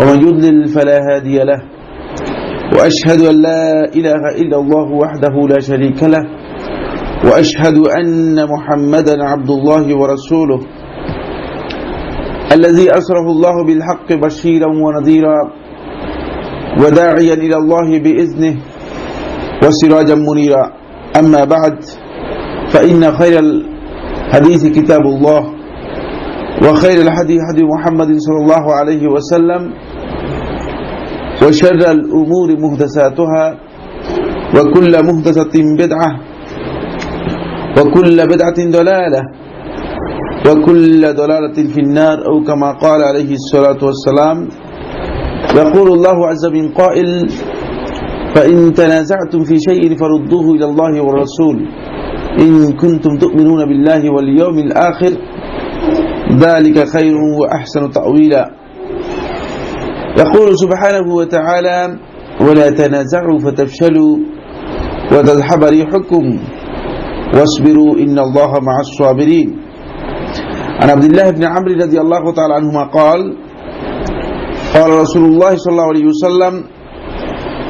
ومن يضلل فلا هادي له وأشهد أن لا إله إلا الله وحده لا شريك له وأشهد أن محمدا عبد الله ورسوله الذي أسره الله بالحق بشيرا ونذيرا وداعيا إلى الله بإذنه وسراجا منيرا. أما بعد فإن خير الحديث كتاب الله وخير الحديث حديث محمد صلى الله عليه وسلم وشر الأمور مهدساتها وكل مهدسة بدعة وكل بدعة ضلالة وكل ضلالة في النار أو كما قال عليه الصلاة والسلام يقول الله عز من قائل فإن تنازعتم في شيء فردوه إلى الله والرسول إن كنتم تؤمنون بالله واليوم الآخر ذلك خير وأحسن تأويلا. يقول سبحانه وتعالى ولا تنازعوا فتفشلوا وتذهب ريحكم واصبروا إن الله مع الصابرين. عن عبد الله بن عمرو رضي الله تعالى عنهما قال قال رسول الله صلى الله عليه وسلم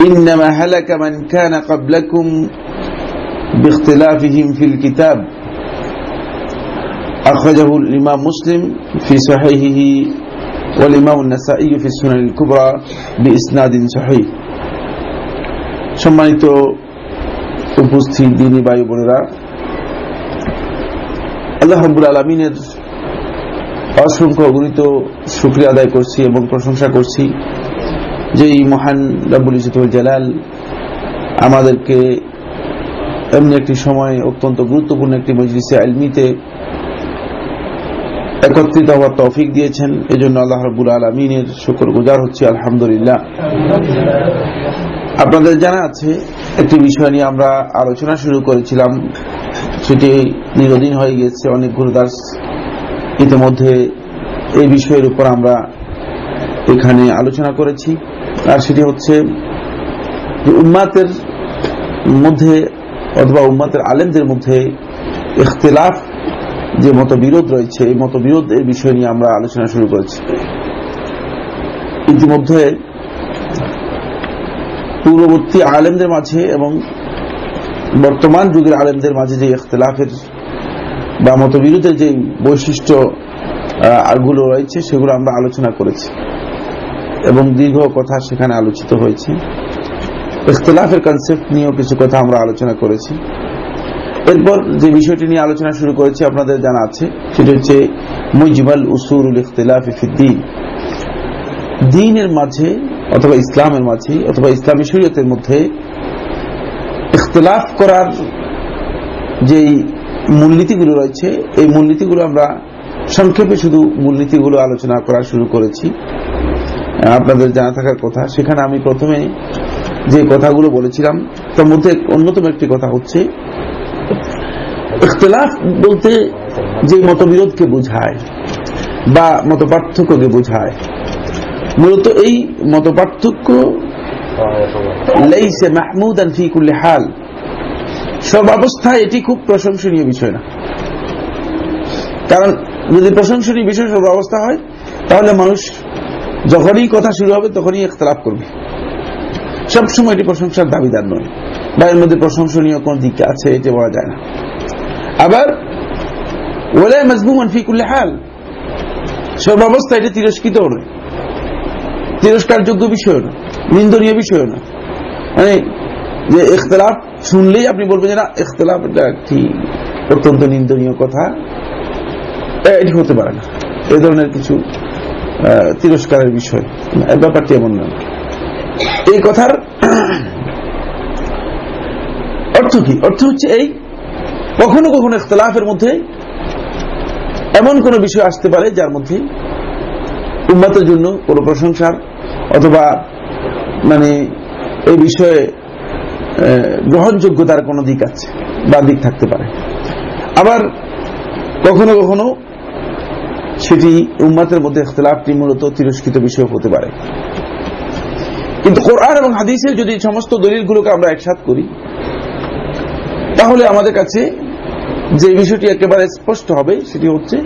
إنما هلك من كان قبلكم باختلافهم في الكتاب. أخرجه الإمام مسلم في صحيحه والإمام النسائي في السنن الكبرى بإسناد صحيح সম্মানিত উপস্থিত দিনী বায়ু বোনেরা আল্লাহ রব্বুল আলমিনের অসংখ্য অগণিত শুক্রিয়া আদায় করছি এবং প্রশংসা করছি যে এই মহান রাবুল ইসুল জালাল আমাদেরকে এমনি একটি সময় অত্যন্ত গুরুত্বপূর্ণ একটি মজলিসে আলমিতে একত্রিত হওয়ার তৌফিক দিয়েছেন। এজন্য আল্লাহ রব্বুল আলমিনের শুকর গুজার হচ্ছে আলহামদুলিল্লাহ। আপনাদের জানা আছে, একটি বিষয় নিয়ে আমরা আলোচনা শুরু করেছিলাম। সেটি দীর্ঘদিন হয়ে গেছে অনেকগুলো দাস ইতিমধ্যে এই বিষয়ের উপর আমরা এখানে আলোচনা করেছি। আর সেটি হচ্ছে উম্মাতের মধ্যে অথবা উম্মাতের আলেমদের মধ্যে ইখতলাফ যে মতবিরোধ রয়েছে, এই মতবিরোধ এই বিষয় নিয়ে আমরা আলোচনা শুরু করেছি। ইতিমধ্যে পূর্ববর্তী আলেমদের মাঝে এবং বর্তমান যুগের আলেমদের মাঝে যে ইখতলাফের বা মতবিরোধের যে বৈশিষ্ট্যগুলো রয়েছে, সেগুলো আমরা আলোচনা করেছি। এবং দীর্ঘ কথা সেখানে আলোচিত হয়েছে। ইখতলাফের কনসেপ্ট নিয়েও কিছু কথা আমরা আলোচনা করেছি। এরপর যে বিষয়টি নিয়ে আলোচনা শুরু করেছি, আপনাদের জানা আছে, সেটি হচ্ছে মুজমাল উসুরুল ইখতলাফ ফিদ্দিন। দিনের মাঝে অথবা ইসলামের মাঝে অথবা ইসলামী শরীয়তের মধ্যে ইখতলাফ করার যে মূলনীতিগুলো রয়েছে, এই মূলনীতিগুলো আমরা সংক্ষেপে শুধু মূলনীতিগুলো আলোচনা করা শুরু করেছি। আপনাদের জানা থাকার কথা, সেখানে আমি প্রথমে যে কথাগুলো বলেছিলাম, তার মধ্যে অন্যতম একটি কথা হচ্ছে ইখতলাফ বলতে যে মতবিরোধকে বোঝায় বা মত পার্থক্যকে বোঝায়, মূলত এই মত পার্থক্য মাহমুদ ফি কুল্লি হাল। সব অবস্থায় এটি খুব প্রশংসনীয় বিষয় না। কারণ যদি প্রশংসনীয় বিষয় সব অবস্থা হয়, তাহলে মানুষ যখনই কথা শুরু হবে তখনই ইখতলাফ করবে। সবসময় এটি প্রশংসার দাবিদার নয়, বা এর মধ্যে প্রশংসনীয় কোন দিক আছে এটি বলা যায় না। আবার ওলা মজবুমান ফি কুল্লি হাল। সব অবস্থা এটি তিরস্কৃত নয় তিরস্কারযোগ্য বিষয় না, নিন্দনীয় বিষয় না। মানে যে ইখতলাফ শুনলেই আপনি বলবেন যে না, ইখতলাফ এটা একটি অত্যন্ত নিন্দনীয় কথা। এটি হতে পারে না। এ ধরনের কিছু তিরস্কারের বিষয়। ব্যাপারটি এমন না। এই কথার অর্থ কি? অর্থ হচ্ছে এই কখনো কখনো ইখতলাফের মধ্যে এমন কোন বিষয় আসতে পারে যার মধ্যে উম্মাতের জন্য কোন প্রশংসার অথবা মানে এই বিষয়ে গ্রহণযোগ্যতার কোন দিক আছে বা দিক থাকতে পারে। আবার কখনো কখনো সেটি উম্মাতের মধ্যে ইখতলাফটি মূলত তিরস্কৃত বিষয় হতে পারে। কিন্তু কোরআন এবং হাদিসের যদি সমস্ত দলিলগুলোকে আমরা একসাথ করি, তাহলে আমাদের কাছে যে বিষয়টি একেবারে স্পষ্ট হবে, সেটি হচ্ছে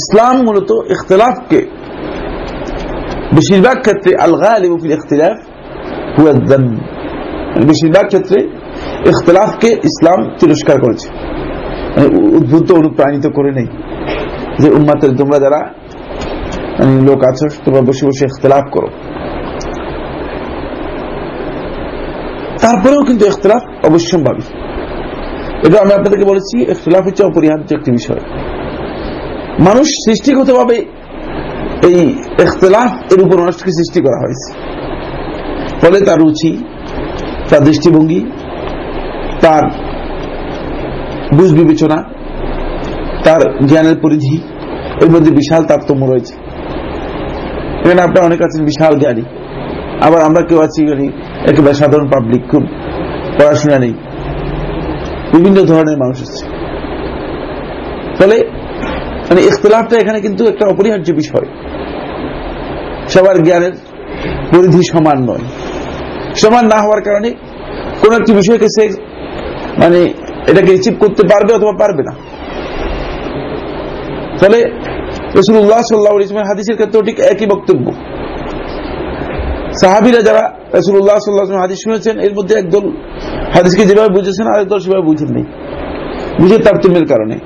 ইসলাম মূলত ইখতলাফকে বেশিরভাগ ক্ষেত্রে আলগা আলিবুফিল ইখতলাফ বেশিরভাগ ক্ষেত্রে ইখতলাফকে ইসলাম তিরস্কার করেছে। মানে উদ্ভুত, অনুপ্রাণিত করে নেই যে উম্মাতের তোমরা যারা মানে লোক আছো, তোমরা বসে বসে ইখতলাফ করো। তারপরেও কিন্তু ইখতলাফ অবশ্যম্ভাবী। এটা আমি আপনাদেরকে বলেছি ইখতলাফ হচ্ছে অপরিহার্য একটি বিষয়। মানুষ সৃষ্টিগতভাবে এই ইখতলাফ এর উপর মানুষকে সৃষ্টি করা হয়েছে। ফলে তার রুচি, তার দৃষ্টিভঙ্গি, তার বুঝ বিবেচনা তার জ্ঞানের পরিধি, এর মধ্যে বিশাল তারতম্য রয়েছে। এখানে আপনার অনেক আছেন, বিশাল জ্ঞানী। আবার আমরা কেউ আছি একেবারে সাধারণ পাবলিক খুব পড়াশোনা নেই। বিভিন্ন ধরনের মানুষ আছে। ফলে মানে ইখতলাফটা এখানে কিন্তু একটা অপরিহার্য বিষয়। সবার জ্ঞানের পরিধি সমান নয়। সমান না হওয়ার কারণে কোন একটি বিষয়কে সে মানে এটাকে রিসিভ করতে পারবে অথবা পারবে না। ফলে রসুল্লাহ সাল্লাহ ইসলামের হাদিসের ক্ষেত্রেও ঠিক একই বক্তব্য। সাহাবিরা যারা রসুল্লাহ সাল্লাহ হাদিস শুনেছেন, এর মধ্যে একদল হাদিসকে যেভাবে বুঝেছেন সেভাবে বুঝে কারণে।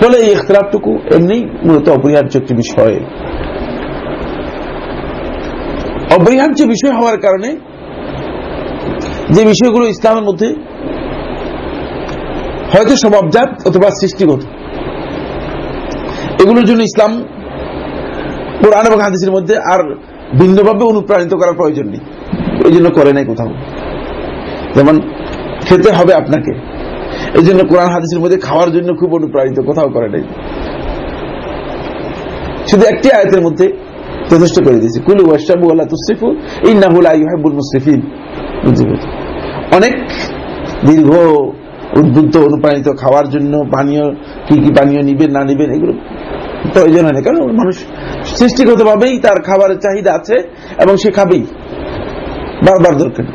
ফলে এই ইখতলাফটুকু এমনি মূলত অপরিহার্য একটি বিষয়। অপরিহার্য বিষয় হওয়ার কারণে যে বিষয়গুলো ইসলামের মধ্যে হয়তো স্বভাবজাত অথবা সৃষ্টিগত, এগুলোর জন্য ইসলাম কোরআন এবং হাদিসের মধ্যে আর ভিন্নভাবে অনুপ্রাণিত করার প্রয়োজন নেই। এই জন্য করে নাই কোথাও যেমন খেতে হবে আপনাকে। এই জন্য কোরআন হাদিসের মধ্যে খাওয়ার জন্য খুব অনুপ্রাণিত, কোথাও করে নাই। শুধু একটি আয়তের মধ্যে যথেষ্ট করে দিয়েছে। কুলু ওয়াশাবু আল্লাহ তুসরিফু ইন্নাহুল আইহাবুল মুসরিফিন। অনেক দীর্ঘ, উদ্বুদ্ধ, অনুপ্রাণিত খাওয়ার জন্য পানীয়, কি কি পানীয় নিবেন, না নিবেন, এগুলো প্রয়োজন হয় না কারণ মানুষ সৃষ্টিগত ভাবেই তার খাবারের চাহিদা আছে এবং সে খাবেই। বারবার দরকার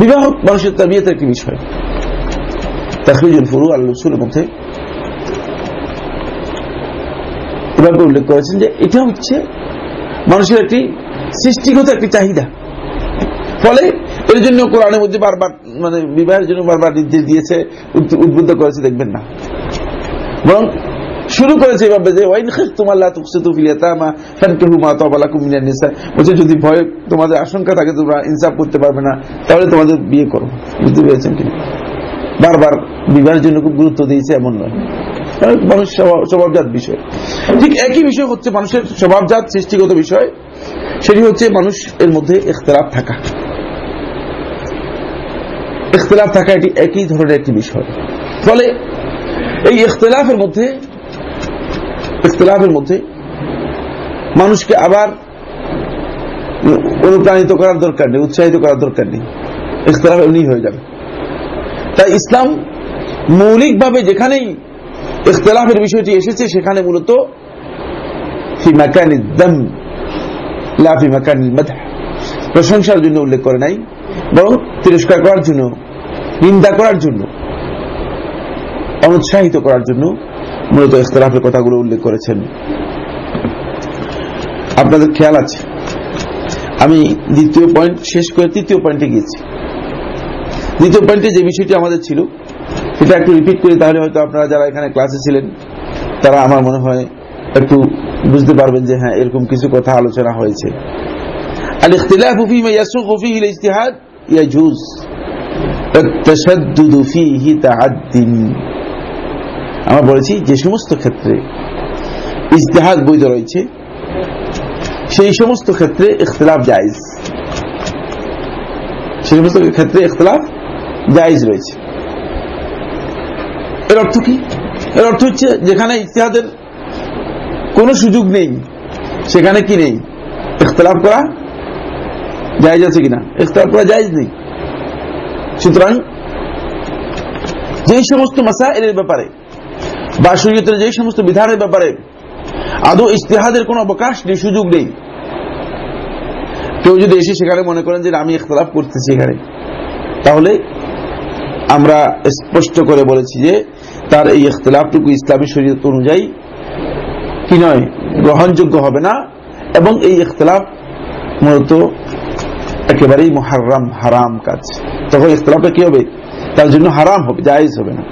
বিবাহ মানুষের তাবিয়তের একটি বিষয়। তাকরিজুল ফুরু আল্লুসুলের মধ্যে এভাবে উল্লেখ করেছেন যে এটা হচ্ছে মানুষের একটি সৃষ্টিগত একটি চাহিদা। ফলে এর জন্য কোরআনের মধ্যে বারবার মানে বিবাহের জন্য বারবার নির্দেশ দিয়েছে, উদ্বুদ্ধ করেছে, দেখবেন না। বরং শুরু করেছে এভাবে যে, ওয়াইন তাবালাকুম মিনান নিসা। বলছে, যদি ভয় তোমাদের আশঙ্কা থাকে, তোমরা ইনসাফ করতে পারবে না, তাহলে তোমাদের বিয়ে করো। বুঝতে পেরেছেন কি? বারবার বিবাহের জন্য খুব গুরুত্ব দিয়েছে এমন নয়। মানুষ স্বভাবজাত বিষয়। ঠিক একই বিষয় হচ্ছে মানুষের স্বভাবজাত সৃষ্টিগত বিষয়, সেটি হচ্ছে মানুষ এর মধ্যে ইখতলাফ থাকা। থাকা এটি একই ধরনের একটি বিষয়। ফলে এই ইখতলাফের মধ্যে ইখতলাফের মধ্যে। মানুষকে আবার অনুপ্রাণিত করার দরকার নেই, উৎসাহিত করার দরকার নেই। ইখতলাফ এমনি হয়ে যাবে। তাই ইসলাম মৌলিকভাবে যেখানেই ইখতলাফের বিষয়টি এসেছে, সেখানে মূলত প্রশংসার জন্য উল্লেখ করে নাই, বরং তিরস্কার করার জন্য, নিন্দা করার জন্য, অনুৎসাহিত করার জন্য মূলত ইখতলাফের কথাগুলো উল্লেখ করেছেন আপনাদের খেয়াল আছে আমি দ্বিতীয় পয়েন্ট শেষ করে তৃতীয় পয়েন্টে গিয়েছি দ্বিতীয় পয়েন্টে যে বিষয়টি আমাদের ছিল সেটা একটু রিপিট করি তাহলে হয়তো আপনারা যারা এখানে ক্লাসে ছিলেন তারা আমার মনে হয় একটু বুঝতে পারবেন যে হ্যাঁ এরকম কিছু কথা আলোচনা হয়েছে الاختلاف فيما يسوغ فيه الاجتهاد يجوز التشدد فيه تعد আমরা বলেছি যে সমস্ত ক্ষেত্রে ইজতেহাদ বৈধ রয়েছে। সেই সমস্ত ক্ষেত্রে ইখতলাফ জায়জ। সেই সমস্ত ক্ষেত্রে ইখতলাফ জায়জ রয়েছে। এর অর্থ কি? এর অর্থ হচ্ছে যেখানে ইতিহাদের কোন সুযোগ নেই, সেখানে কি নেই? ইখতলাফ করা জায়জ আছে কিনা? ইখতলাফ করা জায়জ নেই। সুতরাং যে সমস্ত মাসাইলের ব্যাপারে বা শরীয়তের যে সমস্ত বিধানের ব্যাপারে আদৌ ইস্তেহাদের কোনো অবকাশ নেই, সুযোগ নেই। কেউ যদি এসে সেখানে মনে করেন যে আমি ইখতলাফ করতেছি এখানে, তাহলে আমরা স্পষ্ট করে বলেছি যে তার এই ইখতলাফটুকু ইসলামী শরীয়ত অনুযায়ী কি নয়, গ্রহণযোগ্য হবে না, এবং এই ইখতলাফ মূলত একেবারেই মহারাম হারাম কাজ। তখন ইখতলাফটা কি হবে? তার জন্য হারাম হবে, জায়েজ হবে না।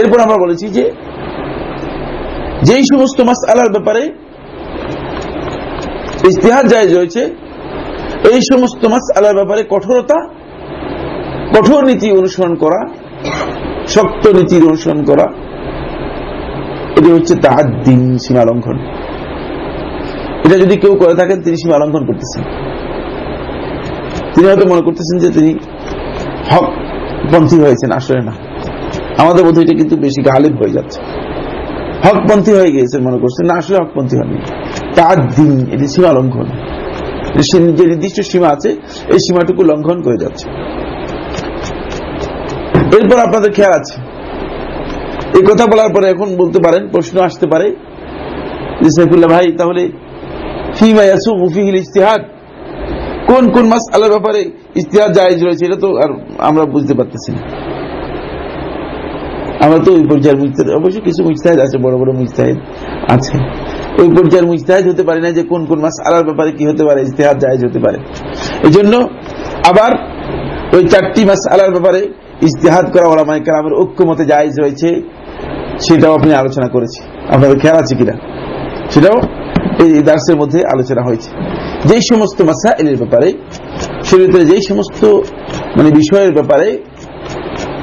এরপর আমরা বলেছি যে, যেই সমস্ত মাস আলার ব্যাপারে ইস্তেহার জায়জ রয়েছে এই সমস্ত মাস আলার ব্যাপারে কঠোরতা, কঠোর নীতি অনুসরণ করা, শক্ত নীতির অনুসরণ করা, এটি হচ্ছে তাহার দিন সীমা লঙ্ঘন। এটা যদি কেউ করে থাকেন, তিনি সীমা লঙ্ঘন করতেছেন। তিনি হয়তো মনে করতেছেন যে তিনি হক পন্থী হয়েছেন আসলে না। আমাদের মধ্যে এটা কিন্তু বেশি গালিব হয়ে যাচ্ছে। হকপন্থী হয়ে গিয়েছেন মনে করছেন, না, আসলে হকপন্থী হয়নি তার দিন, এটি সীমা লঙ্ঘন। যে নির্দিষ্ট সীমা আছে, এই সীমাটুকু লঙ্ঘন করে যাচ্ছে। এরপর আপনাদের খেয়াল আছে। এই কথা বলার পরে এখন বলতে পারেন, প্রশ্ন আসতে পারে সাইফুল্লাহ ভাই, তাহলে ইস্তিহাদ কোন কোন মাস আল্লাহ ব্যাপারে ইস্তিহাদ জায়েজ রয়েছে, এটা তো আর আমরা বুঝতে পারতেছি না। আমরা তো ওই পর্যায়ের মুজতাহিদ, অবশ্যই কিছু মুজতাহিদ আছে, বড় বড় মুজতাহিদ আছে। ওই পর্যায়ের মুজতাহিদ হতে পারে না যে কোন কোন মাস আলার ব্যাপারে কি হতে পারে ইস্তেহাদ জায়েজ হতে পারে। এই জন্য আবার ওই চারটি মাস আলার ব্যাপারে ইস্তেহাদ করা ওলামাই কালামের ঐক্যমতে জায়েজ হয়েছে সেটাও আপনি আলোচনা করেছি। আপনাদের খেয়াল আছে কিনা? সেটাও এই দার্সের মধ্যে আলোচনা হয়েছে। যেই সমস্ত মাসা এর ব্যাপারে শরীরের যেই সমস্ত মানে বিষয়ের ব্যাপারে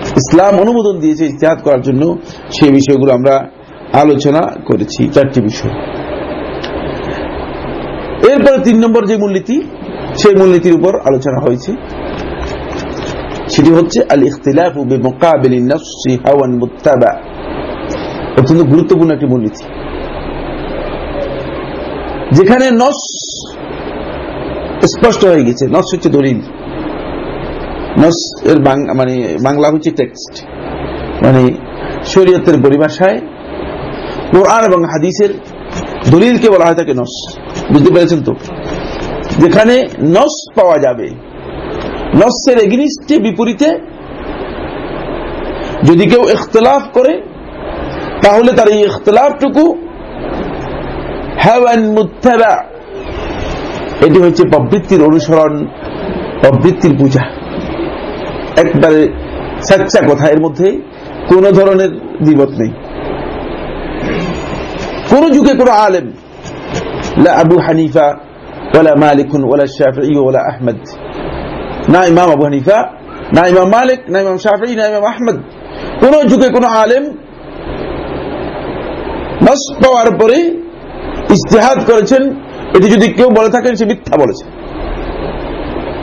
ইসলাম অনুমোদন দিয়েছে ইতিহাদ করার জন্য, সেই বিষয়গুলো আমরা আলোচনা করেছি, চারটি বিষয়। এরপরে তিন নম্বর যে মূলনীতি, সেই মূলনীতির উপর আলোচনা হয়েছে। সেটি হচ্ছে আল ইখতিলাফ অত্যন্ত গুরুত্বপূর্ণ একটি মূলনীতি। যেখানে নস স্পষ্ট হয়ে গেছে নস হচ্ছে দলিল নস এর মানে বাংলা হচ্ছে টেক্সট মানে শরীয়তের পরিভাষায় কোরআন এবং হাদিসের দলিলকে বলা হয় থাকে নস। বুঝতে পেরেছেন তো? যেখানে নস পাওয়া যাবে। নসের এগিনিস্টে বিপরীতে যদি কেউ ইখতলাফ করে, তাহলে তার এই ইখতলাফটুকু হ্যাভ অ্যান্ড মুত্তাবা। এটি হচ্ছে প্রবৃত্তির অনুসরণ, প্রবৃত্তির পূজা। একবারে সাচ্চা কথা, এর মধ্যে কোন ধরনের দ্বিমত নেই। কোন যুগে কোন আলেম আবু হানিফা ওলা মালিকুন ওলা শাফি ওলা আহমদ, না ইমাম আবু হানিফা, না ইমাম মালিক, না ইমাম শাফি না ইমাম আহমদ, কোন যুগে কোন আলেম নস পাওয়ার পরে ইস্তেহাদ করেছেন এটি যদি কেউ বলে থাকেন সে মিথ্যা বলেছে।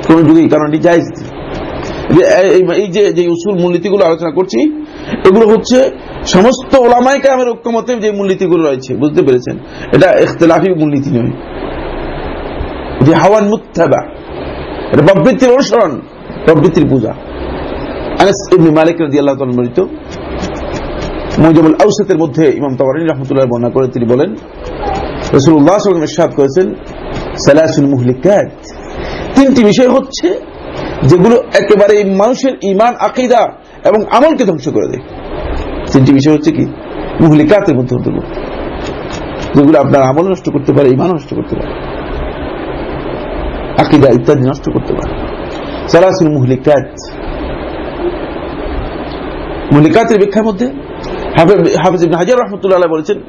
কোন যুগেই কারণ এটি জায়জ। এই যে উসুল মূলনীতিগুলো আলোচনা করছি, এগুলো হচ্ছে সমস্ত ওলামাই কামের ঐক্যমতে যে মূলনীতিগুলো রয়েছে, বুঝতে পেরেছেন? এটা ইখতলাফি মূলনীতি নয়। যে হাওয়ান মুত্তাবা, এটা প্রবৃত্তির অনুসরণ, প্রবৃত্তির পূজা। আনাস ইবনে মালিক রাদিয়াল্লাহু তাআলা মৃত মধ্যে ইমাম তাবারানী রাহমাতুল্লাহ বর্ণনা করে, তিনি বলেন আলাইহি করেছেন, সালাসুল মুহলিকাত। তিনটি বিষয় হচ্ছে যেগুলো একেবারে মানুষের ইমান আকিদা এবং আমলকে ধ্বংস করে দেয়। তিনটি বিষয় হচ্ছে কি? মুহলিকাতের মধ্যে অন্তর্ভুক্ত। যেগুলো আপনার আমল নষ্ট করতে পারে ইমান নষ্ট করতে পারে। আকিদা ইত্যাদি নষ্ট করতে পারে। সালাসুল মুহলিকাত। মুহলিকাতের ব্যাখ্যার মধ্যে হাফিজ হাজার রহমতুল্লাহ বলেছেন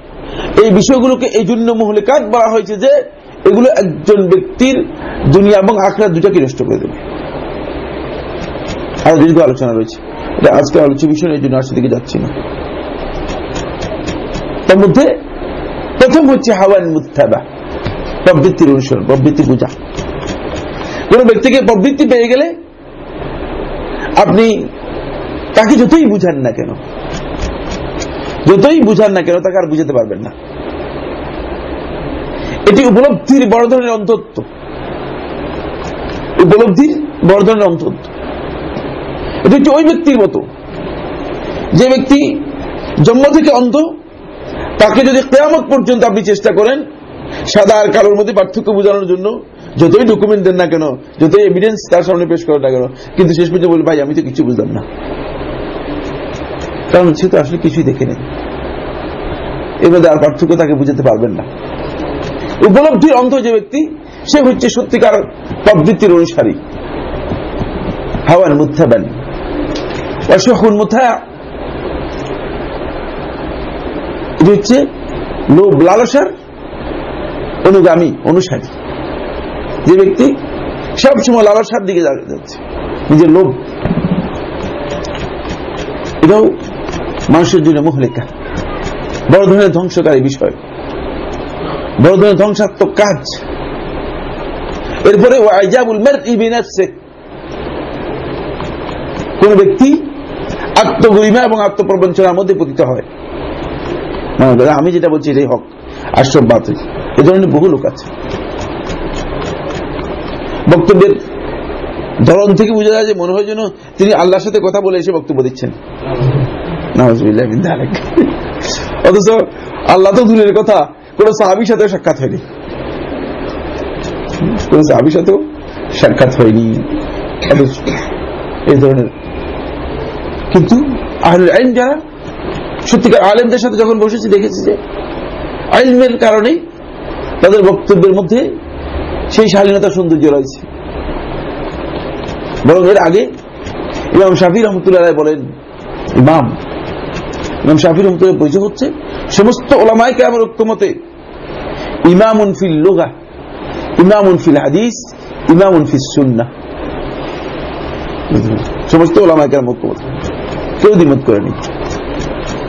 এই বিষয়গুলোকে এই জন্য মুহলিকাত বলা হয়েছে যে এগুলো একজন ব্যক্তির দুনিয়া এবং আখড়া দুটাকে নষ্ট করে দেবে। আরও দীর্ঘ আলোচনা রয়েছে। এটা আজকে আলোচ্য বিষয়, এই জন্য সেদিকে যাচ্ছি না। তার মধ্যে প্রথম হচ্ছে হাওয়ান মুত্তাবা, প্রবৃত্তির অনুসরণ, প্রবৃত্তি পূজা। কোন ব্যক্তিকে প্রবৃত্তি পেয়ে গেলে আপনি তাকে যতই বুঝান না কেন যতই বুঝান না কেন, তাকে আর বুঝাতে পারবেন না। এটি উপলব্ধির বড় ধরনের অন্তত্ব। উপলব্ধির বড় ধরনের অন্তত্ব। এটি হচ্ছে ওই ব্যক্তির মতো। যে ব্যক্তি জন্ম থেকে অন্ধ, তাকে যদি কেয়ামত পর্যন্ত আপনি চেষ্টা করেন, সাদা আর কালোর মধ্যে পার্থক্য বোঝানোর জন্য, যতই ডকুমেন্ট দেন না কেন, যতই এভিডেন্স তার সামনে পেশ করেন না কেন, কিন্তু শেষ পর্যন্ত বলি ভাই, আমি তো কিছু বুঝলাম না। কারণ সে তো আসলে কিছুই দেখে নেই। এর মধ্যে আর পার্থক্য তাকে বুঝাতে পারবেন না। উপলব্ধির অন্ধ যে ব্যক্তি, সে হচ্ছে সত্যিকার প্রবৃত্তির অনুসারী। হাওয়ান মুথাবেন অসহুন মুথা এটি হচ্ছে লোভ, লালসার অনুগামী, অনুসারী। যে ব্যক্তি সবসময় লালসার দিকে যাচ্ছে, নিজের লোভ। এটাও মানুষের জন্য মহলিকা বড় ধরনের ধ্বংসকারী বিষয়। বড় ধরনের ধ্বংসাত্মক কাজ। এরপরে কোন ব্যক্তি আত্মগরিমা এবং আত্মপ্রবঞ্চনার মধ্যে পতিত হয়। আমি যেটা বলছি এটাই হক সব বাতিল। এ ধরনের বহু লোক আছে। বক্তব্যের ধরন থেকে বোঝা যায় যে মনে হয় যেন তিনি আল্লাহর সাথে কথা বলে এসে বক্তব্য দিচ্ছেন। অথচ আল্লাহ তো দূরের কথা কোন সাহাবির সাথেও সাক্ষাৎ হয়নি। কোন সাহাবির সাথেও সাক্ষাৎ হয়নি। এই ধরনের। কিন্তু আইন যারা সত্যিকার আলেমদের সাথে যখন বসেছি, দেখেছি যে আইলমের কারণে তাদের বক্তব্যের মধ্যে সেই শালীনতা সৌন্দর্য রয়েছে। বরং এর আগে ইমাম শাফি রহমতুল্লাহ বলেন, ইমাম ইমাম শাফি রহমতুল্লাহ পরিচয় হচ্ছে, সমস্ত ওলামাইকে আমার ঐক্যমতে ইমামুন ফিল লোগা, ইমামুন ফিল হাদিস, ইমামুন ফিস সুন্না সমস্ত ওলামাইকে আমার ঐক্যমত। কেউ দ্বিমত করেনি।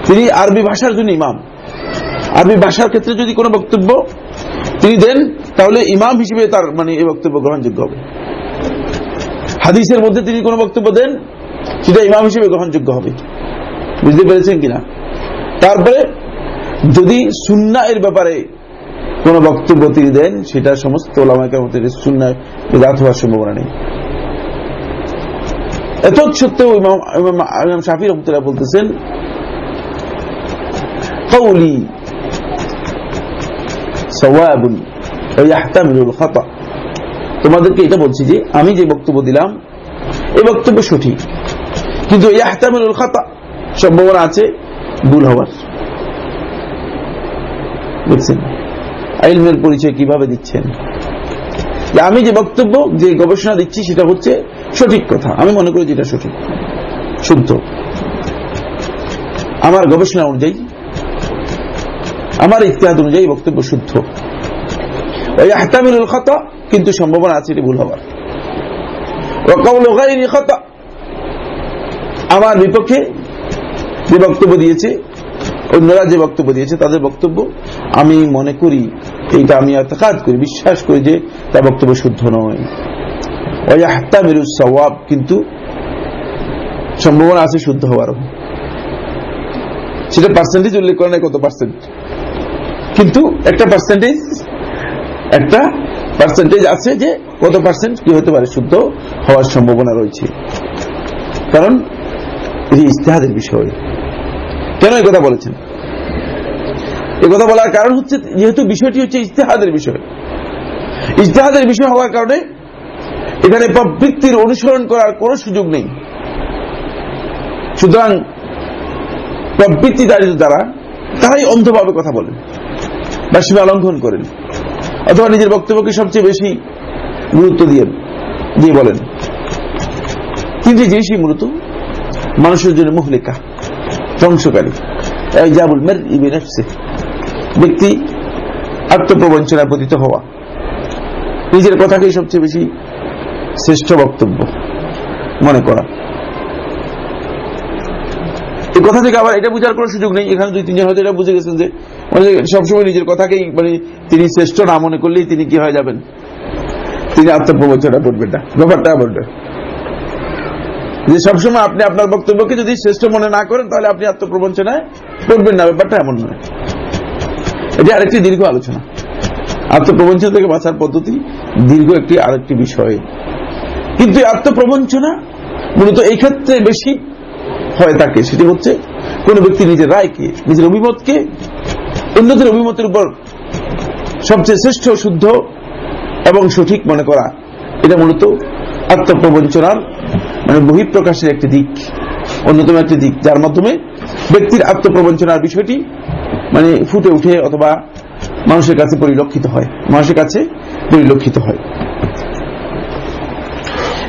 তিনি আরবি ভাষার জন্য ইমাম। আরবি ভাষার ক্ষেত্রে যদি কোনো বক্তব্য তিনি দেন, তাহলে ইমাম হিসেবে তার মানে এই বক্তব্য গ্রহণযোগ্য হবে। হাদিসের মধ্যে তিনি কোনো বক্তব্য দেন, সেটা ইমাম হিসেবে গ্রহণযোগ্য হবে। বুঝতে পেরেছেন কিনা? তারপরে যদি সুন্না এর ব্যাপারে কোন বক্তব্য তিনি দেন, সেটা সমস্ত হওয়ার সম্ভাবনা নেই। এত সত্ত্বেও রহমতুল্লাহ বলতেছেন খাতা তোমাদেরকে এটা বলছি যে, আমি যে বক্তব্য দিলাম, এই বক্তব্য সঠিক। কিন্তু খাতা সম্ভাবনা আছে ভুল হওয়ার বুঝছেন? আইলমের পরিচয় কীভাবে দিচ্ছেন? আমি যে বক্তব্য, যে গবেষণা দিচ্ছি, সেটা হচ্ছে সঠিক কথা। আমি মনে করি যেটা সঠিক, শুদ্ধ। আমার গবেষণা অনুযায়ী, আমার ইতিহাদ অনুযায়ী বক্তব্য শুদ্ধ। ওই আহতামিলুল খত, কিন্তু সম্ভাবনা আছে এটি ভুল হওয়ার আমার বিপক্ষে যে বক্তব্য দিয়েছে, অন্যরা যে বক্তব্য দিয়েছে, তাদের বক্তব্য আমি মনে করি, এইটা আমি কাজ করি, বিশ্বাস করি যে তার বক্তব্য শুদ্ধ নয়। ওই আহতামিরুল সওয়াব কিন্তু সম্ভাবনা আছে শুদ্ধ হওয়ার সেটা পার্সেন্টেজ উল্লেখ করে নাই, কত পার্সেন্ট কিন্তু একটা পার্সেন্টেজ একটা পার্সেন্টেজ আছে যে কত পার্সেন্ট কি হতে পারে শুদ্ধ হওয়ার সম্ভাবনা রয়েছে। কারণ, এটি ইস্তেহাদের বিষয়। কেন এই কথা বলেছেন? এ কথা বলার কারণ হচ্ছে, যেহেতু বিষয়টি হচ্ছে ইস্তেহাদের বিষয়। ইস্তেহাদের বিষয় হওয়ার কারণে এখানে প্রবৃত্তির অনুসরণ করার কোন সুযোগ নেই। সুতরাং প্রবৃত্তি দাঁড়িয়ে দ্বারা তারাই অন্ধভাবে কথা বলেন বা সীমা লঙ্ঘন করেন, অথবা নিজের বক্তব্যকে সবচেয়ে বেশি গুরুত্ব দিয়ে দিয়ে বলেন। তিনটি জিনিসই মূলত মানুষের জন্য মহলিকা। ধ্বংসকারী জাবুল মের ইবিনফসে ব্যক্তি আত্মপ্রবঞ্চনায় পতিত হওয়া। নিজের কথাকেই সবচেয়ে বেশি শ্রেষ্ঠ বক্তব্য মনে করা। এই কথা থেকে আবার এটা বুঝার কোন সুযোগ নেই। এখানে দুই, তিনজন হয়তো এটা বুঝে গেছেন যে মানে সবসময় নিজের কথাকেই মানে তিনি শ্রেষ্ঠ না মনে করলেই তিনি কি হয়ে যাবেন? তিনি আত্মপ্রবঞ্চনা করবেন না। ব্যাপারটা বলবে। যে সবসময় আপনি আপনার বক্তব্যকে যদি শ্রেষ্ঠ মনে না করেন, তাহলে আপনি আত্মপ্রবঞ্চনায় করবেন না, ব্যাপারটা এমন নয়। এটি আরেকটি দীর্ঘ আলোচনা। আত্মপ্রবঞ্চনা থেকে বাঁচার পদ্ধতি দীর্ঘ একটি আরেকটি বিষয়। কিন্তু আত্মপ্রবঞ্চনা মূলত এই ক্ষেত্রে বেশি হয়ে থাকে সেটি হচ্ছে কোন ব্যক্তি নিজের রায়কে, নিজের অভিমতকে, অন্যদের অভিমতের উপর সবচেয়ে শ্রেষ্ঠ, শুদ্ধ এবং সঠিক মনে করা। এটা মূলত আত্মপ্রবঞ্চনার মানে বহিঃপ্রকাশের একটি দিক, অন্যতম একটি দিক, যার মাধ্যমে ব্যক্তির আত্মপ্রবঞ্চনার বিষয়টি মানে ফুটে উঠে অথবা মানুষের কাছে পরিলক্ষিত হয়, মানুষের কাছে পরিলক্ষিত হয়।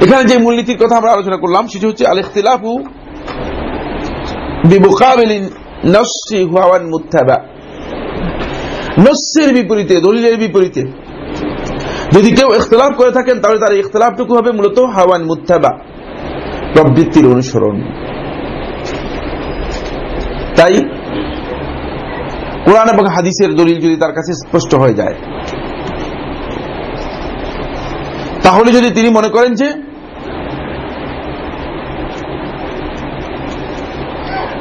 এখানে যে মূলনীতির কথা আমরা আলোচনা করলাম, সেটি হচ্ছে আল ইখতিলাফু বিপরীতে, দলিলের বিপরীতে যদি কেউ ইখতলাফ করে থাকেন, তাহলে তার ইখতলাফটুকু হবে মূলত হাওয়ান মুত্তাবা। প্রবৃত্তির অনুসরণ। তাই কোরআন এবং হাদিসের দলিল যদি তার কাছে স্পষ্ট হয়ে যায়, তাহলে যদি তিনি মনে করেন যে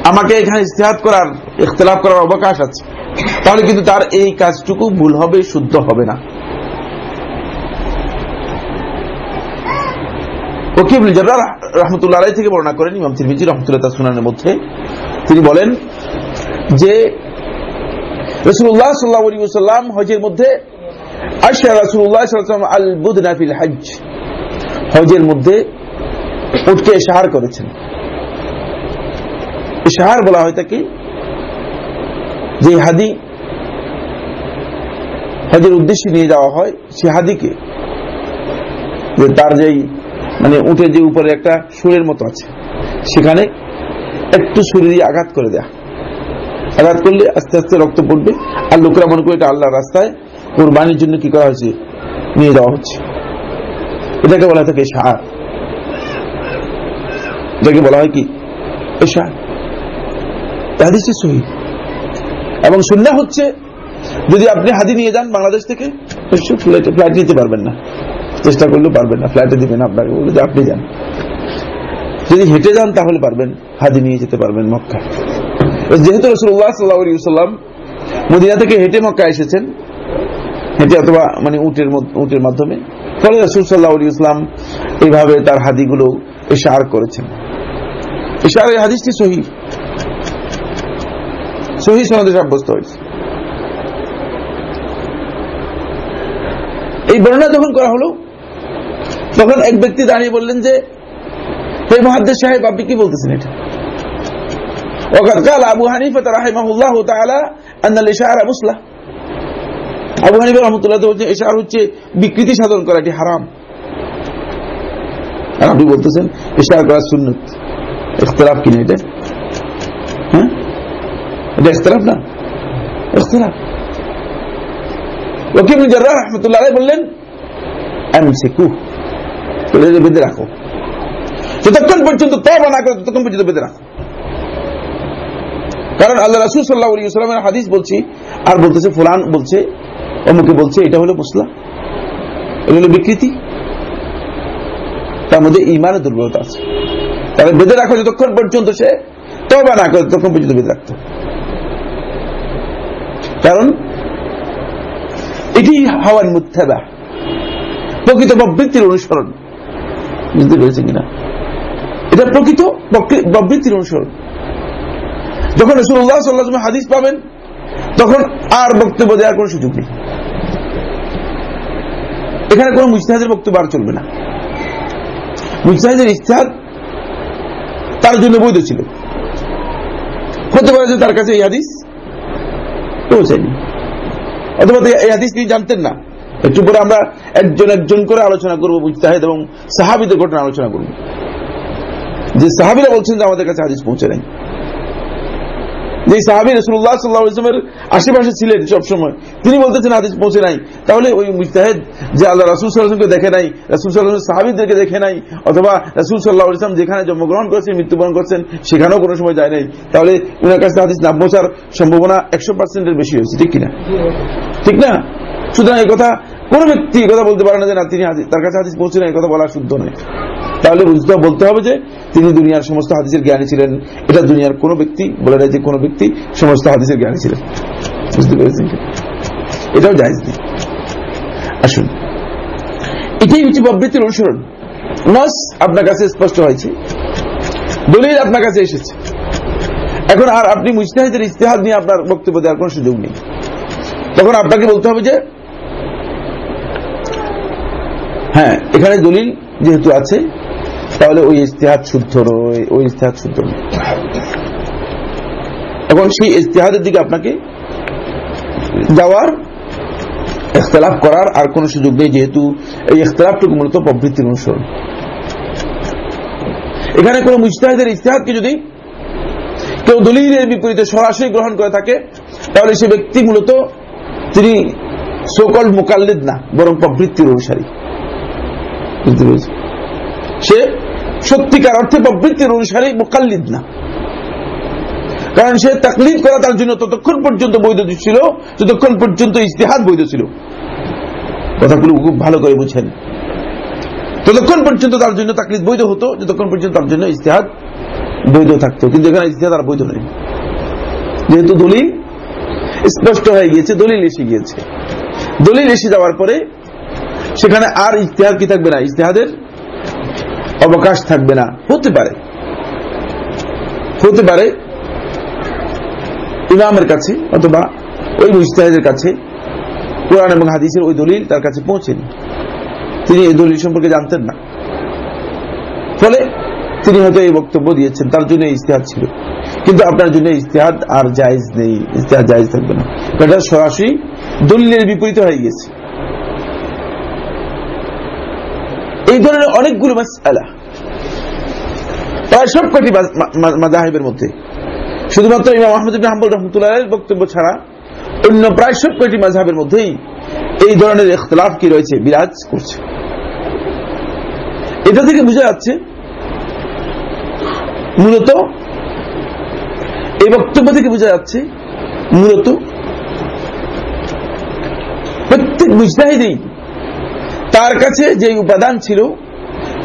আমাকে এখানে ইস্তেহাদ করার, ইখতলাফ করার অবকাশ আছে, তাহলে কিন্তু তার এই কাজটুকু ভুল হবে, শুদ্ধ হবে না। ওকিবুল জার্রার রহমতুল্লাহ আলাই থেকে বর্ণনা করেন, ইমাম তিরমিজি রহমতুল্লাহ সুনানের মধ্যে। তিনি বলেন যে রসুল্লাহ সাল্লাহ আলী সাল্লাম হজের মধ্যে আশা রসুল্লাহ সাল্লাম আল হজ হজের মধ্যে উঠকে সাহার করেছেন। বলা হয় তাকে যে হাদি হজের উদ্দেশ্যে নিয়ে যাওয়া হয়, সে হাদিকে। যে তার যেই মানে উঠে যে উপরে একটা সুরের মতো আছে, সেখানে একটু সুরে দিয়ে আঘাত করে দেয়া। আঘাত করলে আস্তে আস্তে রক্ত পড়বে, আর লোকরা মনে করে এটা আল্লাহ রাস্তায় কোরবানির জন্য কি করা হয়েছে? নিয়ে যাওয়া হচ্ছে। এটাকে বলা থাকে সার এটাকে বলা হয় কি? সার হাদিসে সহি। এবং সুন্না হচ্ছে, যদি আপনি হাদি নিয়ে যান বাংলাদেশ থেকে ফ্লাইট নিতে পারবেন না। চেষ্টা করলেও পারবেন না ফ্লাইটে দিবেন আপনাকে বলে যে আপনি যান। যদি হেঁটে যান তাহলে পারবেন, হাদি নিয়ে যেতে পারবেন মক্কা যেহেতু রসুল্লাহ সাল্লাহাম মদিনা থেকে হেঁটে মক্কা এসেছেন, হেঁটে অথবা মানে উটের উটের মাধ্যমে, ফলে রসুল সাল্লাহ ইসলাম এইভাবে তার হাদিগুলো এশার করেছেন। এশার এই হাদিসটি সহি। সহি সনদে সাব্যস্ত হয়েছে। এই বর্ণনা যখন করা হলো তখন এক ব্যক্তি দাঁড়িয়ে বললেন যে হে মহাদ্দেশ সাহেব আপনি কি বলতেছেন এটা وقد قال أبو حنيفة رحمه الله تعالى أن الإشارة مسلة আবু হানিফা রহমতুল্লাহ বলছেন এশার হচ্ছে বিকৃতি সাধন করা এটি হারাম আর আপনি বলতেছেন এশার করা সুন্নত ইখতলাফ কিনা এটা হ্যাঁ এটা ইখতলাফ না ইখতলাফ ওকিম জার্রা রহমতুল্লাহ বললেন আমসিকু বেঁধে রাখো। যতক্ষণ পর্যন্ত তবা না করে, ততক্ষণ পর্যন্ত বেঁধে রাখো। কারণ আল্লাহ রাসুল সাল্লাহ আলী সাল্লামের হাদিস বলছি, আর বলতেছে ফুলান বলছে, অমুকে বলছে, এটা হলো মুসলা। এটা হলো বিকৃতি। তার মধ্যে ইমানের দুর্বলতা আছে। তাহলে বেঁধে রাখো যতক্ষণ পর্যন্ত সে তবা না করে, ততক্ষণ পর্যন্ত বেঁধে রাখতো। কারণ, এটি হওয়ার মুত্তাবা, প্রকৃত প্রবৃত্তির অনুসরণ। বুঝতে পেরেছেন কিনা। এটা প্রকৃত প্রবৃত্তির অনুসরণ। যখন রসুল্লাহ সাল্লাহ হাদিস পাবেন, তখন আর বক্তব্য দেওয়ার কোন সুযোগ নেই। এখানে কোন মুস্তাহাদের বক্তব্য আর চলবে না। মুস্তাহাদের ইস্তেহাদ তার জন্য বৈধ ছিল। হতে পারে যে তার কাছে এই হাদিস পৌঁছায়নি। অথবা এই হাদিস তিনি জানতেন না। একটু পরে আমরা একজন একজন করে আলোচনা করব মুস্তাহেদ এবং সাহাবিদের ঘটনা আলোচনা করব। যে সাহাবিরা বলছেন যে আমাদের কাছে হাদিস পৌঁছে নাই। যে সাহাবি রসুল্লাহ সাল্লাহামের আশেপাশে ছিলেন সবসময়, তিনি বলতেছেন হাদিস পৌঁছে নাই। তাহলে ওই মুস্তাহেদ যে আল্লাহ রাসুল সাল্লাহামকে দেখে নাই, রাসুল সাল্লাহ সাহাবিদেরকে দেখে নাই, অথবা রাসুল সাল্লাহ ইসলাম যেখানে জন্মগ্রহণ করেছেন, মৃত্যুবরণ করছেন, সেখানেও কোনো সময় যায় নাই। তাহলে উনার কাছে হাদিস না পৌঁছার সম্ভাবনা একশো পার্সেন্টের বেশি হয়েছে, ঠিক কিনা? ঠিক না? সুতরাং এই কথা কোন ব্যক্তি কথা বলতে পারে না যে না, তিনি তার কাছে হাদিস পৌঁছে নাই কথা বলা শুদ্ধ নয়। তাহলে বুঝতে, বলতে হবে যে তিনি দুনিয়ার সমস্ত হাদিসের জ্ঞানী ছিলেন। এটা দুনিয়ার কোনো ব্যক্তি, বলে না যে কোনো ব্যক্তি সমস্ত হাদিসের জ্ঞানী ছিলেন। বুঝতে পেরেছেন? এটাও জায়জ নেই। আসুন। এটাই হচ্ছে প্রবৃত্তির অনুসরণ। নস আপনার কাছে স্পষ্ট হয়েছে। দলিল আপনার কাছে এসেছে। এখন আর আপনি মুস্তাহিদের ইস্তেহাদ নিয়ে আপনার বক্তব্য দেওয়ার কোনো সুযোগ নেই। তখন আপনাকে বলতে হবে যে হ্যাঁ এখানে দলিল যেহেতু আছে, তাহলে ওই ইস্তেহাদ শুদ্ধ নয়, ওই ইস্তেহাদ শুদ্ধ নয়। এখন সেই ইস্তেহাদের দিকে আপনাকে যাওয়ার, ইখতলাফ করার আর কোনো সুযোগ নেই, যেহেতু এই ইখতলাফটুকু মূলত প্রবৃত্তির অনুসরণ। এখানে কোন মুস্তাহিদের ইস্তেহাদকে যদি কেউ দলিলের বিপরীতে সরাসরি গ্রহণ করে থাকে, তাহলে সে ব্যক্তি মূলত তিনি সকল মোকাল্লিদ না, বরং প্রবৃত্তির অনুসারী। সে সত্যিকার অর্থে প্রবৃত্তির অনুসারী মোকাল্লিদ না। কারণ সে তাকলিদ করা তার জন্য ততক্ষণ পর্যন্ত বৈধ ছিল, যতক্ষণ পর্যন্ত ইস্তেহাদ বৈধ ছিল। কথাগুলো খুব ভালো করে বুঝেন। ততক্ষণ পর্যন্ত তার জন্য তাকলিদ বৈধ হতো, যতক্ষণ পর্যন্ত তার জন্য ইস্তেহাদ বৈধ থাকতো। কিন্তু এখানে ইস্তেহাদ আর বৈধ নেই যেহেতু দলিল স্পষ্ট হয়ে গিয়েছে, দলিল এসে গিয়েছে। দলিল এসে যাওয়ার পরে সেখানে আর ইস্তেহাদ কি থাকবে না? ইস্তেহাদের অবকাশ থাকবে না। হতে পারে। হতে পারে ইমামের কাছে অথবা ওই মুস্তাহেদের কাছে। কোরআন এবং হাদিসের ওই দলিল তার কাছে পৌঁছেনি। তিনি এই দলিল সম্পর্কে জানতেন না। ফলে তিনি হয়তো এই বক্তব্য দিয়েছেন, তার জন্য ইস্তেহাদ ছিল। কিন্তু আপনার জন্য ইস্তেহাদ আর জায়েজ নেই। ইস্তেহাদ জায়েজ থাকবে না। এটা সরাসরি দলিলের বিপরীত হয়ে গেছে এই ধরনের অনেকগুলো মাসআলা। প্রায় সবকটি মাজাহিবের মধ্যে। শুধুমাত্র ইমাম আহমদ হাম্বল রহমতুল্লাহ বক্তব্য ছাড়া অন্য প্রায় সব কয়টি মাঝহের মধ্যেই এই ধরনের ইখতলাফ কি রয়েছে, বিরাজ করছে। এটা থেকে বোঝা যাচ্ছে, মূলত এই বক্তব্য থেকে বোঝা যাচ্ছে, মূলত প্রত্যেক মুজতাহিদেই তার কাছে যেই উপাদান ছিল,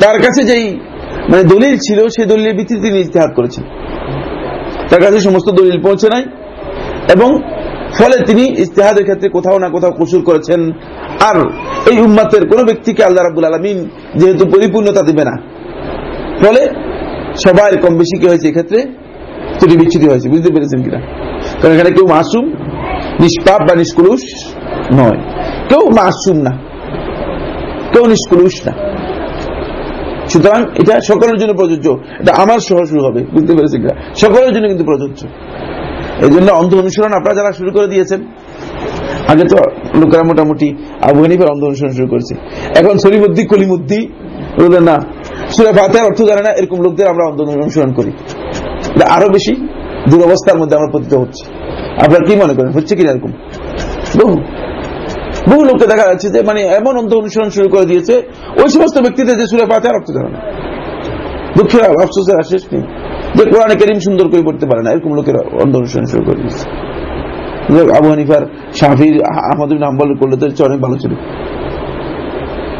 তার কাছে যেই মানে দলিল ছিল, সেই দলিলের ভিত্তিতে তিনি ইতিহাদ করেছেন। তার কাছে সমস্ত দলিল পৌঁছে নাই এবং ফলে তিনি ইস্তেহাদের ক্ষেত্রে কোথাও না কোথাও কসুর করেছেন। আর এই উম্মাতের কোন ব্যক্তিকে আল্লাহ রাবুল আলমিন যেহেতু পরিপূর্ণতা দিবে না, ফলে সবার কম বেশি কি হয়েছে এক্ষেত্রে? ত্রুটি বিচ্ছুতি হয়েছে, বুঝতে পেরেছেন কিনা? কারণ এখানে কেউ মাসুম, নিষ্পাপ বা নিষ্কুলুষ নয়। কেউ মাসুম না। কেউ নিষ্কুলুষ না। সুতরাং এটা সকলের জন্য প্রযোজ্য। এটা আমার সহ শুরু হবে, বুঝতে পেরেছি সকলের জন্য কিন্তু প্রযোজ্য। এই জন্য অন্ধ অনুসরণ আপনারা যারা শুরু করে দিয়েছেন, আগে তো লোকেরা মোটামুটি আবু হানিফের অন্ধ অনুসরণ শুরু করেছে। এখন সলিমুদ্দি কলিমুদ্দি বললেন, না, সুরা ফাতেহার অর্থ জানে না, এরকম লোকদের আমরা অন্ধ অনুসরণ করি আরও বেশি দুরবস্থার মধ্যে আমরা পতিত হচ্ছে। আপনারা কি মনে করেন, হচ্ছে কিনা এরকম? বহু লোককে দেখা যাচ্ছে যে মানে এমন অন্ধ অনুসরণ শুরু করে দিয়েছে, ওই সমস্ত ব্যক্তিদের যে সুরে ফাতেহার অর্থ জানে না দুঃখের আফসোসের আর শেষ নেই। যে কোরআনে করিম সুন্দর করে পড়তে পারে না, এরকম লোকের অন্ধ অনুসরণ শুরু করে দিয়েছে। আবু হানিফার শাহির আহমদ হাম্বল করলে তো অনেক ভালো ছিল।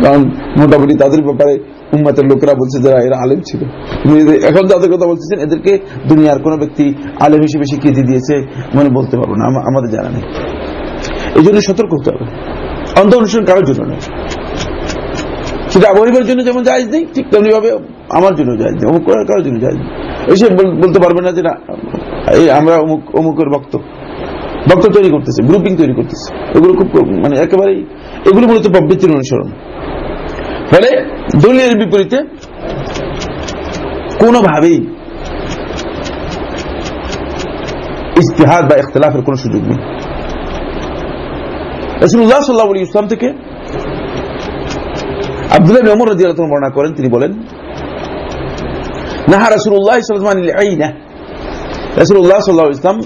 কারণ মোটামুটি তাদের ব্যাপারে উম্মাতের লোকেরা বলছে যারা, এরা আলেম ছিল। এখন যাদের কথা বলতেছেন, এদেরকে দুনিয়ার কোন ব্যক্তি আলেম হিসেবে স্বীকৃতি দিয়েছে মনে বলতে পারব না আমাদের জানা নেই। এই জন্য সতর্ক হতে হবে। অন্ধ অনুসরণ কারোর জন্য নেই সেটা আবহাওয়ার জন্য যেমন জায়জ নেই, ঠিক তেমনি ভাবে আমার জন্য জায়জ নেই, অমুক করার কারোর জন্য জায়জ নেই। এসে বলতে পারবে না যে না, এই আমরা অমুক, অমুকের ভক্ত। ভক্ত তৈরি করতেছে গ্রুপিং তৈরি করতেছে। এগুলো খুব মানে একেবারেই, এগুলো মূলত প্রবৃত্তির অনুসরণ। ফলে দলীয় বিপরীতে কোনোভাবেই ইস্তেহাদ বা ইখতলাফের কোন সুযোগ নেই। রসুল্লাহ সাল্লাহ ইসলাম থেকে আব্দুল্লাহ রাজি বর্ণনা করেন, তিনি বলেন, নাহা রসুল্লাহ আইনা। রসুল্লাহ সাল্লাহ ইসলাম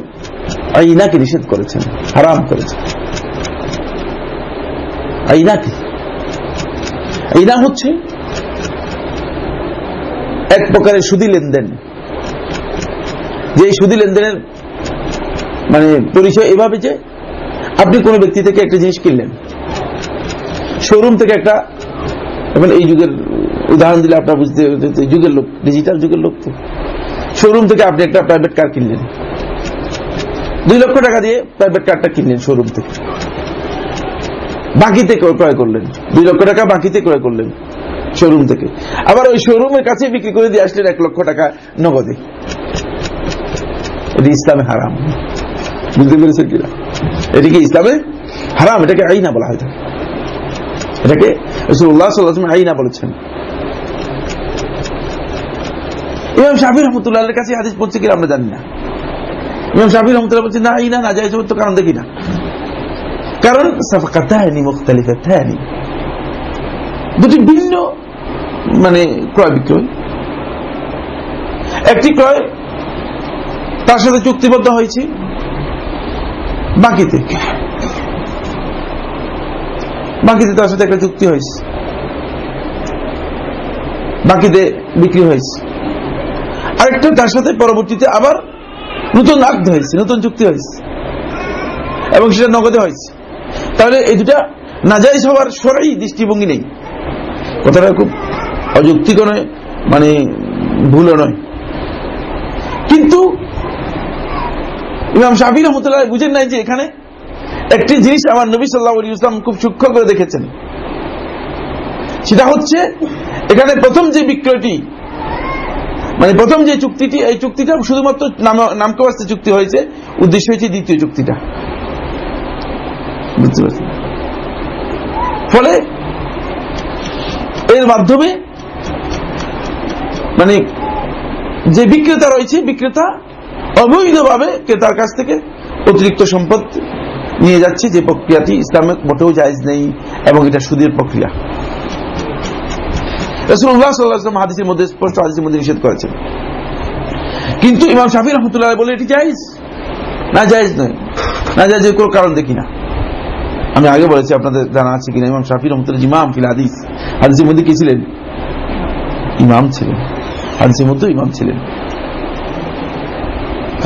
আইনাকে নিষেধ করেছেন, হারাম করেছেন। আইনাকে। আইনা হচ্ছে এক প্রকারের সুদী লেনদেন। যে সুদী লেনদেনের মানে পরিচয় এভাবে যে আপনি কোন ব্যক্তি থেকে একটা জিনিস কিনলেন। শোরুম থেকে একটা এখন এই যুগের উদাহরণ দিলে আপনার বুঝতে যুগের লোক ডিজিটাল যুগের লোক তো। শোরুম থেকে আপনি একটা প্রাইভেট কার কিনলেন। দুই লক্ষ টাকা দিয়ে প্রাইভেট কারটা কিনলেন শোরুম থেকে। বাকিতে ক্রয় করলেন। দুই লক্ষ টাকা বাকিতে ক্রয় করলেন শোরুম থেকে। আবার ওই শোরুমের কাছে বিক্রি করে দিয়ে আসলেন এক লক্ষ টাকা নগদে। এটি ইসলামে হারাম। বুঝতে পেরেছেন কিনা? এটি ইসলামে হারাম, এটাকে আইনা বলা হয়। এটাকে রসুল্লাহ সাল্লাহ আইনা বলেছেন। ইমাম শাফি রহমতুল্লাহ কাছে হাদিস পড়ছে কিনা আমরা জানি না। ইমাম শাফি রহমতুল্লাহ বলছে না, আইনা না, যাই তো কারণ দেখি না। কারণ সাফাকাতানি মুখতালিফাতানি দুটি ভিন্ন মানে ক্রয় বিক্রয়। একটি ক্রয় তার সাথে চুক্তিবদ্ধ হয়েছে। বাকিতে বাকিতে তার সাথে একটা চুক্তি হয়েছে। বাকিতে বিক্রি হয়েছে। আরেকটা তার সাথে পরবর্তীতে আবার নতুন আক্ত হয়েছে, নতুন চুক্তি হয়েছে। এবং সেটা নগদে হয়েছে। তাহলে এই দুটা নাজাইজ হওয়ার সরাই দৃষ্টিভঙ্গি নেই। কথাটা খুব অযৌক্তিক নয় মানে ভুলও নয়। কিন্তু ইমাম শাফি রহমতুল্লাহ বুঝেন নাই যে এখানে একটি জিনিস আমার নবী সাল্লাহ ইসলাম খুব সূক্ষ্ম করে দেখেছেন। সেটা হচ্ছে, এখানে প্রথম যে বিক্রয়টি মানে প্রথম যে চুক্তিটি, এই চুক্তিটা শুধুমাত্র নামকাবাস্তে চুক্তি হয়েছে, উদ্দেশ্য হয়েছে দ্বিতীয় চুক্তিটা। ফলে, এর মাধ্যমে মানে যে বিক্রেতা রয়েছে, বিক্রেতা অবৈধভাবে ক্রেতার কাছ থেকে অতিরিক্ত সম্পদ নিয়ে যাচ্ছে, যে প্রক্রিয়াটি ইসলামে মোটেও জায়জ নেই এবং এটা সুদের প্রক্রিয়া। হাদিসের মধ্যে, স্পষ্ট হাদিসের মধ্যে নিষেধ করেছেন। কিন্তু ইমাম শাফি রহমতুল্লাহ বলে, এটি জায়জ? না, জায়জ নয়। না কোনো কারণ দেখি না। আমি আগে বলেছি, আপনাদের জানা আছে কিনা? ইমাম শাফি রহমতুল্লাহ ইমাম ফিল হাদিস। হাদিসের মধ্যে কি ছিলেন? ইমাম ছিলেন। হাদিসের মধ্যে ইমাম ছিলেন।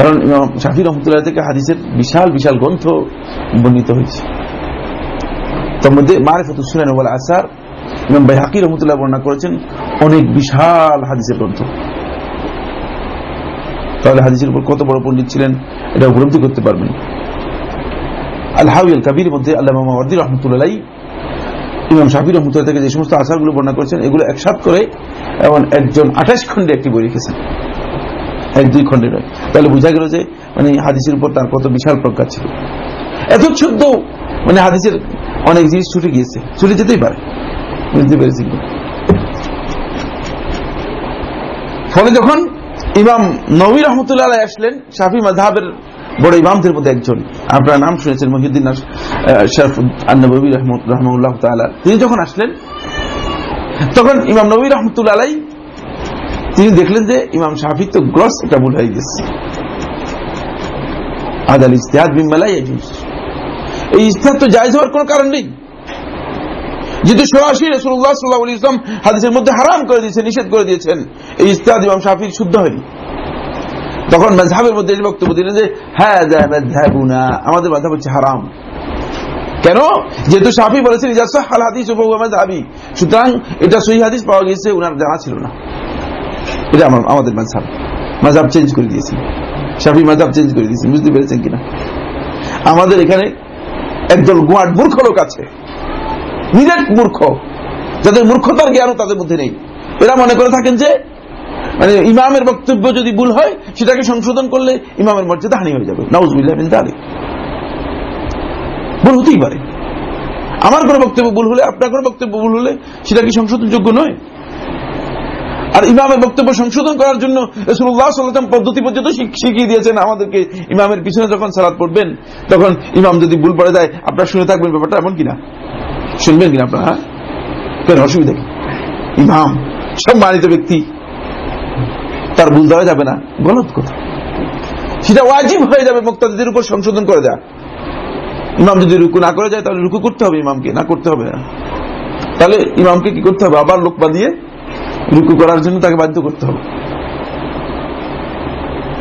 কারণ ইমাম শাফি রহমতুল্লাহ থেকে হাদিসের বিশাল বিশাল গ্রন্থ বর্ণিত হয়েছে। তার মধ্যে মারেফতুল সুনান ওয়াল আসার ইমাম ভাই রহমতুল্লাহ বর্ণনা করেছেন, অনেক বিশাল হাদিসের গ্রন্থ। তাহলে হাদিসের উপর কত বড় পণ্ডিত ছিলেন এটা উপলব্ধি করতে পারবেন। আল হাউল কাবির মধ্যে আল্লাহ রহমতুল্লাহ ইমাম শাফি রহমতুল্লাহ থেকে যে সমস্ত আচারগুলো বর্ণনা করেছেন, এগুলো একসাথ করে এবং একজন আঠাশ খন্ডে একটি বই লিখেছেন। এক দুই খন্ডে নয়। তাহলে বোঝা গেল যে মানে হাদিসের উপর তার কত বিশাল প্রজ্ঞা ছিল। এত ছোট্ট মানে হাদিসের অনেক জিনিস ছুটে গিয়েছে। ছুটে যেতেই পারে। বুঝতে পেরেছি ফলে যখন ইমাম নবী রহমতুল্লাহ আসলেন, শাফি মাধাবের বড় ইমামদের মধ্যে একজন, আপনার নাম শুনেছেন, মহিউদ্দিন তালা তিনি যখন আসলেন, তখন ইমাম নবী রহমতুল্লাহ তিনি দেখলেন যে ইমাম শাফি তো গ্রস এটা ভুল হয়ে গেছে। আদাল ইস্তেহাদ বিমালাই এই ইস্তেহাদ তো জায়জ হওয়ার কোন কারণ নেই। যেহেতু সরাসরি রসুল্লাহ সাল্লাহ ইসলাম হাদিসের মধ্যে হারাম করে দিয়েছেন, নিষেধ করে দিয়েছেন, এই ইস্তেহাদ ইমাম শাফির শুদ্ধ হয়নি। তখন মেজহাবের মধ্যে বক্তব্য দিলেন যে হ্যাঁ আমাদের মাথা হচ্ছে হারাম। কেন? যেহেতু সাফি বলেছেন হাল হাদিস হাবি সুতরাং এটা সহি হাদিস পাওয়া গিয়েছে উনার জানা ছিল না। এটা আমার, আমাদের মাঝহাব। মাঝহাব চেঞ্জ করে দিয়েছি। সাফি মাঝহাব চেঞ্জ করে দিয়েছি, বুঝতে পেরেছেন কিনা? আমাদের এখানে একদল গোয়াট মূর্খ লোক আছে। নিরেট মূর্খ। যাদের মূর্খতার জ্ঞানও তাদের মধ্যে নেই। এরা মনে করে থাকেন যে মানে ইমামের বক্তব্য যদি ভুল হয়, সেটাকে সংশোধন করলে ইমামের মর্যাদা হানি হয়ে যাবে। নাউজবিল্লাহ ভুল হতেই পারে। আমার কোনো বক্তব্য ভুল হলে, আপনার কোনো বক্তব্য ভুল হলে, সেটা কি সংশোধনযোগ্য নয়? আর ইমামের বক্তব্য সংশোধন করার জন্য রসুল্লাহ সাল্লাম পদ্ধতি পর্যন্ত শিখিয়ে দিয়েছেন আমাদেরকে ইমামের পিছনে যখন সালাদ পড়বেন, তখন ইমাম যদি ভুল পড়ে দেয় আপনার শুনে থাকবেন ব্যাপারটা এমন কিনা? শুনবেন কিনা আপনার হ্যাঁ? কেন অসুবিধা কি? ইমাম, সম্মানিত ব্যক্তি, তার ভুল দেওয়া যাবে না, গলত কথা সেটা ওয়াজিব হয়ে যাবে মুক্তাদের উপর সংশোধন করে দেয়া। ইমাম যদি রুকু না করে যায়, তাহলে রুকু করতে হবে ইমামকে, না করতে হবে তাহলে ইমামকে কি করতে হবে? আবার লোক বাঁধিয়ে রুকু করার জন্য তাকে বাধ্য করতে হবে।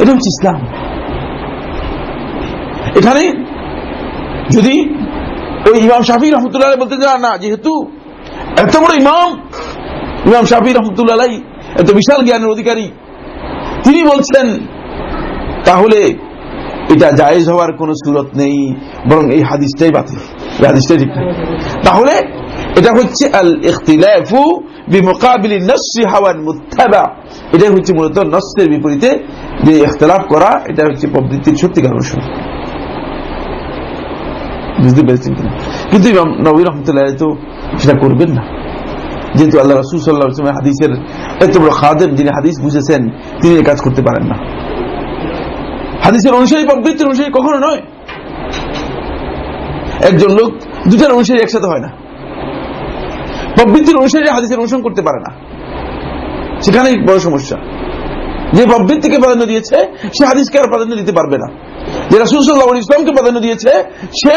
এটা হচ্ছে ইসলাম। এখানে যদি ওই ইমাম শাফি রহমতুল্লাহ বলতে যা না, যেহেতু এত বড় ইমাম ইমাম শাফি রহমতুল্লাহ এত বিশাল জ্ঞানের অধিকারী, তিনি বলছেন, তাহলে এটা জায়েজ হওয়ার কোন সুরত নেই, বরং এই হাদিসটাই বাতিল হাদিসটাই ঠিক তাহলে এটা হচ্ছে আল ইখতিলাফু এটাই হচ্ছে মূলত বিপরীতে যে ইখতলাফ করা, এটা হচ্ছে প্রবৃত্তির সত্যিকার বুঝতে পেরেছেন কিনা? কিন্তু রহমতুল্লাহ তো সেটা করবেন না। যেহেতু আল্লাহ রসুল সাল্লাহ হাদিসের এত বড় খাদেম যিনি হাদিস বুঝেছেন, তিনি কাজ করতে পারেন না। হাদিসের অনুসারী প্রবৃত্তির অনুসারী কখনো নয়। একজন লোক দুটার অনুসারী একসাথে হয় না। প্রবৃত্তির অনুসারী হাদিসের অনুসরণ করতে পারে না। সেখানেই বড় সমস্যা। যে প্রবৃত্তিকে প্রাধান্য দিয়েছে, সে হাদিসকে আর প্রাধান্য দিতে পারবে না। যে রাসুল সাল্লাহ ইসলামকে প্রাধান্য দিয়েছে, সে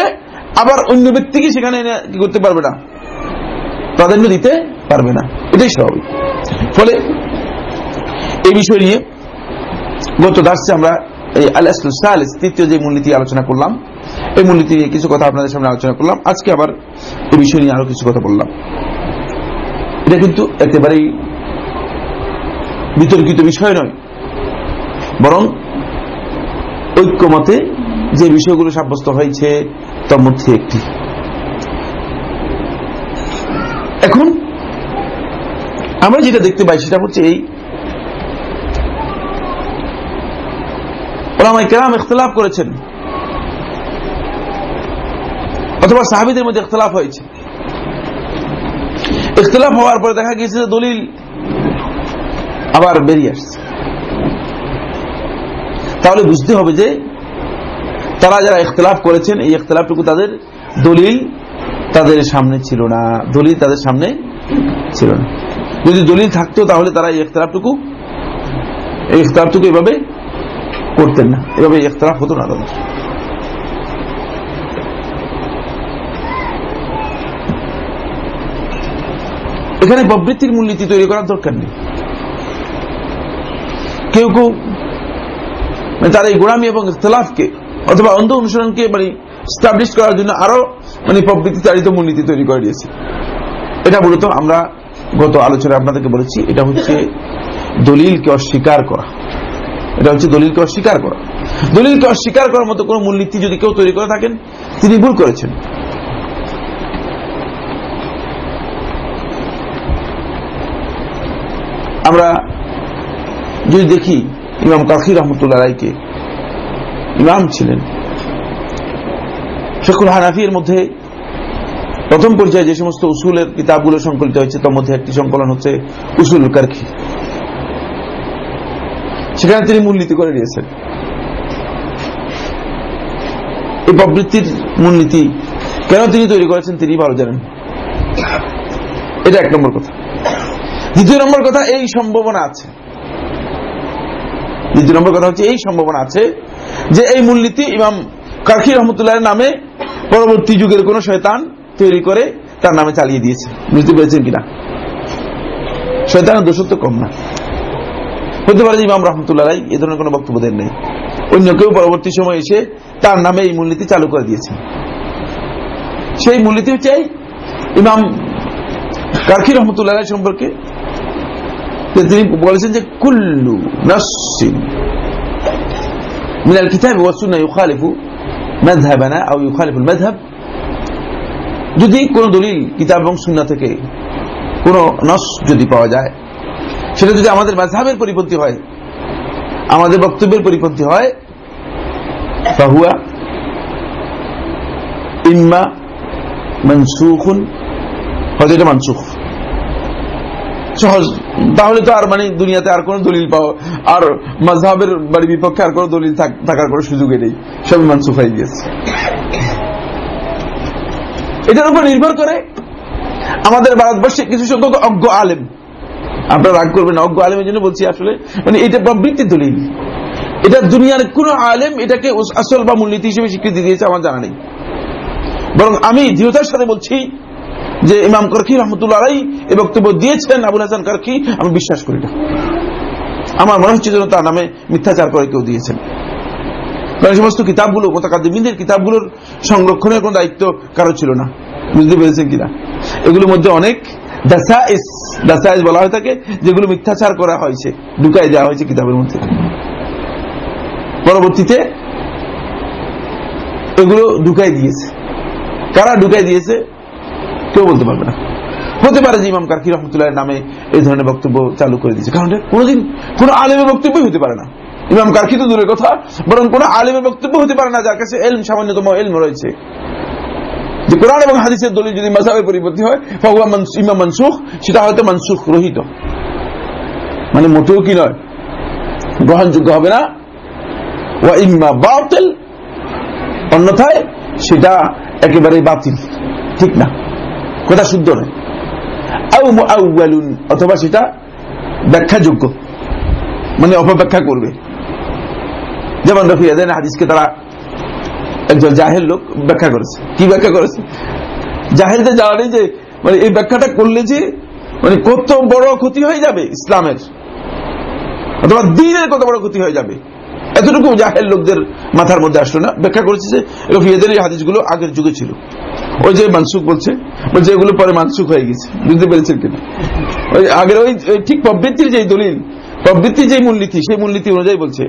আবার অন্য ব্যক্তিকে সেখানে করতে পারবে না। প্রাধান্য দিতে পারবে না। এটাই স্বাভাবিক। ফলে এই বিষয় নিয়ে গত দাসে আমরা এই আলাস তৃতীয় যে মূলনীতি আলোচনা করলাম, এই মূলনীতি নিয়ে কিছু কথা আপনাদের সামনে আলোচনা করলাম। আজকে আবার এই বিষয় নিয়ে আরও কিছু কথা বললাম। এটা কিন্তু একেবারেই বিতর্কিত বিষয় নয়। বরং ঐক্যমতে যে বিষয়গুলো সাব্যস্ত হয়েছে, তার মধ্যে একটি। এখন আমরা যেটা দেখতে পাই সেটা হচ্ছে এই। ওলামাই কেরাম ইখতলাফ করেছেন। অথবা সাহাবিদের মধ্যে ইখতলাফ হয়েছে। ইখতলাফ হওয়ার পরে দেখা গিয়েছে যে দলিল আবার বেরিয়ে আসছে। তাহলে বুঝতে হবে যে তারা যারা ইখতলাফ করেছেন, এই ইখতলাফটুকু তাদের দলিল তাদের সামনে ছিল না। দলিল তাদের সামনে ছিল না। যদি দলিল থাকতো তাহলে তারা এই ইখতলাফটুকু এই ইখতলাফটুকু এভাবে করতেন না। এভাবে ইখতলাফ হতো না তাদের। এখানে প্রবৃত্তির মূলনীতি তৈরি করার দরকার নেই। কেউ কেউ মানে তার এই গোড়ামি এবং ইখতলাফকে অথবা অন্ধ অনুসরণকে মানে স্টাবলিশ করার জন্য আরও মানে প্রবৃত্তি চালিত মূলনীতি তৈরি করে দিয়েছে। এটা মূলত আমরা গত আলোচনায় আপনাদেরকে বলেছি, এটা হচ্ছে দলিলকে অস্বীকার করা। এটা হচ্ছে দলিলকে অস্বীকার করা। দলিলকে অস্বীকার করার মতো কোন মূলনীতি যদি কেউ তৈরি করে থাকেন, তিনি ভুল করেছেন। আমরা যদি দেখি ইমাম কাকি রহমতুল্লাহ রায়কে, ইমাম ছিলেন, শেখুল হানাফির মধ্যে প্রথম পর্যায়ে যে সমস্ত উসুলের কিতাবগুলো সংকলিত হয়েছে, তার মধ্যে একটি সংকলন হচ্ছে উসুল কারখি। সেখানে তিনি মূলনীতি করে দিয়েছেন এই প্রবৃত্তির মূলনীতি কেন তিনি তৈরি করেছেন তিনি ভালো জানেন। এটা এক নম্বর কথা। দ্বিতীয় নম্বর কথা, এই সম্ভাবনা আছে। দ্বিতীয় নম্বর কথা হচ্ছে, এই সম্ভাবনা আছে যে এই মূলনীতি ইমাম কারখি রহমতুল্লাহ নামে পরবর্তী যুগের কোন শয়তান তৈরি করে তার নামে চালিয়ে দিয়েছে। বুঝতে পেরেছেন কিনা? শয়তানের দোষত্ব কম না। হতে পারে ইমাম রহমতুল্লাহ এ ধরনের কোন বক্তব্য দেন নেই। অন্য কেউ পরবর্তী সময় এসে তার নামে এই মূলনীতি চালু করে দিয়েছে। সেই মূলনীতি হচ্ছে ইমাম কারখি রহমতুল্লাহ সম্পর্কে তিনি বলেছেন যে কুল্লু নসিন من الكتاب والسنة يخالف مذهبنا أو يخالف المذهب যদি কোন দলিল কিতাব এবং সুন্না থেকে কোন নস যদি পাওয়া যায় সেটা যদি আমাদের মাঝহাবের পরিপন্থী হয় আমাদের বক্তব্যের পরিপন্থী হয় ফাহুয়া ইম্মা মনসুখুন হয়তো এটা মানসুখ সহজ। তাহলে তো আর মানে দুনিয়াতে আর কোন দলিল পাও আর মাঝহাবের বাড়ি বিপক্ষে আর কোন দলিল থাকার কোন সুযোগই নেই। সবই মানসুখ হয়ে গিয়েছে এটার উপর নির্ভর করে আমাদের ভারতবর্ষে কিছু সংখ্যক অজ্ঞ আলেম। আপনারা রাগ করবেন অজ্ঞ আলেমের জন্য বলছি আসলে। মানে এটা প্রবৃত্তি দলিল। এটা দুনিয়ার কোন আলেম এটাকে আসল বা মূলনীতি হিসেবে স্বীকৃতি দিয়েছে আমার জানা নেই। বরং আমি দৃঢ়তার সাথে বলছি যে ইমাম কারখি রহমতুল্লাহ আলাই এই বক্তব্য দিয়েছেন আবুল হাসান কারখি আমি বিশ্বাস করি না। আমার মনে হচ্ছে যেন তার নামে মিথ্যাচার করে কেউ দিয়েছেন। কারণ সমস্ত কিতাবগুলো মোতাকাদিমিনদের কিতাবগুলোর সংরক্ষণের কোন দায়িত্ব কারও ছিল না। বুঝতে পেরেছেন কিনা? এগুলোর মধ্যে অনেক দাসাইজ বলা হয়ে থাকে, যেগুলো মিথ্যাচার করা হয়েছে, ঢুকাই দেওয়া হয়েছে কিতাবের মধ্যে। পরবর্তীতে এগুলো ঢুকাই দিয়েছে। কারা ঢুকাই দিয়েছে? কেউ বলতে পারবে না। হতে পারে যে ইমাম কারকি রহমতুল্লাহ নামে এই ধরনের বক্তব্য চালু করে দিয়েছে। কারণ কোনোদিন কোন আলেমের বক্তব্যই হতে পারে না। ইমাম কারকি তো দূরের কথা, বরং কোন আলেমের বক্তব্য হতে পারে না যার কাছে এলম, সামান্যতম এলম রয়েছে। যে কোরআন এবং হাদিসের দলিল যদি মাসাবের পরিবর্তী হয় ফগুয়া ইমাম মনসুখ, সেটা হয়তো মনসুখ রহিত। মানে মোটেও কি নয়, গ্রহণযোগ্য হবে না। ওয়া ইম্মা বাতিল, অন্যথায় সেটা একেবারে বাতিল, ঠিক না। কথা শুদ্ধ নয়। অথবা সেটা ব্যাখ্যাযোগ্য। মানে অপব্যাখ্যা করবে। যেমন রফিয়াদের হাদিসকে তারা একজন জাহের লোক ব্যাখ্যা করেছে। কি ব্যাখ্যা করেছে? জাহেরদের জানা নেই যে মানে এই ব্যাখ্যাটা করলে যে মানে কত বড় ক্ষতি হয়ে যাবে ইসলামের। অথবা দিনের কত বড় ক্ষতি হয়ে যাবে। এতটুকু জাহের লোকদের মাথার মধ্যে আসলো না। ব্যাখ্যা করেছে যে রফিয়াদের এই হাদিসগুলো আগের যুগে ছিল। ওই যে মানসুক বলছে বলছে এগুলো পরে মানসুক হয়ে গেছে। বুঝতে পেরেছেন কিনা? ওই আগের ওই ঠিক প্রবৃত্তির যে দলিল, প্রবৃত্তির যে মূলনীতি, সেই মূলনীতি অনুযায়ী বলছে।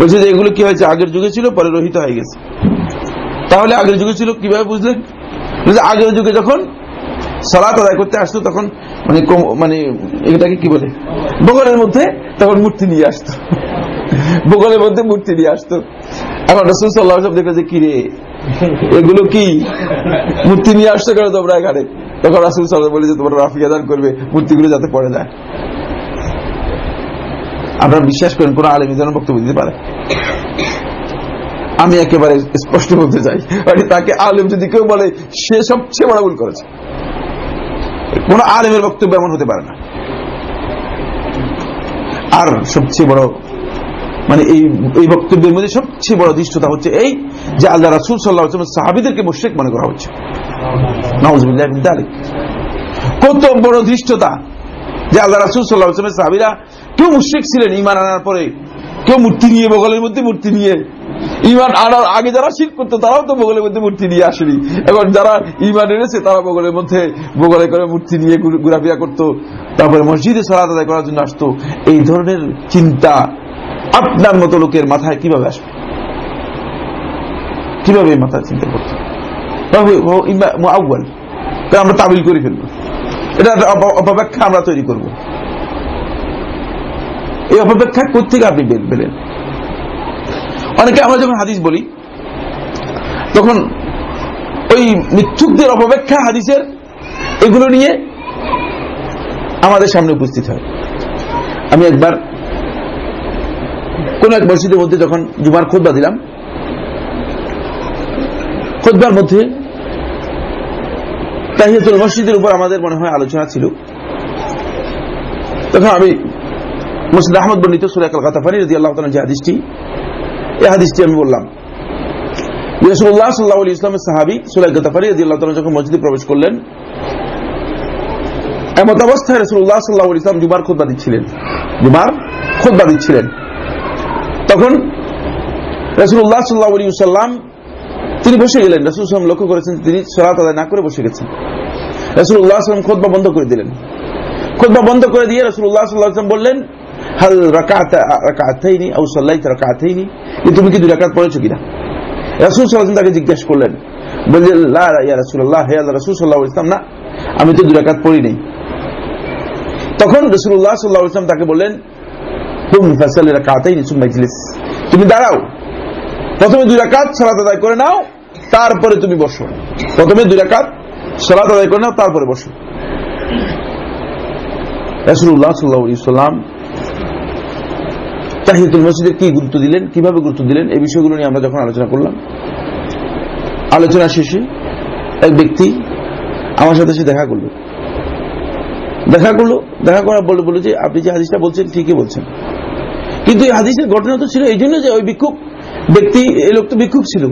বলছে যে এগুলো কি হয়েছে? আগের যুগে ছিল, পরে রহিত হয়ে গেছে। তাহলে আগের যুগে ছিল, কীভাবে বুঝলেন? আগের যুগে যখন সালাত আদায় করতে আসতো, তখন মানে মানে এটাকে কি বলে? বগলের মধ্যে তখন মূর্তি নিয়ে আসতো। বগলের মধ্যে মূর্তি নিয়ে আসতো। এখন রসুল সাল্লাহ দেখো যে কিরে এগুলো কি? মূর্তি নিয়ে আসছো কেন তোমরা এখানে। তখন রাসুল সাল্লাহ বলে যে, তোমরা রাফি আদান করবে, মূর্তিগুলো যাতে পড়ে যায়। আপনারা বিশ্বাস করেন, কোন আলেম যেন বক্তব্য দিতে পারে? আমি একেবারে স্পষ্ট বলতে চাই মানে তাকে আলেম যদি কেউ বলে, সে সবচেয়ে বড় ভুল করেছে। কোন আলেমের বক্তব্য এমন হতে পারে না। আর সবচেয়ে বড় মানে এই এই বক্তব্যের মধ্যে সবচেয়ে বড় দৃষ্টতা হচ্ছে এই যে আল্লাহ রাসুল সাল্লাহ সাহাবিদেরকে মুশ্রেক মনে করা হচ্ছে। কত বড় দৃষ্টতা যে আল্লাহ রাসুল সাল্লাহ সাহাবিরা কেউ মুশ্রিক ছিলেন ইমান আনার পরে, কেউ মূর্তি নিয়ে বগলের মধ্যে মূর্তি নিয়ে ইমান আনার আগে যারা শীত করতো তারাও তো বগলের মধ্যে মূর্তি নিয়ে আসেনি। এবং যারা ইমান এনেছে তারা বগলের মধ্যে বগলে করে মূর্তি নিয়ে ঘোরাফেরা করতো। তারপরে মসজিদে সালাদ আদায় করার জন্য আসতো। এই ধরনের চিন্তা আপনার মতো লোকের মাথায় কীভাবে আসবে? কীভাবে মাথায় চিন্তা করতো আমরা তাবিল করে ফেলব। এটা অপব্যাখ্যা আমরা তৈরি করব। এই অপব্যাখ্যা কোথেকে আপনি পেলেন? অনেকে আমরা যখন হাদিস বলি, তখন ওই মিথ্যুকদের অপব্যাখ্যা হাদিসের এগুলো নিয়ে আমাদের সামনে উপস্থিত হয়। আমি একবার কোন এক মসজিদের মধ্যে যখন জুমার খোদবা দিলাম খোদবার মধ্যে তাহিয়াতুল মসজিদের উপর আমাদের মনে হয় আলোচনা ছিল। তখন আমি মুসিদ আহমদ বর্ণিত সুরাকাল কাতাফানি রদি আল্লাহ যে হাদিসটি, এই হাদিসটি আমি বললাম। সাল্লাহ ইসলামের সাহাবি রদি আল্লাহ যখন মসজিদে প্রবেশ করলেন, এমত অবস্থায় রসুল্লাহ সাল্লাহ ইসলাম জুমার খোদ্া দিচ্ছিলেন। জুমার খোদ্া দিচ্ছিলেন। তখন রসুল্লাহ সাল্লাহ সাল্লাম তিনি বসে গেলেন, রসুল সাল্লাম লক্ষ্য করেছেন তিনি সরাত আদায় না করে বসে গেছেন। রসুল্লাহ সাল্লাম খোদবা বন্ধ করে দিলেন। খোদবা বন্ধ করে দিয়ে রসুল্লাহ সাল্লাম বললেন, হাল রাকাতাইনি আউ সাল্লাইত রাকাতাইনি? তুমি কি দুই রাকাত পড়েছো কিনা? রাসূল সাল্লাল্লাহু তাকে জিজ্ঞাসা করলেন, বললেন, লা ইয়া রাসূলুল্লাহ, হে আল্লাহ রাসূল সাল্লাল্লাহু আলাইহি না, আমি তো দুই রাকাত পড়ি নাই। তখন রাসূলুল্লাহ সাল্লাল্লাহু আলাইহি তাকে বললেন তুম ফাসালি রাকাতাইনি সুম্মা তুমি দাঁড়াও। প্রথমে দুই রাকাত সালাত আদায় করে নাও, তারপরে তুমি বসো। প্রথমে দুই রাকাত সালাত আদায় করে নাও, তারপরে বসো। রাসূলুল্লাহ সাল্লাল্লাহু আলাইহি সাল্লাম তাহিয়াতুল মসজিদের কি গুরুত্ব দিলেন, কীভাবে গুরুত্ব দিলেন, এই বিষয়গুলো নিয়ে আমরা যখন আলোচনা করলাম, আলোচনা শেষে এক ব্যক্তি আমার সাথে সে দেখা করল। দেখা করল, দেখা করার বলে বলে যে, আপনি যে হাদিসটা বলছেন ঠিকই বলছেন। কিন্তু এই হাদিসের ঘটনা তো ছিল এই জন্য যে ওই বিক্ষোভ ব্যক্তি, এই লোক তো বিক্ষোভ ছিল।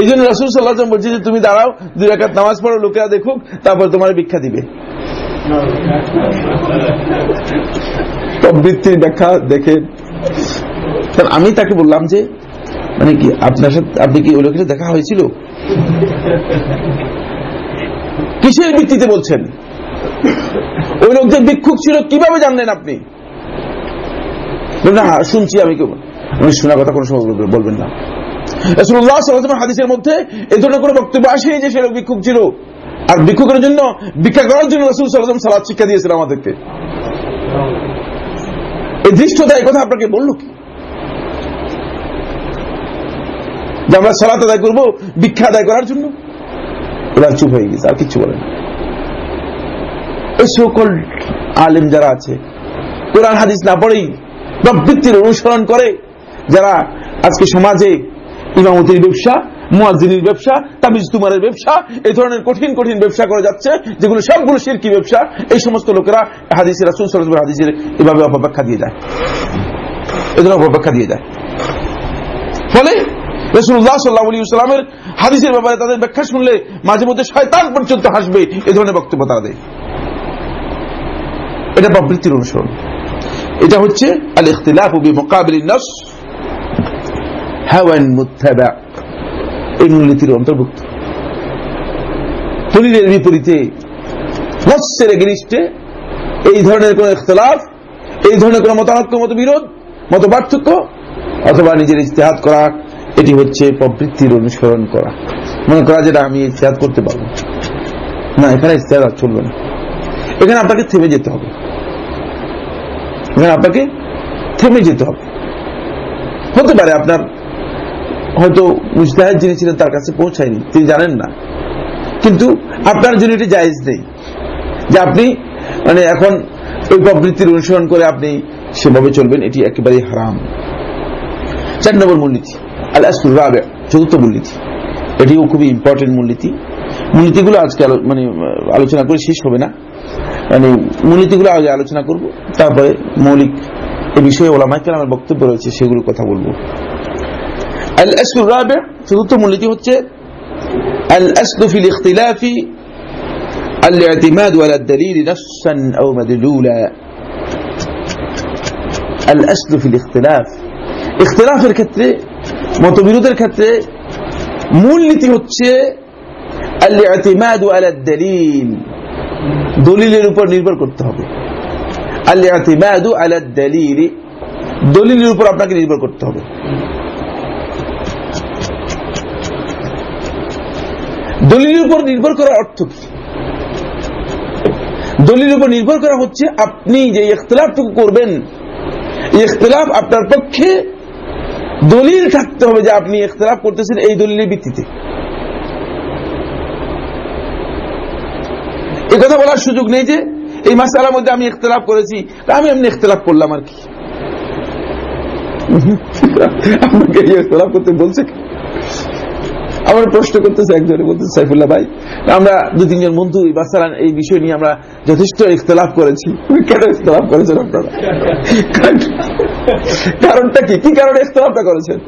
এই জন্য রাসুল সাল্লাহ বলছে যে, তুমি দাঁড়াও, দুই রাকাত নামাজ পড়ো, লোকেরা দেখুক, তারপর তোমার ভিক্ষা দিবে। প্রবৃত্তির ব্যাখ্যা দেখে আমি তাকে বললাম যে মানে কি, আপনার সাথে, আপনি কি ওই লোকের দেখা হয়েছিল? কিসের ভিত্তিতে বলছেন? ওই লোক যে ভিক্ষুক ছিল, কীভাবে জানলেন আপনি? না, শুনছি আমি কেউ উনি শোনার কথা কোনো সময় বলবেন না। হাদিসের মধ্যে এই ধরনের কোনো বক্তব্য আসেনি যে সে লোক ভিক্ষুক ছিল। আর ভিক্ষুকের জন্য, ভিক্ষা করার জন্য রসুল সাল্লাম সালাদ শিক্ষা দিয়েছিলেন আমাদেরকে। এই দৃষ্টতা এই কথা আপনাকে বলল কি? যে আমরা সালাত আদায় করব, ভিক্ষা আদায় করার জন্য? এবার চুপ হয়ে গেছে, আর কিচ্ছু বলেন এই সকল আলেম যারা আছে, কোরআন, হাদিস না পড়েই প্রবৃত্তির অনুসরণ করে যারা আজকে সমাজে ইমামতির ব্যবসা মুয়াজিনের ব্যবসা তামিজ তুমারের ব্যবসা, এই ধরনের কঠিন কঠিন ব্যবসা করে যাচ্ছে, যেগুলো সবগুলো শিরকি ব্যবসা, এই সমস্ত লোকেরা হাদিসের হাদিসের এভাবে অপব্যাখ্যা দিয়ে দেয় এদের অপব্যাখ্যা দিয়ে দেয় ফলে রসুল্লাহ হাদিসের ব্যাপারে তাদের ব্যাখ্যা শুনলে মাঝে মধ্যে শয়তান পর্যন্ত হাসবে, এ ধরনের বক্তব্য তারা দেয়। এটা প্রবৃত্তির অনুসরণ। এটা হচ্ছে আল ইখতিলাফ বি মুকাবিল নস হাওয়ান মুত্তাবা এই মূলনীতির অন্তর্ভুক্ত। দলিলের বিপরীতে নস্যের এগেনিস্টে এই ধরনের কোন ইখতলাফ, এই ধরনের কোন মতানক্য মত বিরোধ, মত পার্থক্য অথবা নিজের ইস্তেহাদ করা, এটি হচ্ছে প্রবৃত্তির অনুসরণ করা। মনে করা যেটা আমি ইস্তেহাদ করতে পারব। না, এখানে ইস্তেহাদ চলবে না। এখানে আপনাকে থেমে যেতে হবে। এখানে আপনাকে থেমে যেতে হবে। হতে পারে আপনার হয়তো মুস্তাহেদ যিনি ছিলেন তার কাছে পৌঁছায়নি, তিনি জানেন না। কিন্তু আপনার জন্য এটি জায়েজ নেই যে আপনি মানে এখন ওই প্রবৃত্তির অনুসরণ করে আপনি সেভাবে চলবেন, এটি একেবারেই হারাম। চার নম্বর মূলনীতি আল আসুল রাবে, চতুর্থ মূলনীতি। এটিও খুবই ইম্পর্টেন্ট মূলনীতি। মূলনীতিগুলো আজকে মানে আলোচনা করে শেষ হবে না। মানে মূলনীতিগুলো আগে আলোচনা করব, তারপরে মৌলিক এ বিষয়ে ওলামাই আমার বক্তব্য রয়েছে, সেগুলো কথা বলব। الأصل الرابع في ضد المولدي هوتشي الأصل في الاختلاف الاعتماد على الدليل نصا أو مدلولا. الأصل في الاختلاف. اختلاف ক্ষেত্রে মতবিরোধের ক্ষেত্রে مولدي হচ্ছে الاعتماد على الدليل. দলিলের উপর নির্ভর করতে হবে الاعتماد على الدليل. দলিলের উপর আপনাকে নির্ভর করতে হবে দলিলের উপর নির্ভর করার অর্থ কি? দলিলের উপর নির্ভর করা হচ্ছে আপনি যে ইখতলাফটুকু করবেন ইখতলাফ আপনার পক্ষে দলিল থাকতে হবে যে আপনি ইখতলাফ করতেছেন এই দলিলের ভিত্তিতে। এ কথা বলার সুযোগ নেই যে এই মাসালার মধ্যে আমি ইখতলাফ করেছি আমি এমনি ইখতলাফ করলাম আর কি। আপনাকে ইখতলাফ করতে বলছে আমার প্রশ্ন করতেছে একজনে, বলতেছে, সাইফুল্লাহ ভাই, আমরা দু তিনজন বন্ধু বাসালান এই বিষয় নিয়ে আমরা যথেষ্ট ইখতলাফ করেছি। কেন ইখতলাফ করেছেন আপনারা? কারণটা কি? কি কারণে ইখতলাফটা করেছেন?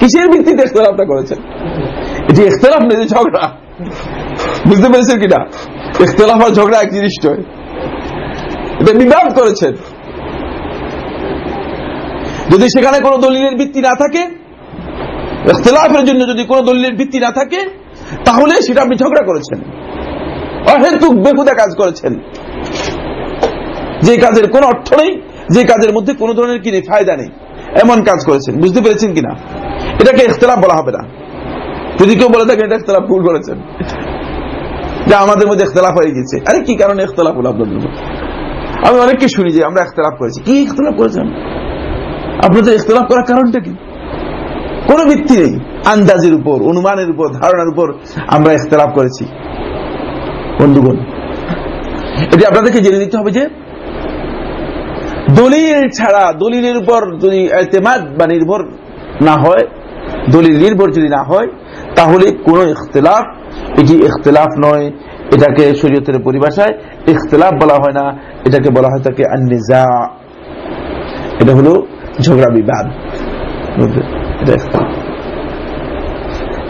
কিসের ভিত্তিতে ইখতলাফটা করেছেন? এটি ইখতলাফ নেই ঝগড়া। বুঝতে পেরেছেন কিনা? ইখতলাফ আর ঝগড়া এক জিনিস নয় এটা বিবাদ করেছেন। যদি সেখানে কোনো দলিলের ভিত্তি না থাকে ইখতলাফের জন্য যদি কোনো দলিলের ভিত্তি না থাকে, তাহলে সেটা আপনি ঝগড়া করেছেন। অহেতুক বেহুদা কাজ করেছেন। যে কাজের কোনো অর্থ নেই, যে কাজের মধ্যে কোনো ধরনের কি নেই, ফায়দা নেই। এমন কাজ করেছেন। বুঝতে পেরেছেন কিনা? এটাকে ইখতলাফ বলা হবে না। যদি কেউ বলে থাকেন, এটা ইখতলাফ ভুল করেছেন যে আমাদের মধ্যে ইখতলাফ হয়ে গেছে আরে, কি কারণে ইখতলাফ হলো আপনাদের মধ্যে? আমি অনেককে শুনি যে আমরা ইখতলাফ করেছি। কি ইখতলাফ করেছেন? আপনাদের ইখতলাফ করার কারণটা কি? কোন ভিত্তি নেই। আন্দাজের উপর, অনুমানের উপর, ধারণার উপর আমরা ইখতলাফ করেছি। বন্ধুগণ, এটি আপনাদেরকে জেনে নিতে হবে যে দলিল ছাড়া, দলিলের উপর যদি এতেমাদ বা নির্ভর না হয়, দলিল নির্ভর যদি না হয়, তাহলে কোন ইখতলাফ, এটি ইখতলাফ নয়। এটাকে শরীয়তের পরিভাষায় ইখতলাফ বলা হয় না। এটাকে বলা হয় তাকে এটা হলো ঝগড়া বিবাদ। এটা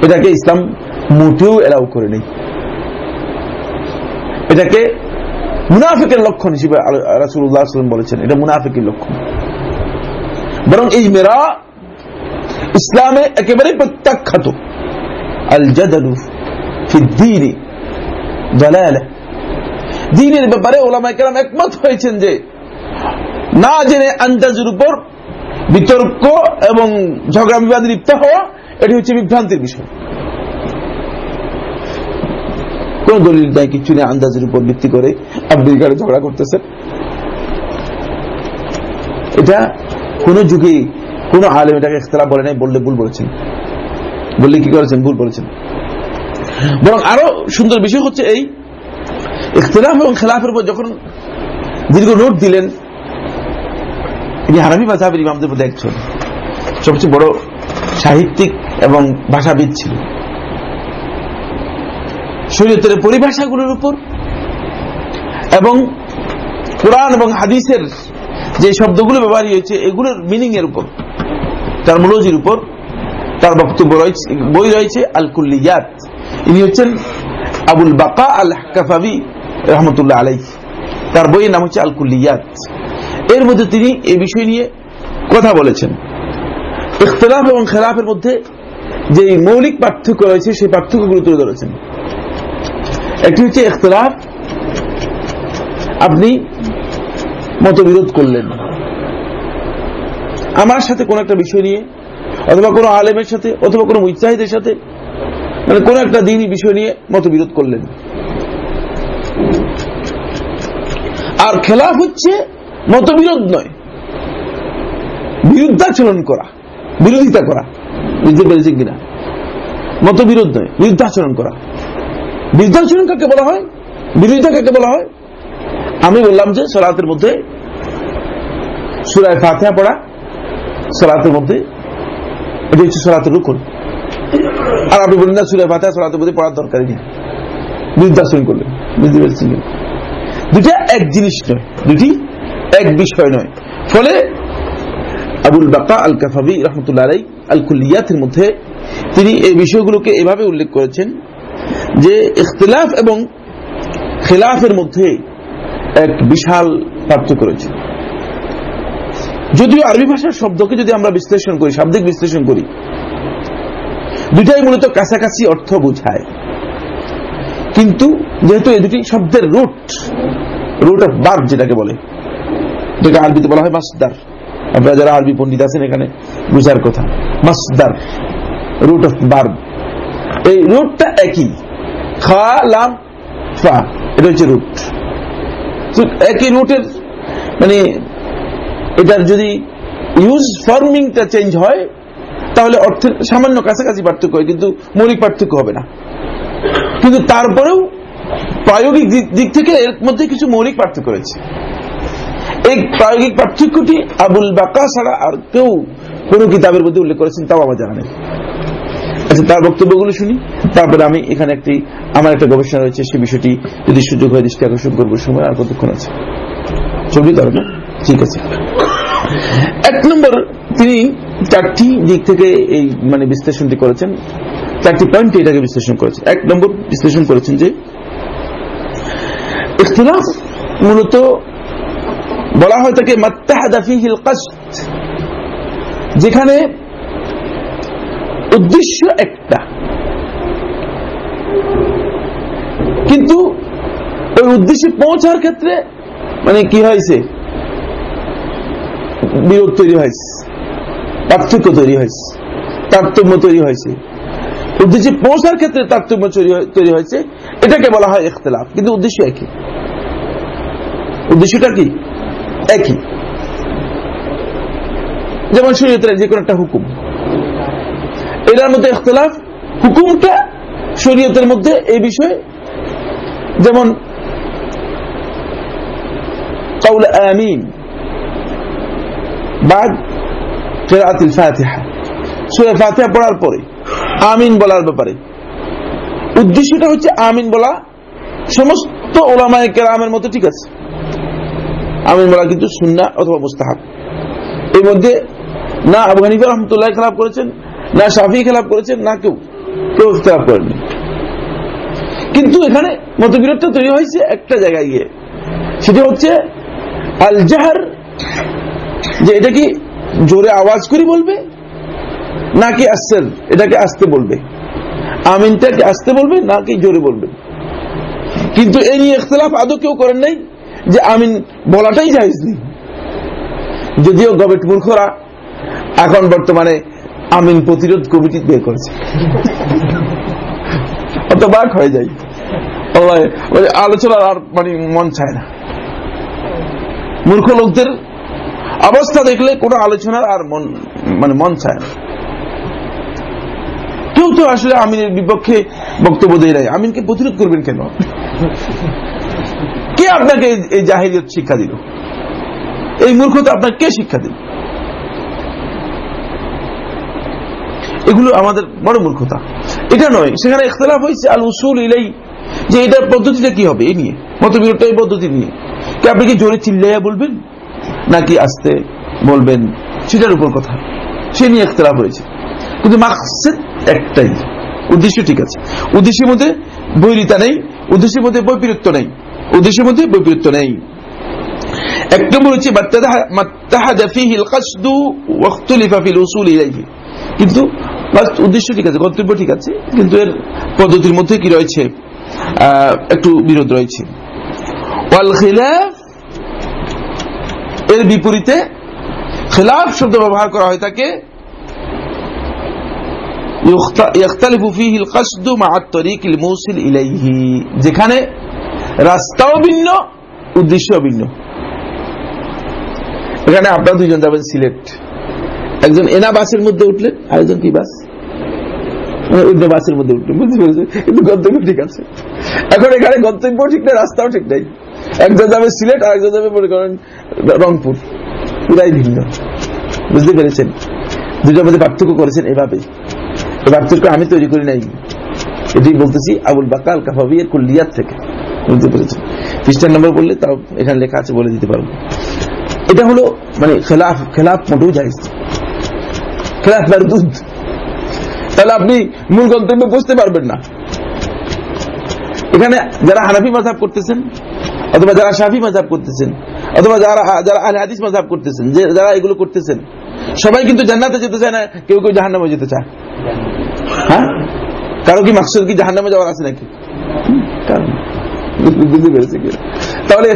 এটাকে ইসলাম মোটেও এলাও করে নেই। এটাকে মুনাফিকের লক্ষণ হিসেবে রাসুল্লাহ বলেছেন, এটা মুনাফিকের লক্ষণ। বরং এই মেরা ইসলামে একেবারে প্রত্যাখ্যাত। আল জাদালু দিনের ব্যাপারে ওলামাই কেরাম একমত হয়েছেন যে, না জেনে আন্দাজের উপর বিতর্ক এবং ঝগড়া বিবাদ লিপ্ত হওয়া, এটি হচ্ছে বিভ্রান্তির বিষয়। কোন দলিল নাই, কিছু নেই, আন্দাজের উপর ভিত্তি করে আপনি এখানে ঝগড়া করতেছেন এটা কোন যুগে কোন আলেম এটাকে ইখতলাফ বলে নাই বললে ভুল বলেছেন। বললে কি করেছেন? ভুল বলেছেন। বরং আরও সুন্দর বিষয় হচ্ছে এই, ইখতলাফ এবং খেলাফের উপর যখন দীর্ঘ নোট দিলেন তিনি হারামি মাঝাবের ইমামদের মধ্যে একজন সবচেয়ে বড় সাহিত্যিক এবং ভাষাবিদ ছিল শরীয়তের পরিভাষাগুলোর উপর এবং কোরআন এবং হাদিসের যে শব্দগুলো ব্যবহার হয়েছে, এগুলোর মিনিং এর উপর টার্মোলজির উপর তার বক্তব্য রয়েছে, বই রয়েছে আল কুল্লিয়াত ইনি হচ্ছেন আবুল বাকা আল কাফাবি রহমতুল্লাহ আলাই তার বইয়ের নাম হচ্ছে আল কুল্লিয়াত এর মধ্যে তিনি এই বিষয় নিয়ে কথা বলেছেন। ইখতলাফ এবং খেলাফের মধ্যে যে মৌলিক পার্থক্য রয়েছে, সেই পার্থক্যগুলো তুলে ধরেছেন। একটি হচ্ছে ইখতলাফ। আপনি মতবিরোধ করলেন। আমার সাথে কোন একটা বিষয় নিয়ে, অথবা কোন আলেমের সাথে, অথবা কোন মুজাহিদের সাথে মানে কোন একটা দিনই বিষয় নিয়ে মতবিরোধ করলেন। আর খেলাফ হচ্ছে মতবিরোধ নয়। বিরুদ্ধাচরণ করা, বিরোধিতা করা, বুঝতে পেরেছেন কিনা? মতবিরোধ নয়, বিরুদ্ধাচরণ করা। বিরুদ্ধাচরণ কাকে বলা হয়? বিরোধিতা কাকে বলা হয়? আমি বললাম যে সলাতের মধ্যে, সুরায় ফাতেহা পড়া, সলাতের মধ্যে, এটা হচ্ছে সলাতের রুকুন। আর আপনি বললেন না, সুরায় ফাতেহা সলাতের মধ্যে পড়ার দরকারই নেই। বিরুদ্ধাচরণ করলেন বুঝতে পেরেছেন দুটা এক জিনিস নয় দুটি এক বিষয় নয়। ফলে আবুল বাকা আল কাফাবি রহমতুল্লাহ আলাই আল কুল্লিয়াতের মধ্যে তিনি এই বিষয়গুলোকে এভাবে উল্লেখ করেছেন যে ইখতলাফ এবং খেলাফের মধ্যে এক বিশাল পার্থক্য রয়েছে। যদিও আরবি ভাষার শব্দকে যদি আমরা বিশ্লেষণ করি, শাব্দিক বিশ্লেষণ করি দুটাই মূলত কাছাকাছি অর্থ বোঝায়। কিন্তু যেহেতু এই দুটি শব্দের রুট রুট অফ বার্ব যেটাকে বলে যেটাকে আরবিতে বলা হয় মাসদার। আপনারা যারা আরবি পন্ডিত আছেন এখানে বুঝার কথা। মাসদার রুট অফ বার্ব এই রুটটা একই। খা, লাম, ফা, এটা হচ্ছে রুট একই রুটের মানে এটার যদি ইউজ ফর্মিংটা চেঞ্জ হয়, তাহলে অর্থের সামান্য কাছাকাছি পার্থক্য হয়, কিন্তু মৌলিক পার্থক্য হবে না। কিন্তু তারপরেও প্রায়োগিক দিক থেকে এর মধ্যে কিছু মৌলিক পার্থক্য রয়েছে। এই প্রায়োগিক পার্থক্যটি আবুল বাকা ছাড়া আর কেউ কোন কিতাবের মধ্যে উল্লেখ করেছেন, তাও আমার জানা নেই। আচ্ছা তার বক্তব্যগুলো শুনি। তারপরে আমি এখানে একটি, আমার একটা গবেষণা রয়েছে, সে বিষয়টি যদি সুযোগ হয় দৃষ্টি আকর্ষণ করব, সময় আর কতক্ষণ আছে? চলবি তার ঠিক আছে। এক নম্বর, তিনি চারটি দিক থেকে এই মানে বিশ্লেষণটি করেছেন। চারটি পয়েন্টে এটাকে বিশ্লেষণ করেছেন। এক নম্বর বিশ্লেষণ করেছেন যে, ইখতিলাফ মূলত বলা হয় তাকে যেখানে উদ্দেশ্য একটা। কিন্তু ওই উদ্দেশ্যে পৌঁছার ক্ষেত্রে মানে কি হয়েছে? বিরোধ তৈরি হয়েছে, পার্থক্য তৈরি হয়েছে, তারতম্য তৈরি হয়েছে। উদ্দেশ্যে পৌঁছার ক্ষেত্রে তারতম্য তৈরি হয়েছে, এটাকে বলা হয় ইখতলাফ। কিন্তু উদ্দেশ্য একই। উদ্দেশ্যটা কি? একই যেমন শরীয়তের যে কোনো একটা হুকুম এটার মধ্যে ইখতলাফ হুকুমটা শরীয়তের মধ্যে এই বিষয়ে যেমন قول آمين بعد قراءة الفاتحة সুরা ফাতিহা পড়ার পরে আমিন বলার ব্যাপারে উদ্দেশ্যটা হচ্ছে আমিন বলা সমস্ত ওলামায় কেরামের মতো ঠিক আছে আমিন বলা কিন্তু সুন্না অথবা মুস্তাহাব। এর মধ্যে না আবু হানিফা রহমতুল্লাহ খেলাপ করেছেন, না শাফি খেলাপ করেছেন, না কেউ। কেউ খেলাপ করেনি কিন্তু এখানে মতবিরোধটা তৈরি হয়েছে একটা জায়গায় গিয়ে। সেটা হচ্ছে আল জাহার যে এটা কি জোরে আওয়াজ করে বলবে, নাকি আসছেন এটাকে আসতে বলবে। আমিনটাকে আসতে বলবে, নাকি জোরে বলবে। কিন্তু এই নিয়ে ইখতলাফ আদৌ কেউ করেন নাই। যে আমিন বলাটাই জায়েজ নেই। যদিও গবেট মূর্খরা এখন বর্তমানে আমিন প্রতিরোধ কমিটি বের করেছে। অত বাক হয়ে যায়। আলোচনার আর মানে মন চায় না। মূর্খ লোকদের অবস্থা দেখলে কোনো আলোচনার আর মন মানে মন চায় না। কেউ তো আসলে আমিনের বিপক্ষে বক্তব্য দেয় আমিনকে প্রতিরোধ করবেন কেন? কে আপনাকে এই জাহিরিয়ত শিক্ষা দিল? এই মূর্খতা আপনাকে কে শিক্ষা দিল? এগুলো আমাদের বড় মূর্খতা। এটা নয়, সেখানে ইখতলাফ হয়েছে, আল উসুল ইলাই। যে এটার পদ্ধতিটা কি হবে? এই নিয়ে। মতবিরোধটা এই পদ্ধতি নিয়ে। কি আপনি কি জোরে চিল্লাইয়া বলবেন? নাকি আসতে বলবেন? সেটার উপর কথা। সে নিয়ে ইখতলাফ হয়েছে। কিন্তু মাকসেদ একটাই। উদ্দেশ্য ঠিক আছে। উদ্দেশ্যের মধ্যে বৈরিতা নেই, উদ্দেশ্যের মধ্যে বৈপরীত্য নেই। উদ্দেশ্যের মধ্যে বৈপরীত্য নেই। এক নম্বর হচ্ছে কিন্তু উদ্দেশ্য ঠিক আছে, গন্তব্য ঠিক আছে, কিন্তু এর পদ্ধতির মধ্যে কি রয়েছে? একটু বিরোধ রয়েছে। এর বিপরীতে খেলাফ শব্দ ব্যবহার করা হয় থাকে যেখানে রাস্তাও ভিন্ন উদ্দেশ্য ভিন্ন। এখানে আপনারা দুইজন যাবেন সিলেট। একজন এনা বাসের মধ্যে উঠলেন, আরেকজন কি বাস? মানে অন্য বাসের মধ্যে উঠলেন, বুঝতে কিন্তু গন্তব্য ঠিক আছে। এখন এখানে গন্তব্য ঠিক নেই, রাস্তাও ঠিক নেই। একজন যাবে সিলেট আর একজন যাবে মনে করেন রংপুর। পুরাই ভিন্ন। বুঝতে পেরেছেন? দুটোর মধ্যে পার্থক্য করেছেন এভাবে পার্থক্য আমি তৈরি করি নাই। এটাই বলতেছি, আবুল বাকাল কাফাবিয়ের কুল্লিয়াত থেকে। বুঝতে পেরেছেন। খ্রিস্টান নম্বর বললে তাও এখানে লেখা আছে বলে দিতে পারব। এটা হলো মানে খেলাফ খেলাফ মোটেও জায়জ। খেলাফ দুধ তাহলে আপনি মূল গন্তব্যে বুঝতে পারবেন না। এখানে যারা হানাফি মাঝাব করতেছেন, অথবা যারা শাফি মাঝাব করতেছেন, অথবা যারা যারা আল হাদিস মাঝাব করতেছেন, যে যারা এগুলো করতেছেন, সবাই কিন্তু জান্নাতে যেতে চায় না, কেউ কেউ জাহান্নামে যেতে চায়। হ্যাঁ? কারও কি মাকসুদ কি জাহান্নামে যাওয়ার আছে নাকি? কারণ বুঝতে পেরেছে তাহলে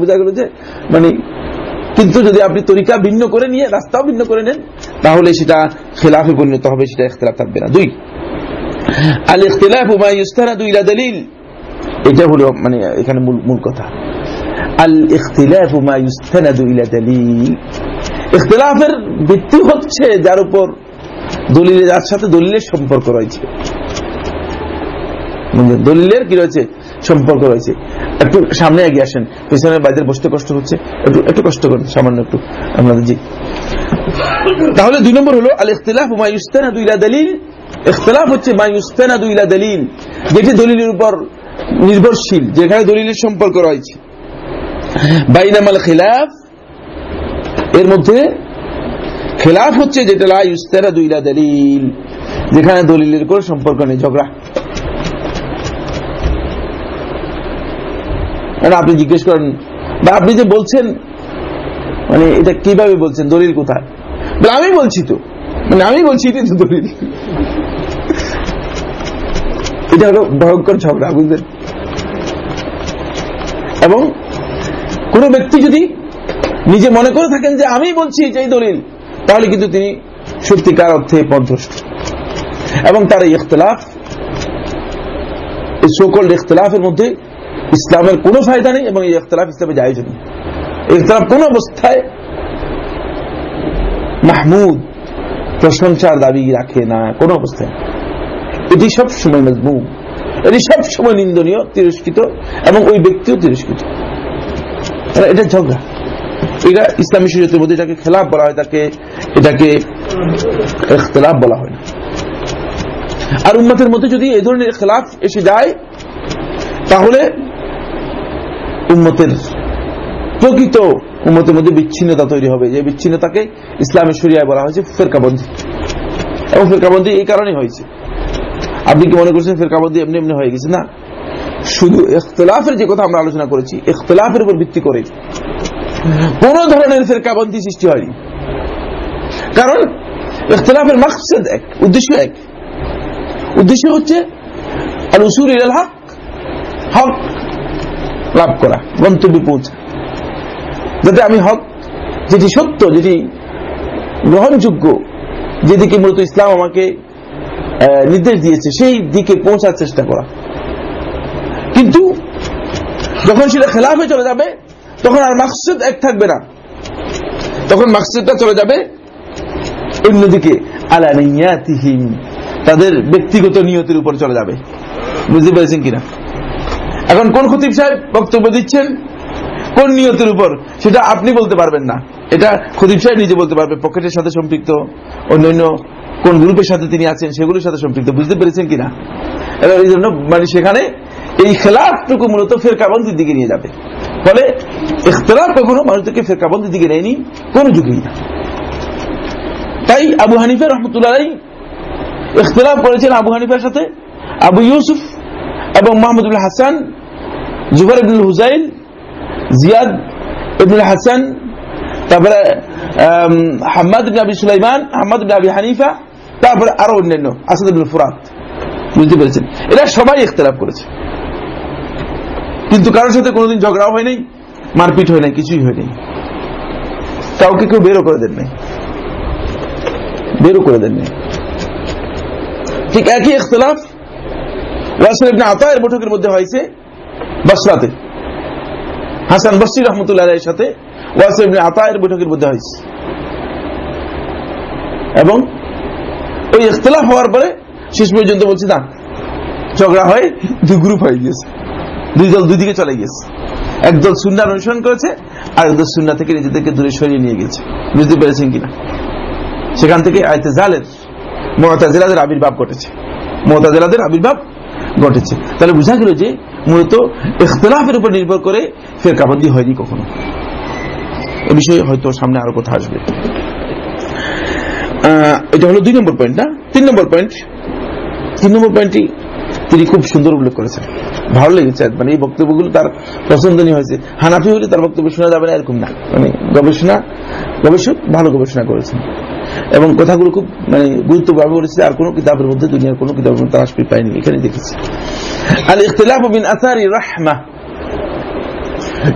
বোঝা গেল যে মানে কিন্তু যদি আপনি তরিকা ভিন্ন করে নিয়ে, রাস্তাও ভিন্ন করে নেন, তাহলে সেটা খেলাফে পরিণত হবে, সেটা থাকবে না। দুই আল ইখতিলাফ দলিল। এটা হলো মানে এখানে মূল মূল কথা। আল ইখতিলাফ দলিল। ইখতিলাফের ভিত্তি হচ্ছে যার উপর দলিলের, যার সাথে দলিলের সম্পর্ক রয়েছে। দলিলের কি রয়েছে? সম্পর্ক রয়েছে। একটু সামনে এগিয়ে আসেন। পেছনের বাইরে বসতে কষ্ট হচ্ছে। একটু একটু কষ্ট করেন, সামান্য একটু। আপনাদের জি। তাহলে দুই নম্বর হলো আল ইখতিলাফ মায়ুস্তানা দুইলা দলিল। ইখতিলাফ হচ্ছে মায়ুস্তানা দুইলা দলিল, যেটি দলিলের উপর নির্ভরশীল, যেখানে দলিলের সম্পর্ক রয়েছে। বাইনামাল খিলাফ, এর মধ্যে খেলাফ হচ্ছে যেটা লা ইউস্তানা দুইলা দলিল, যেখানে দলিলের কোনো সম্পর্ক নেই, ঝগড়া। আপনি জিজ্ঞেস করেন, বা আপনি যে বলছেন মানে এটা কীভাবে বলছেন, দলিল কোথায়? বলে, আমি বলছি তো। মানে আমি বলছি, এটাই তো দলিল। এটা হলো ভয়ঙ্কর ঝগড়া, বুঝলেন? এবং কোন ব্যক্তি যদি নিজে মনে করে থাকেন যে আমি বলছি, এটাই দলিল, তাহলে কিন্তু তিনি সত্যিকার অর্থে পদভ্রষ্ট এবং তার এই ইখতলাফ, এই সকল ইখতলাফের মধ্যে ইসলামের কোনো ফায়দা নেই এবং এই ইখতলাফ ইসলামে যায় নেই। ইখতলাফ কোন অবস্থায় মাহমুদ প্রশংসার দাবি রাখে না, কোন অবস্থায়। এটি সব সময় মজমু এটি সব সময় নিন্দনীয়, তিরস্কৃত এবং ওই ব্যক্তিও তিরস্কৃত। এটা ঝগড়া। এটা ইসলামী শরীয়তের মধ্যে এটাকে খেলাফ বলা হয়, তাকে এটাকে খেলাফ বলা হয় না। আর উম্মতের মধ্যে যদি এই ধরনের খেলাফ এসে যায়, তাহলে উম্মতের প্রকৃত উম্মতের মধ্যে বিচ্ছিন্নতা তৈরি হবে। যে বিচ্ছিন্নতাকে ইসলামের শরিয়ায় বলা হয়েছে ফেরকাবন্দি। এবং ফেরকাবন্দি এই কারণে হয়েছে। আপনি কি মনে করছেন ফেরকাবন্দি এমনি এমনি হয়ে গেছে? না। শুধু ইখতলাফের যে কথা আমরা আলোচনা করেছি, ইখতলাফের উপর ভিত্তি করে কোন ধরনের ফেরকাবন্দি সৃষ্টি হয়নি। কারণ ইখতলাফের মাকসেদ এক, উদ্দেশ্য এক। উদ্দেশ্য হচ্ছে আর উসুর ইলাল হক হক লাভ করা, গন্তব্যে পৌঁছা। যাতে আমি হক, যেটি সত্য, যেটি গ্রহণযোগ্য যেদিকে মূলত ইসলাম আমাকে নির্দেশ দিয়েছে, সেই দিকে পৌঁছার চেষ্টা করা। কিন্তু যখন সেটা খেলাফে চলে যাবে, তখন আর মাকসুদ এক থাকবে না। তখন মাকসুদটা চলে যাবে অন্যদিকে আলানিয়াতিহীন তাদের ব্যক্তিগত নিয়তির উপর চলে যাবে। বুঝতে পেরেছেন কিনা? এখন কোন খতিব সাহেব বক্তব্য দিচ্ছেন? কোন নিয়তের উপর? সেটা আপনি বলতে পারবেন না। এটা খতিব সাহেব নিজে বলতে পারবে, পকেটের সাথে সম্পৃক্ত। অন্যান্য কোন গ্রুপের সাথে তিনি আছেন, সেগুলোর সাথে সম্পৃক্ত। বুঝতে পেরেছেন কিনা? এই জন্য মানে সেখানে এই খেলাফটুকু মূলত ফেরকাবন্দির দিকে নিয়ে যাবে। ফলে ইখতলাফ কখনো মানুষদেরকে ফেরকাবন্দির দিকে নেয়নি, কোন যুগেই না। তাই আবু হানিফা রহমতুল্লাহ ইখতলাফ করেছেন আবু হানিফার সাথে। আবু ইউসুফ এবং মোহাম্মদুল হাসান জুবার ইবনুল হুজাইল, জিয়াদ ইবনুল হাসান, তারপরে হাম্মাদ আবি সুলাইমান, হাম্মাদ আবি হানিফা, তারপরে আরও অন্যান্য, আসাদ ফুরাত। বুঝতে পেরেছেন? এরা সবাই ইখতলাফ করেছে। কিন্তু কারোর সাথে কোনোদিন ঝগড়াও হয় নাই, মারপিট হয় নাই, কিছুই হয় নাই। কাউকে কেউ বেরো করে দেন নাই। বেরো করে দেন নাই। ঠিক একই ইখতলাফ ওয়াসিল ইবনে আতায়ের বৈঠকের মধ্যে হয়েছে বসরাতে হাসান বসরি রহমতুল্লাহ এর সাথে ওয়াসিল ইবনে আতায়ের বৈঠকের মধ্যে হয়েছে। এবং ওই ইখতলাফ হওয়ার পরে শেষ পর্যন্ত বলছি, না, ঝগড়া হয়, দুই গ্রুপ হয়ে গিয়েছে। দুই দল দুই দিকে চলে গিয়েছে। একদল সুন্নার অনুসরণ করেছে আর একদল সুন্না থেকে নিজেদেরকে দূরে সরিয়ে নিয়ে গেছে বুঝতে পেরেছেন কিনা? সেখান থেকে আয়তে জালের মোহতাজিলাদের আবির্ভাব ঘটেছে। মোহতাজিলাদের আবির্ভাব ঘটেছে। তাহলে বোঝা গেল যে মূলত ইখতলাফের উপর নির্ভর করে ফের কাবন্দি হয়নি কখনো। এ বিষয়ে হয়তো সামনে আরও কথা আসবে। এটা হলো দুই নম্বর পয়েন্ট না? তিন নম্বর পয়েন্ট তিন নম্বর পয়েন্টটি তিনি খুব সুন্দর উল্লেখ করেছেন। ভালো লেগেছে মানে এই বক্তব্যগুলো তার পছন্দনীয় হয়েছে। হানাফি হলে তার বক্তব্য শোনা যাবে না, এরকম না। মানে গবেষণা, গবেষক ভালো গবেষণা করেছেন। এবং কথাগুলো খুব মানে গুরুত্বভাবে করেছে আর কোন কিতাবের মধ্যে, দুনিয়ার কোন কিতাবের মধ্যে তার পায়নি এখানে দেখেছি। আল ইখতলাফ বিন আসারি রাহমা।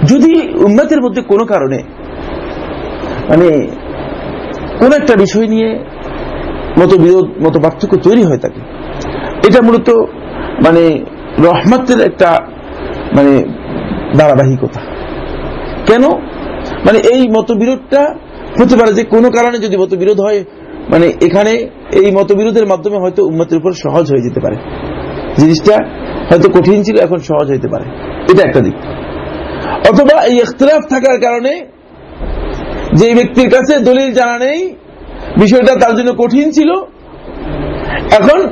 যদি উন্নতের মধ্যে কোনো কারণে মানে কোন একটা বিষয় নিয়ে মত বিরোধ মত পার্থক্য তৈরি হয়ে থাকে এটা মূলত মানে রহমতের একটা মানে ধারাবাহিকতা। কেন? মানে এই মতবিরোধটা হতে পারে যে কোনো কারণে যদি মতবিরোধ হয় মানে এখানে এই মতবিরোধের মাধ্যমে হয়তো উন্মতের উপর সহজ হয়ে যেতে পারে। জিনিসটা হয়তো কঠিন ছিল, এখন সহজ হইতে পারে। এটা একটা দিক। অথবা এই ইখতলাফ থাকার কারণে যে ব্যক্তির কাছে দলিল জানা নেই, বিষয়টা তার জন্য কঠিন ছিল। এখন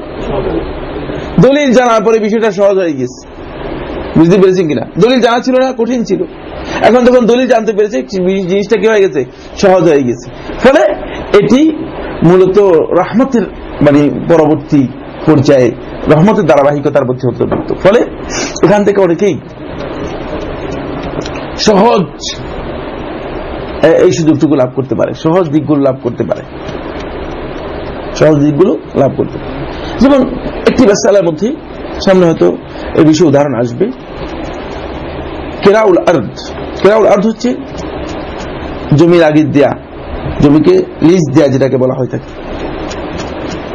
দলিল জানার পরে বিষয়টা সহজ হয়ে গেছে। বুঝতে পেরেছেন কিনা? দলিল জানা ছিল না, কঠিন ছিল। এখন যখন দলিল জানতে পেরেছে, জিনিসটা কি হয়ে গেছে? সহজ হয়ে গেছে। ফলে এটি মূলত রহমতের মানে পরবর্তী পর্যায়ে রহমতের ধারাবাহিকতার মধ্যে অন্তর্ভুক্ত। ফলে এখান থেকে অনেকেই সহজ এই সুযোগটুকু লাভ করতে পারে, সহজ দিকগুলো লাভ করতে পারে। সহজ দিকগুলো লাভ করতে পারে। যেমন একটি ব্যবসালার মধ্যে সামনে হয়তো এই বিষয়ে উদাহরণ আসবে। কেরাউল আর্দ। কেরাউল আর্দ হচ্ছে জমির আগে দেয়া, জমিকে লিজ দেয়া যেটাকে বলা হয়ে থাকে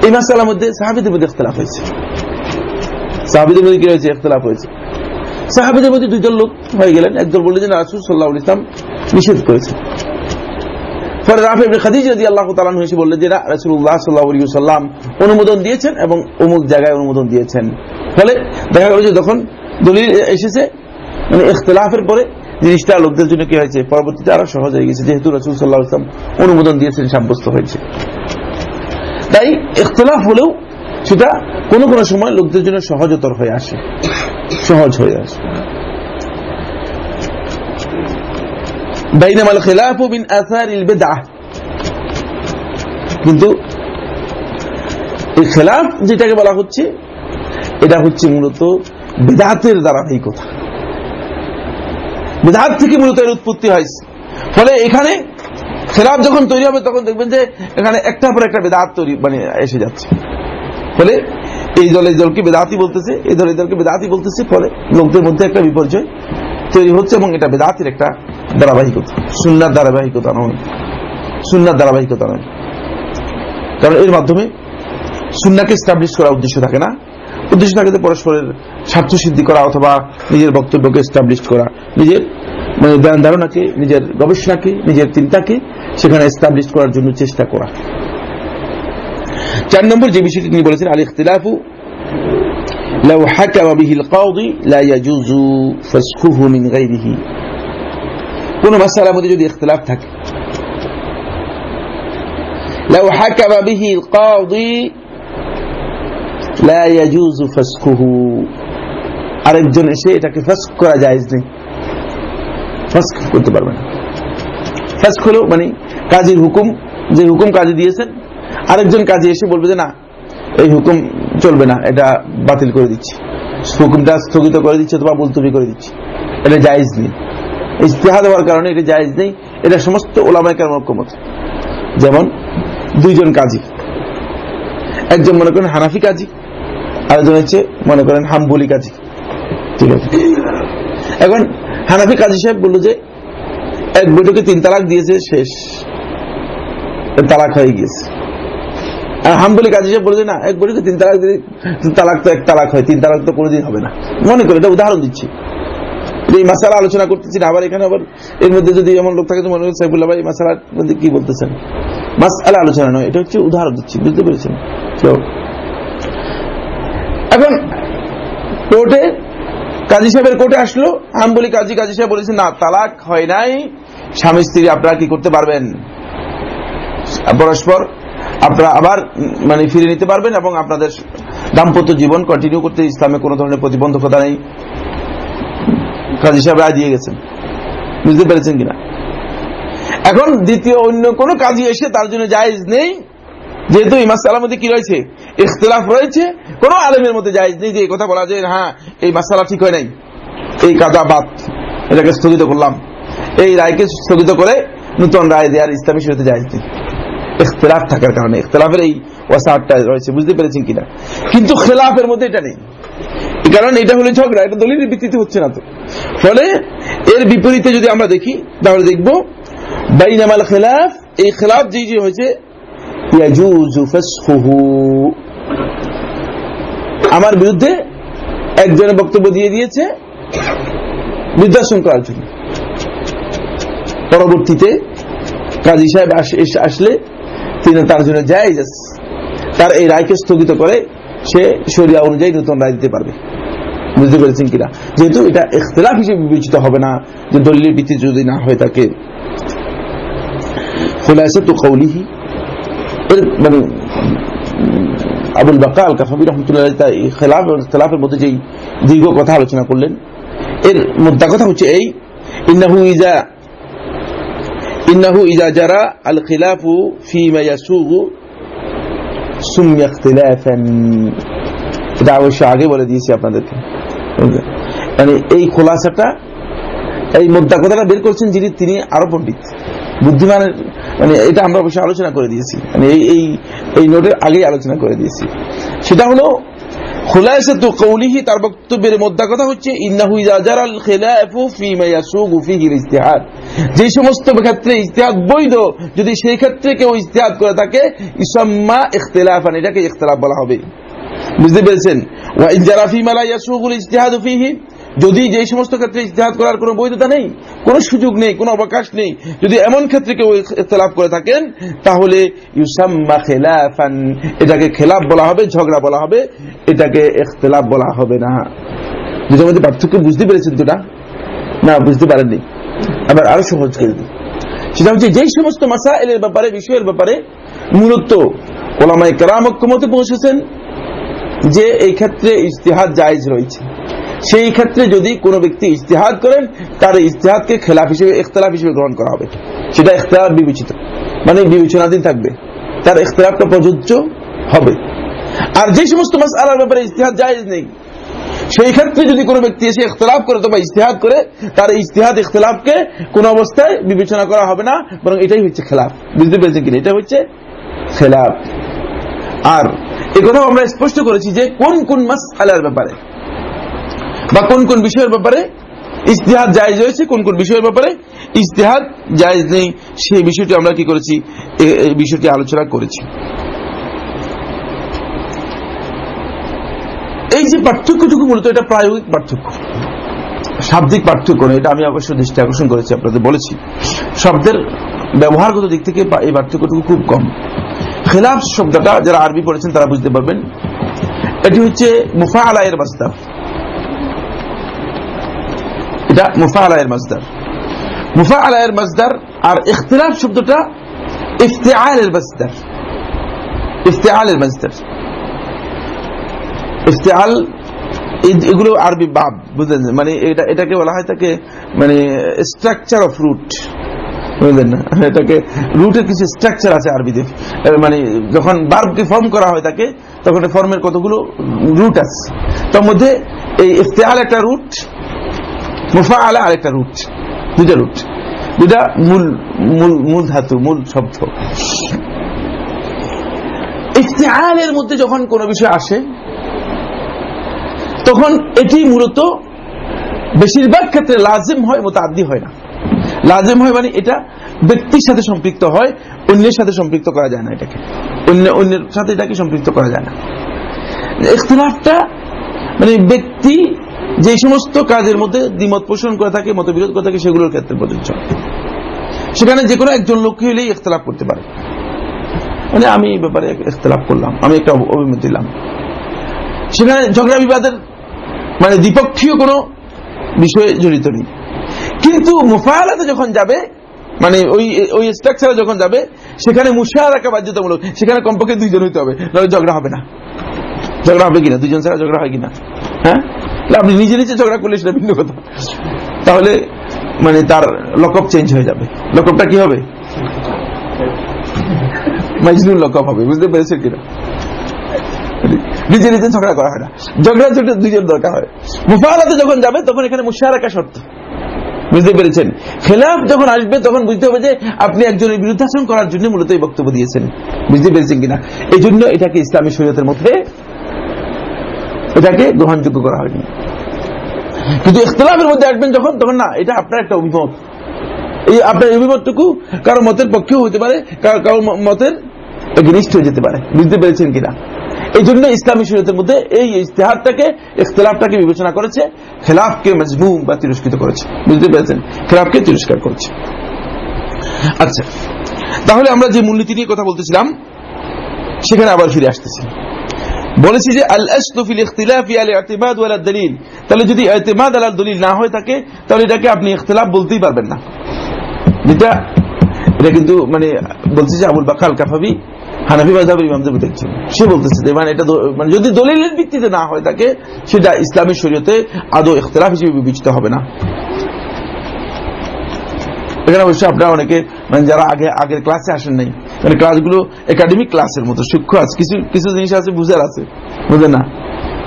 এই মাসালার মধ্যে সাহাবিদের মধ্যে ইখতলাফ হয়েছে। সাহাবিদের মধ্যে কি হয়েছে? ইখতলাফ হয়েছে। সাহাবিদের মধ্যে দুইজন লোক হয়ে গেলেন। একদল বললেন যে রাসুল সাল্লাহ ইসলাম নিষেধ করেছে পরে রাফে খাদিজ যদি আল্লাহ তালান হয়েছে বললেন যে রাসুল্লাহ সাল্লাহ সাল্লাম অনুমোদন দিয়েছেন এবং অমুক জায়গায় অনুমোদন দিয়েছেন। ফলে দেখা গেল যে যখন দলিল এসেছে মানে ইখতলাফের পরে জিনিসটা লোকদের জন্য কি হয়েছে? পরবর্তীতে আরও সহজ হয়ে গেছে। যেহেতু রসুল সাল্লাহ ইসলাম অনুমোদন দিয়েছেন, সাব্যস্ত হয়েছে। তাই ইখতলাফ হলেও সেটা কোনো কোনো সময় লোকদের জন্য সহজতর হয়ে আসে। সহজ হয়ে আসে। বাইনামাল খেলাফ বিন আসার বেদাহ কিন্তু খেলাফ যেটাকে বলা হচ্ছে, এটা হচ্ছে মূলত বেদাতের দ্বারা এই কথা। বেদাত থেকে মূলত এর উৎপত্তি হয়েছে। ফলে এখানে খেলাফ যখন তৈরি হবে, তখন দেখবেন যে এখানে একটা পর একটা বেদাত তৈরি মানে এসে যাচ্ছে। ফলে এই দল, এই দলকে বেদাতি বলতেছে, এই দল, এই দলকে বেদাতি বলতেছে, ফলে লোকদের মধ্যে একটা বিপর্যয় তৈরি হচ্ছে এবং এটা বেদাতির একটা ধারাবাহিকতা, সুন্নার ধারাবাহিকতা নয়। সুন্নার ধারাবাহিকতা নয়। কারণ এর মাধ্যমে সুন্নাকে স্টাবলিশ করার উদ্দেশ্য থাকে না। উদ্দেশ্য থাকে যে পরস্পরের স্বার্থ সিদ্ধি করা অথবা নিজের বক্তব্যকে স্টাবলিশ করা নিজের মানে ধ্যান ধারণাকে নিজের গবেষণাকে নিজের চিন্তাকে সেখানে স্টাবলিশ করার জন্য চেষ্টা করা চার নম্বর যে বিষয়টি তিনি বলেছেন আল ইখতিলাফু لو حكم به القاضي لا يجوز فسخه من غيره কোন মাসালার মধ্যে যদি ইখতিলাফ থাকে لو حكم به القاضي لا يجوز فسخه আরেকজন এসে এটাকে ফাস্ক করা জায়েজ নেই। ফাস্ক করতে পারবে না। ফাস্ক হলো মানে কাজীর হুকুম, যে হুকুম কাজী দিয়েছেন, আরেকজন কাজী এসে বলবে যে না, এই হুকুম চলবে না, এটা বাতিল করে দিচ্ছি। হুকুমটা স্থগিত করে দিচ্ছে অথবা বলতুবি করে দিচ্ছি। এটা জায়েজ নেই। ইস্তেহাদ হওয়ার কারণে এটা জায়েজ নেই। এটা সমস্ত ওলামাইকার মত যেমন দুইজন কাজী। একজন মনে করেন হানাফি কাজী, আরেকজন হচ্ছে মনে করেন হাম্বলি কাজী। ঠিক আছে। এখন হানাফি কাজী সাহেব বলল যে, এক বৈঠকে তিন তালাক দিয়েছে, শেষ। তালাক হয়ে গিয়েছে। হাম্বলি কাজী সাহেব বলছে না, এক বৈঠকে তিন তালাক দিলে তালাক তো এক তালাক হয়, তিন তালাক তো কোনোদিন হবে না। মনে করে, এটা উদাহরণ দিচ্ছি। এই মাসালা আলোচনা করতেছি না, আবার এখানে আবার এর মধ্যে যদি এমন লোক থাকে মনে সাইফুল্লাহ ভাই মাসালার মধ্যে কি বলতেছেন? মাসালা আলোচনা নয়, এটা হচ্ছে উদাহরণ দিচ্ছি, বুঝতে পেরেছেন? তো, এখন কোর্টে কাজী সাহেবের কোর্টে আসলো। আমি বলি, কাজী কাজী সাহেব বলেছে, না, তালাক হয় নাই। স্বামী, স্ত্রী আপনারা কি করতে পারবেন? পরস্পর আপনারা আবার মানে ফিরে নিতে পারবেন এবং আপনাদের দাম্পত্য জীবন কন্টিনিউ করতে ইসলামে কোনো ধরনের প্রতিবন্ধকতা নেই। কাজী সাহেব রায় দিয়ে গেছেন। বুঝতে পেরেছেন কিনা? এখন দ্বিতীয় অন্য কোন কাজী এসে তার জন্য জায়েজ নেই। যেহেতু ইমাস সালার মধ্যে কি রয়েছে? ইখতলাফ রয়েছে। কোন আলেমের মধ্যে জায়েজ নেই যে কথা বলা যায় হ্যাঁ এই মাসালা ঠিক হয় নাই। এই কাদা বাদ, এটাকে স্থগিত করলাম। এই রায়কে স্থগিত করে নতুন রায় দেওয়ার ইসলামী শরীয়তে জায়েজ নেই। ইখতলাফ থাকার কারণে, ইখতলাফের এই ওয়াসারটা রয়েছে, বুঝতে পেরেছেন কিনা? কিন্তু খেলাফের মধ্যে এটা নেই। কারণ এটা হলে ঝগড়া, এটা দলিলের ভিত্তিতে হচ্ছে না তো। ফলে এর বিপরীতে যদি আমরা দেখি, তাহলে দেখব, বাইনামাল খেলাফ, এই খেলাফ যে যে হয়েছে আমার বিরুদ্ধে একজনের বক্তব্য দিয়ে দিয়েছে নির্দেশন করার জন্য। পরবর্তীতে কাজী সাহেব আসলে তিনি তার জন্য জায়জ তার এই রায়কে স্থগিত করে সে সরিয়া অনুযায়ী নতুন রায় দিতে পারবে। বুঝতে পেরেছেন কিনা? যেহেতু এটা ইখতলাফ হিসেবে বিবেচিত হবে না, যে দলিলের ভিত্তি যদি না হয়ে থাকে তো কৌলিহি মানে আবুল বাকা আল কাফাবি রহমতুল্লাহ খেলাফ এবং খেলাফের মধ্যে যেই দীর্ঘ কথা আলোচনা করলেন এর মুদ্রা কথা হচ্ছে এই ইন্নাহু ইজা ইন্নাহু ইজা যারা আল খিলাফু সুমিয়া ইখতিলাফান এটা অবশ্য আগে বলে দিয়েছি আপনাদেরকে মানে এই খোলাসাটা এই মুদ্রা কথাটা বের করছেন যিনি তিনি আরও পণ্ডিত বুদ্ধিমানের মানে এটা আমরা অবশ্যই আলোচনা করে দিয়েছি। মানে এই এই নোটের আগেই আলোচনা করে দিয়েছি। সেটা হলো তার বক্তব্যের মধ্যে কথা হচ্ছে যে সমস্ত ক্ষেত্রে ইজতিহাদ বৈধ, যদি সেই ক্ষেত্রে কেউ ইজতিহাদ করে থাকে, ইসাম্মা ইখতিলাফান এটাকে ইখতিলাফ বলা হবে। বুঝতে পেরেছেন? ওয়া ইন জারা ফিমা যদি যে সমস্ত ক্ষেত্রে ইজতিহাদ করার কোনো বৈধতা নেই, কোনো সুযোগ নেই, কোনো অবকাশ নেই, যদি এমন ক্ষেত্রে কেউ ইখতলাফ করে থাকেন, তাহলে এটাকে খেলাফ বলা হবে, ঝগড়া বলা হবে, এটাকে ইখতলাফ বলা হবে না। দুটোর মধ্যে পার্থক্য বুঝতে পেরেছেন তো না? বুঝতে পারেননি। আবার আরও সহজ করে দিই। সেটা হচ্ছে যেই সমস্ত মাসা এর ব্যাপারে, বিষয়ের ব্যাপারে মূলত ওলামাই কারাম ঐক্যমতে পৌঁছেছেন যে এই ক্ষেত্রে ইজতিহাদ জায়েজ রয়েছে। সেই ক্ষেত্রে যদি কোনো ব্যক্তি ইজতিহাদ করেন, তার ইজতিহাদকে খেলাফ হিসেবে, ইখতলাফ হিসেবে গ্রহণ করা হবে। সেটা ইখতলাফ বিবেচিত। মানে বিবেচনাধীন থাকবে। তার ইখতলাফটা প্রযোজ্য হবে। আর যে সমস্ত মাস আলার ব্যাপারে ইজতিহাদ জায়েজ নেই, সেই ক্ষেত্রে যদি কোনো ব্যক্তি এসে ইখতলাফ করে অথবা ইজতিহাদ করে, তার ইজতিহাদ ইখতলাফকে কোন অবস্থায় বিবেচনা করা হবে না, বরং এটাই হচ্ছে খেলাফ। বুঝতে পেরেছেন কিনা? এটা হচ্ছে খেলাফ। আর এ কথাও আমরা স্পষ্ট করেছি যে কোন কোন মাস আলার ব্যাপারে বা কোন কোন বিষয়ের ব্যাপারে ইস্তেহাদ জায়জ রয়েছে, কোন কোন বিষয়ের ব্যাপারে ইস্তেহাদ জায়জ নেই সেই বিষয়টি আমরা কি করেছি এই বিষয়টি আলোচনা করেছি। এই যে পার্থক্যটুকু মূলত, এটা প্রায়োগিক পার্থক্য। শাব্দিক পার্থক্য নয়, এটা আমি অবশ্য দৃষ্টি আকর্ষণ করেছি, আপনাদের বলেছি। শব্দের ব্যবহারগত দিক থেকে এই পার্থক্যটুকু খুব কম। খেলাফ শব্দটা যারা আরবি পড়েছেন তারা বুঝতে পারবেন। এটি হচ্ছে মুফা আলায়ের মাস্তার এটা মুফা আলায়ের মাসদার। মুফা আলায়ের মাসদার আর ইখতিলাফ শব্দটা ইফতেআলের মাসদার। ইফতেআলের মাসদার। ইফতেআল এগুলো আরবি বাব, বুঝলেন? মানে এটা, এটাকে বলা হয় তাকে মানে স্ট্রাকচার অফ রুট বুঝলেন না? এটাকে রুটের কিছু স্ট্রাকচার আছে আরবিতে। মানে যখন বার্বকে ফর্ম করা হয় তাকে, তখন ফর্মের কতগুলো রুট আছে। তার মধ্যে এই ইফতেআল একটা রুট মুফা আরেকটা রুট দুটা রুট দুটা মূল মূল মূল ধাতু, মূল শব্দ। ইফতেআলের মধ্যে যখন কোনো বিষয় আসে, তখন এটি মূলত বেশিরভাগ ক্ষেত্রে লাজিম হয় মোতাদ্দি হয় না। লাজিম হয় মানে এটা ব্যক্তির সাথে সম্পৃক্ত হয়, অন্যের সাথে সম্পৃক্ত করা যায় না এটাকে। অন্য, অন্যের সাথে এটাকে সম্পৃক্ত করা যায় না। ইখতলাফটা মানে ব্যক্তি যে সমস্ত কাজের মধ্যে দ্বিমত পোষণ করে থাকে, মতবিরোধ করে থাকে, সেগুলোর ক্ষেত্রে প্রযোজ্য। সেখানে যে কোনো একজন লোক হইলেই ইখতলাফ করতে পারে। মানে আমি এই ব্যাপারে ইখতলাফ করলাম, আমি একটা অভিমত দিলাম। সেখানে ঝগড়া বিবাদের মানে দ্বিপক্ষীয় কোনো বিষয়ে জড়িত নেই। কিন্তু মুফায়ালাতে যখন যাবে মানে ওই ওই স্ট্রাকচারে যখন যাবে, সেখানে মুশাহারাকা বাধ্যতামূলক, সেখানে কমপক্ষে দুইজন হইতে হবে ঝগড়া হবে না। ঝগড়া হবে কিনা? দুজন ছাড়া ঝগড়া হয় কিনা? হ্যাঁ? আপনি নিজে নিজে ঝগড়া করলে সেটা ভিন্ন কথা। তাহলে মানে তার লকআপ চেঞ্জ হয়ে যাবে। লকআপটা কি হবে? মাজনুল লকআপ হবে, বুঝতে পেরেছেন কিনা? নিজে নিজে ঝগড়া করা হয় না। ঝগড়া ঝগড়া দুজন দরকার হয়। মুফালাতে যখন যাবে, তখন এখানে মুশারাকা শর্ত। বুঝতে পেরেছেন? খেলাফ যখন আসবে, তখন বুঝতে হবে যে আপনি একজনের বিরুদ্ধাচরণ করার জন্য মূলত এই বক্তব্য দিয়েছেন। বুঝতে পেরেছেন কিনা? এই জন্য এটাকে ইসলামী শরীয়তের মধ্যে এটাকে গ্রহণযোগ্য করা হয়নি। কিন্তু ইখতলাফের মধ্যে আসবেন যখন, তখন না, এটা আপনার একটা অভিমত। এই আপনার অভিমতটুকু কারও মতের পক্ষেও হতে পারে, কারও মতের এগেনিস্ট হয়ে যেতে পারে। বুঝতে পেরেছেন কিনা? এই জন্য ইসলামী শরীয়তের মধ্যে এই ইস্তেহারটাকে ইখতলাফটাকে বিবেচনা করেছে, খেলাফকে মজমুম বা তিরস্কৃত করেছে। বুঝতে পেরেছেন? খেলাফকে তিরস্কার করেছে। আচ্ছা তাহলে আমরা যে মূলনীতি নিয়ে কথা বলতেছিলাম, সেখানে আবার ফিরে আসতেছি। বলেছি যে আল আসলুফিল ইখতিলাফি আল ইতিমাদ দলিল। তাহলে যদি ইতিমাদ আলাল দলিল না হয়ে থাকে, তাহলে এটাকে আপনি ইখতিলাফ বলতেই পারবেন না। যেটা, এটা কিন্তু মানে বলছে যে আবুল বাকাল কাফাবি হানাফি সে বলতেছে মানে এটা মানে যদি দলিলের ভিত্তিতে না হয় থাকে, সেটা ইসলামী শরীয়তে আদৌ ইখতিলাফ হিসেবে বিবেচিত হবে না। এখানে অবশ্যই আপনারা অনেকে মানে যারা আগে, আগের ক্লাসে আসেন নাই মানে ক্লাসগুলো একাডেমিক ক্লাসের মতো, সূক্ষ্ম আছে, কিছু কিছু জিনিস আছে বুঝার আছে, বুঝে না।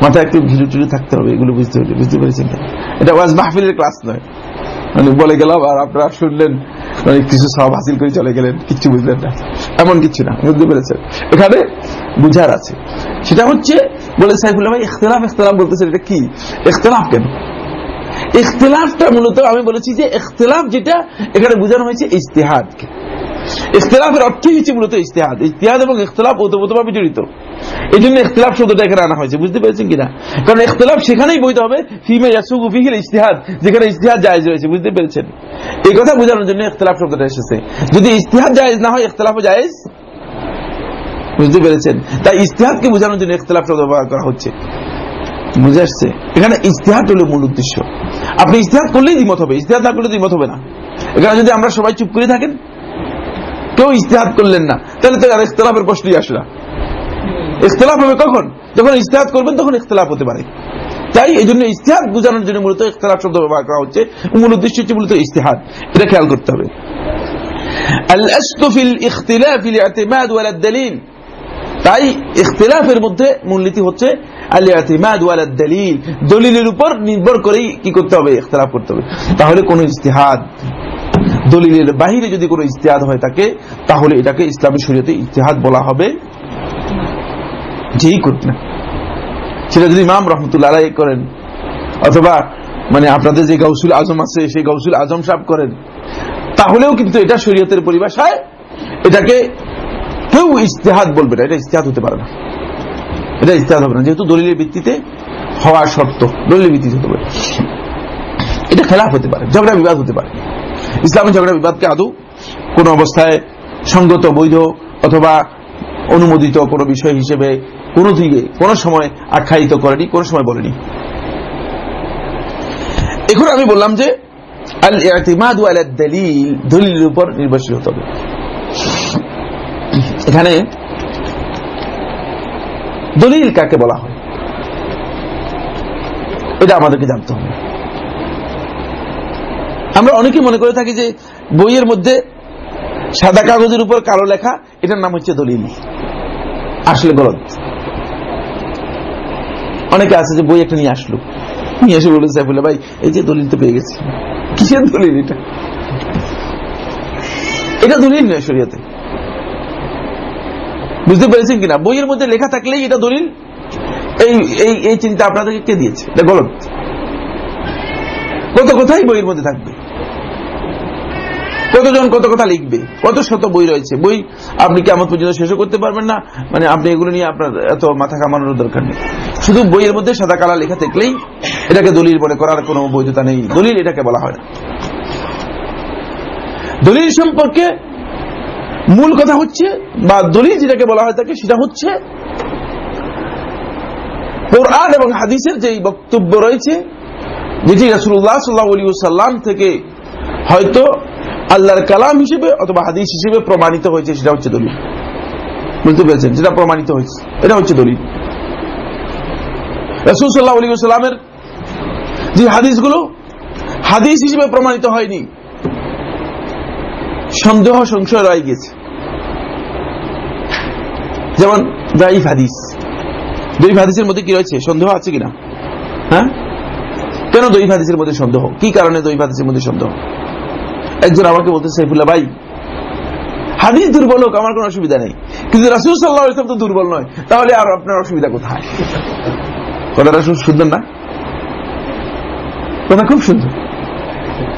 মাথায় একটু ঘিরু টুরু থাকতে হবে, এগুলো বুঝতে হবে বুঝতে পেরেছেন এটা ওয়াজ মাহফিলের ক্লাস নয়। মানে বলে গেলাম, আর আপনারা শুনলেন মানে কিছু সব হাসিল করে চলে গেলেন কিছু বুঝলেন না। এমন কিছু না, বুঝতে পেরেছেন। এখানে বুঝার আছে। সেটা হচ্ছে, বলে সাইফুল্লাহ ভাই, ইখতলাফ ইখতলাফ বলতেছেন, এটা কি? ইখতলাফ কেন? ইখতলাফটা মূলত আমি বলেছি যে ইখতলাফ যেটা, এখানে বোঝানো হয়েছে ইস্তেহাদকে অর্থই হচ্ছে মূলত ইস্তেহাদ ইস্তেহাদ এবং ইখতলাফ ওতপ্রোতভাবে জড়িত। এই জন্য ইখতলাফ শব্দটা এখানে আনা হয়েছে। বুঝতে পেরেছেন কিনা? কারণ ইখতলাফ সেখানেই বৈধ হবে, ফিমে ফিহিল ইস্তেহাদ যেখানে ইস্তেহাদ জায়েজ রয়েছে। বুঝতে পেরেছেন? এই কথা বোঝানোর জন্য ইখতলাফ শব্দটা এসেছে। যদি ইস্তেহাদ জায়েজ না হয়, ইখতলাফও জায়েজ? বুঝতে পেরেছেন? তাই ইস্তেহাদকে বোঝানোর জন্য ইখতলাফ শব্দ ব্যবহার করা হচ্ছে। বুঝে আসছে এখানে ইস্তেহাদ হলো মূল উদ্দেশ্য আপনি ইস্তেহাদ করলেই দ্বিমত হবে ইস্তেহাদ না করলে দ্বিমত হবে না এখানে যদি আমরা সবাই চুপ করে থাকেন কেউ ইস্তেহাদ করলেন না তাহলে তো আর ইখতলাফের প্রশ্নই আসে না ইখতলাফ হবে কখন যখন ইস্তেহাদ করবেন তখন ইখতলাফ হতে পারে তাই এই জন্য ইস্তেহাদ বোঝানোর জন্য মূলত ইখতলাফ শব্দ ব্যবহার করা হচ্ছে মূল উদ্দেশ্য হচ্ছে মূলত ইস্তেহাদ এটা খেয়াল করতে হবে الأسل في الاختلاف الاعتماد ولا الدليل তাই ইখতিলাফের মধ্যে মূলনীতি হচ্ছে ওয়ালা দলিল দলিলের উপর নির্ভর করেই কি করতে হবে? ইখতিলাফ করতে হবে। তাহলে কোন ইজতিহাদ, দলিলের বাহিরে যদি কোনো ইজতিহাদ হয়ে থাকে তাহলে এটাকে ইসলামী শরীয়তে ইজতিহাদ বলা হবে। যেই করুক না। সেটা যদি ইমাম রহমতুল্লাহ আলাই করেন, অথবা মানে আপনাদের যে গৌসুল আজম আছে, সেই গৌসুল আজম সাহেব করেন, তাহলেও কিন্তু এটা শরীয়তের পরিভাষায় এটাকে কেউ ইস্তেহাদ বলবে না। এটা ইস্তেহাদ হতে পারে না। এটা ইস্তেহাদ হবে না। যেহেতু দলিলের ভিত্তিতে হওয়া শর্ত, দলিলের ভিত্তিতে হতে পারে। এটা খেলাফ হতে পারে, ঝগড়া বিবাদ হতে পারে। ইসলামের ঝগড়া বিবাদকে আদৌ কোন অবস্থায় সঙ্গত, বৈধ অথবা অনুমোদিত কোনো বিষয় হিসেবে কোনো দিকে, কোনো সময় আখ্যায়িত করেনি, কোনো সময় বলেনি। এখন আমি বললাম যে দলিল উপর নির্ভরশীল হতে হবে। এখানে দলিল কাকে বলা হয়? এটা আমাদেরকে জানতে হবে। আমরা অনেকে মনে করে থাকি যে বইয়ের মধ্যে সাদা কাগজের উপর কালো লেখা, এটার নাম হচ্ছে দলিল। আসলে গলত। অনেকে আছে যে বই একটা নিয়ে আসলো। নিয়ে এসে বলে ভাই, এই যে দলিল তো পেয়ে গেছি। কিসের দলিল এটা? এটা দলিল নয় শরীয়তে। বুঝতে পেরেছেন কিনা? বইয়ের মধ্যে লেখা থাকলেই এটা দলিল? এই এই এই চিন্তা আপনাদেরকে কে দিয়েছে? এটা গলত। কত কথাই বইয়ের মধ্যে থাকবে। কতজন কত কথা লিখবে? কত শত বই রয়েছে? বই আপনি কেমন পর্যন্ত শেষও করতে পারবেন না। মানে আপনি এগুলো নিয়ে আপনার এত মাথা কামানোর দরকার নেই। শুধু বইয়ের মধ্যে সাদা কালা লেখা থাকলেই এটাকে দলিল বলে করার কোনো বৈধতা নেই। দলিল এটাকে বলা হয় না। দলিল সম্পর্কে মূল কথা হচ্ছে, বা দলিল যেটাকে বলা হয় তাকে, সেটা হচ্ছে কোরআন এবং হাদিসের যে বক্তব্য রয়েছে, যেটি রাসুল্লাহ সাল্লাহ আলী সাল্লাম থেকে হয়তো আল্লাহর কালাম হিসেবে অথবা হাদিস হিসেবে প্রমাণিত হয়েছে, সেটা হচ্ছে দলিল। বুঝতে পেরেছেন? যেটা প্রমাণিত হয়েছে, এটা হচ্ছে দলিল। রসুল সাল্লাহ আলী সাল্লামের যে হাদিসগুলো, হাদিস হিসেবে প্রমাণিত হয়নি। সন্দেহ সংশয় রয়ে গেছে। যেমন দাইফ হাদিস। দৈব হাদিসের মধ্যে কি রয়েছে? সন্দেহ আছে কিনা? হ্যাঁ? কেন দৈব হাদিসের মধ্যে সন্দেহ? কি কারণে দৈব হাদিসের মধ্যে সন্দেহ? একজন আমাকে বলতে সাইফুল্লাহ, ভাই, হাদিস দুর্বল হোক, আমার কোন অসুবিধা নেই। কিন্তু রাসুল সাল্লাহ ইসলাম তো দুর্বল নয়। তাহলে আর আপনার অসুবিধা কোথায়? কথাটা খুব সুন্দর না? কথা খুব সুন্দর।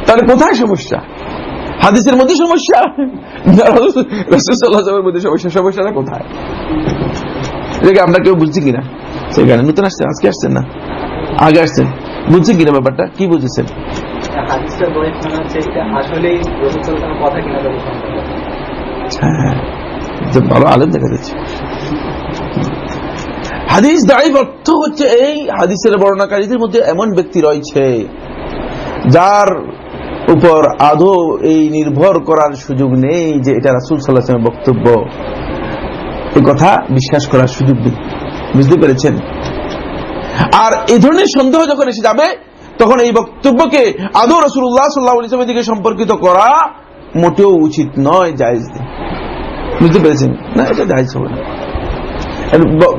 তাহলে কোথায় সমস্যা? হাদিসের মধ্যে সমস্যা? রসুলের মধ্যে সমস্যা সমস্যাটা কোথায়? এটাকে আমরা কেউ বুঝছি কিনা? সেখানে নতুন আসছেন আজকে আসছেন না? আগে আসছেন। বুঝছেন কিনা ব্যাপারটা? কি বুঝেছেন? হ্যাঁ ভালো আলেম দেখা যাচ্ছে। হাদিস দায়ী অর্থ হচ্ছে এই হাদিসের বর্ণাকারীদের মধ্যে এমন ব্যক্তি রয়েছে যার উপর আদৌ এই নির্ভর করার সুযোগ নেই যে এটা রাসুল সাল্লাহামের বক্তব্য। এই কথা বিশ্বাস করার সুযোগ নেই। বুঝতে পেরেছেন? আর এই ধরনের সন্দেহ যখন এসে যাবে, তখন এই বক্তব্যকে আদৌ রসুল্লাহ সাল্লাহ ইসলামের দিকে সম্পর্কিত করা মোটেও উচিত নয়, জায়জ বুঝতে পেরেছেন? না, এটা জায়জ হবে না।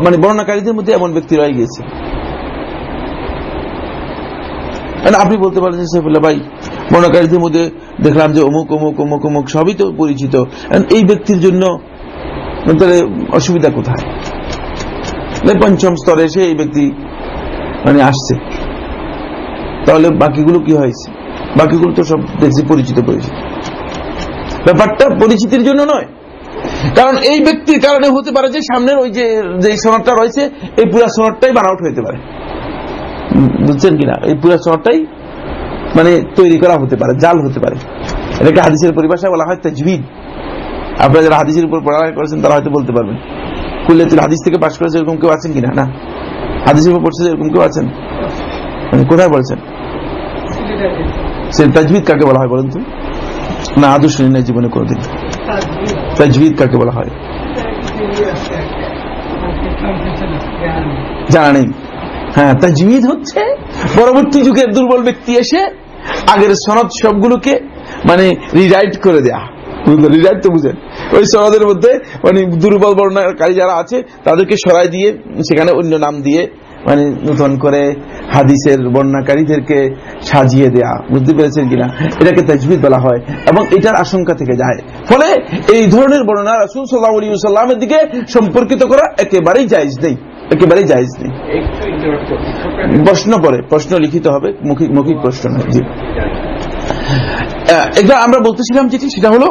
মানে বর্ণাকারীদের মধ্যে এমন ব্যক্তি রয়ে গিয়েছে। আপনি বলতে পারেন ভাই বর্ণাকারীদের মধ্যে দেখলাম যে অমুক অমুক অমুক অমুক, সবই তো পরিচিত। এই ব্যক্তির জন্য তাহলে অসুবিধা কোথায়? পঞ্চম স্তরে এসে এই ব্যক্তি মানে আসছে। তাহলে বাকিগুলো কি হয়েছে? বাকিগুলো তো সব দেখছি পরিচিত পরিচিত। ব্যাপারটা পরিচিতির জন্য নয়। কারণ এই ব্যক্তির কারণে হতে পারে যে সামনের ওই যে যে সনদটা রয়েছে, এই পুরা সনদটাই বানাউট হইতে পারে। বুঝছেন কিনা? এই পুরা সনদটাই মানে তৈরি করা হতে পারে, জাল হতে পারে। এটাকে হাদিসের পরিভাষায় বলা হয় তাজবিদ। আপনারা যারা হাদিসের উপর পড়ালেখা করেছেন, তারা হয়তো বলতে পারবেন। কুল্লিয়াতুল হাদিস থেকে পাশ করেছে এরকম কেউ আছেন কিনা? না। হাদিসের উপর পড়ছে এরকম কেউ আছেন? মানে কোথায় বলছেন? সে তাজবিদ কাকে বলা হয় বলেন তো? না আদৌ শুনি না জীবনে কোনোদিন। তাজবিদ কাকে বলা হয়? জানা নেই। হ্যাঁ তাজবিদ হচ্ছে পরবর্তী যুগের দুর্বল ব্যক্তি এসে আগের সনদ সবগুলোকে মানে রিরাইট করে দেয়া। তো বুঝেন। ওই সনদের মধ্যে মানে দুর্বল বর্ণাকারী যারা আছে, তাদেরকে সরাই দিয়ে, সেখানে অন্য নাম দিয়ে মানে নূতন করে হাদিসের বর্ণাকারীদেরকে সাজিয়ে দেয়া। বুঝতে পেরেছেন কিনা? এটাকে তাজবিদ বলা হয় এবং এটার আশঙ্কা থেকে যায়। ফলে এই ধরনের বর্ণনা রাসুল সাল্লাহ সাল্লামের দিকে সম্পর্কিত করা একেবারেই জায়জ নেই। একেবারেই জায়জ নেই। প্রশ্ন পরে প্রশ্ন লিখিত হবে মৌখিক প্রশ্ন নয়। জি। এটা আমরা বলতেছিলাম যেটি সেটা হলো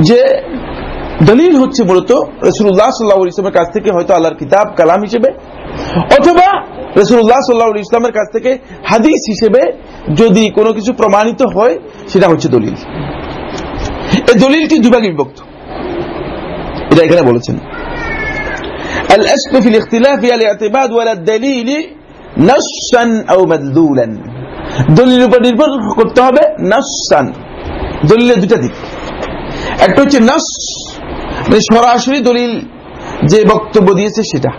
যে দলিল হচ্ছে মূলত রসুল্লাহ সাল্লাহ ইসলামের কাছ থেকে হয়তো আল্লাহর কিতাব কালাম হিসেবে অথবা রসুল্লাহ সাল্লাহ ইসলামের কাছ থেকে হাদিস হিসেবে যদি কোনো কিছু প্রমাণিত হয় সেটা হচ্ছে দলিল। এই দলিলটি দুভাগে বিভক্ত। এটা এখানে বলেছেন। الأصل في الاختلاف هي الاعتماد ولا الدليل نصا أو مدلولا দলিলের উপর নির্ভর করতে হবে নাসান দলিলের দুটা দিক একটা হচ্ছে নাস মানে সরাসরি দলিল যে বক্তব্য দিয়েছে সেটা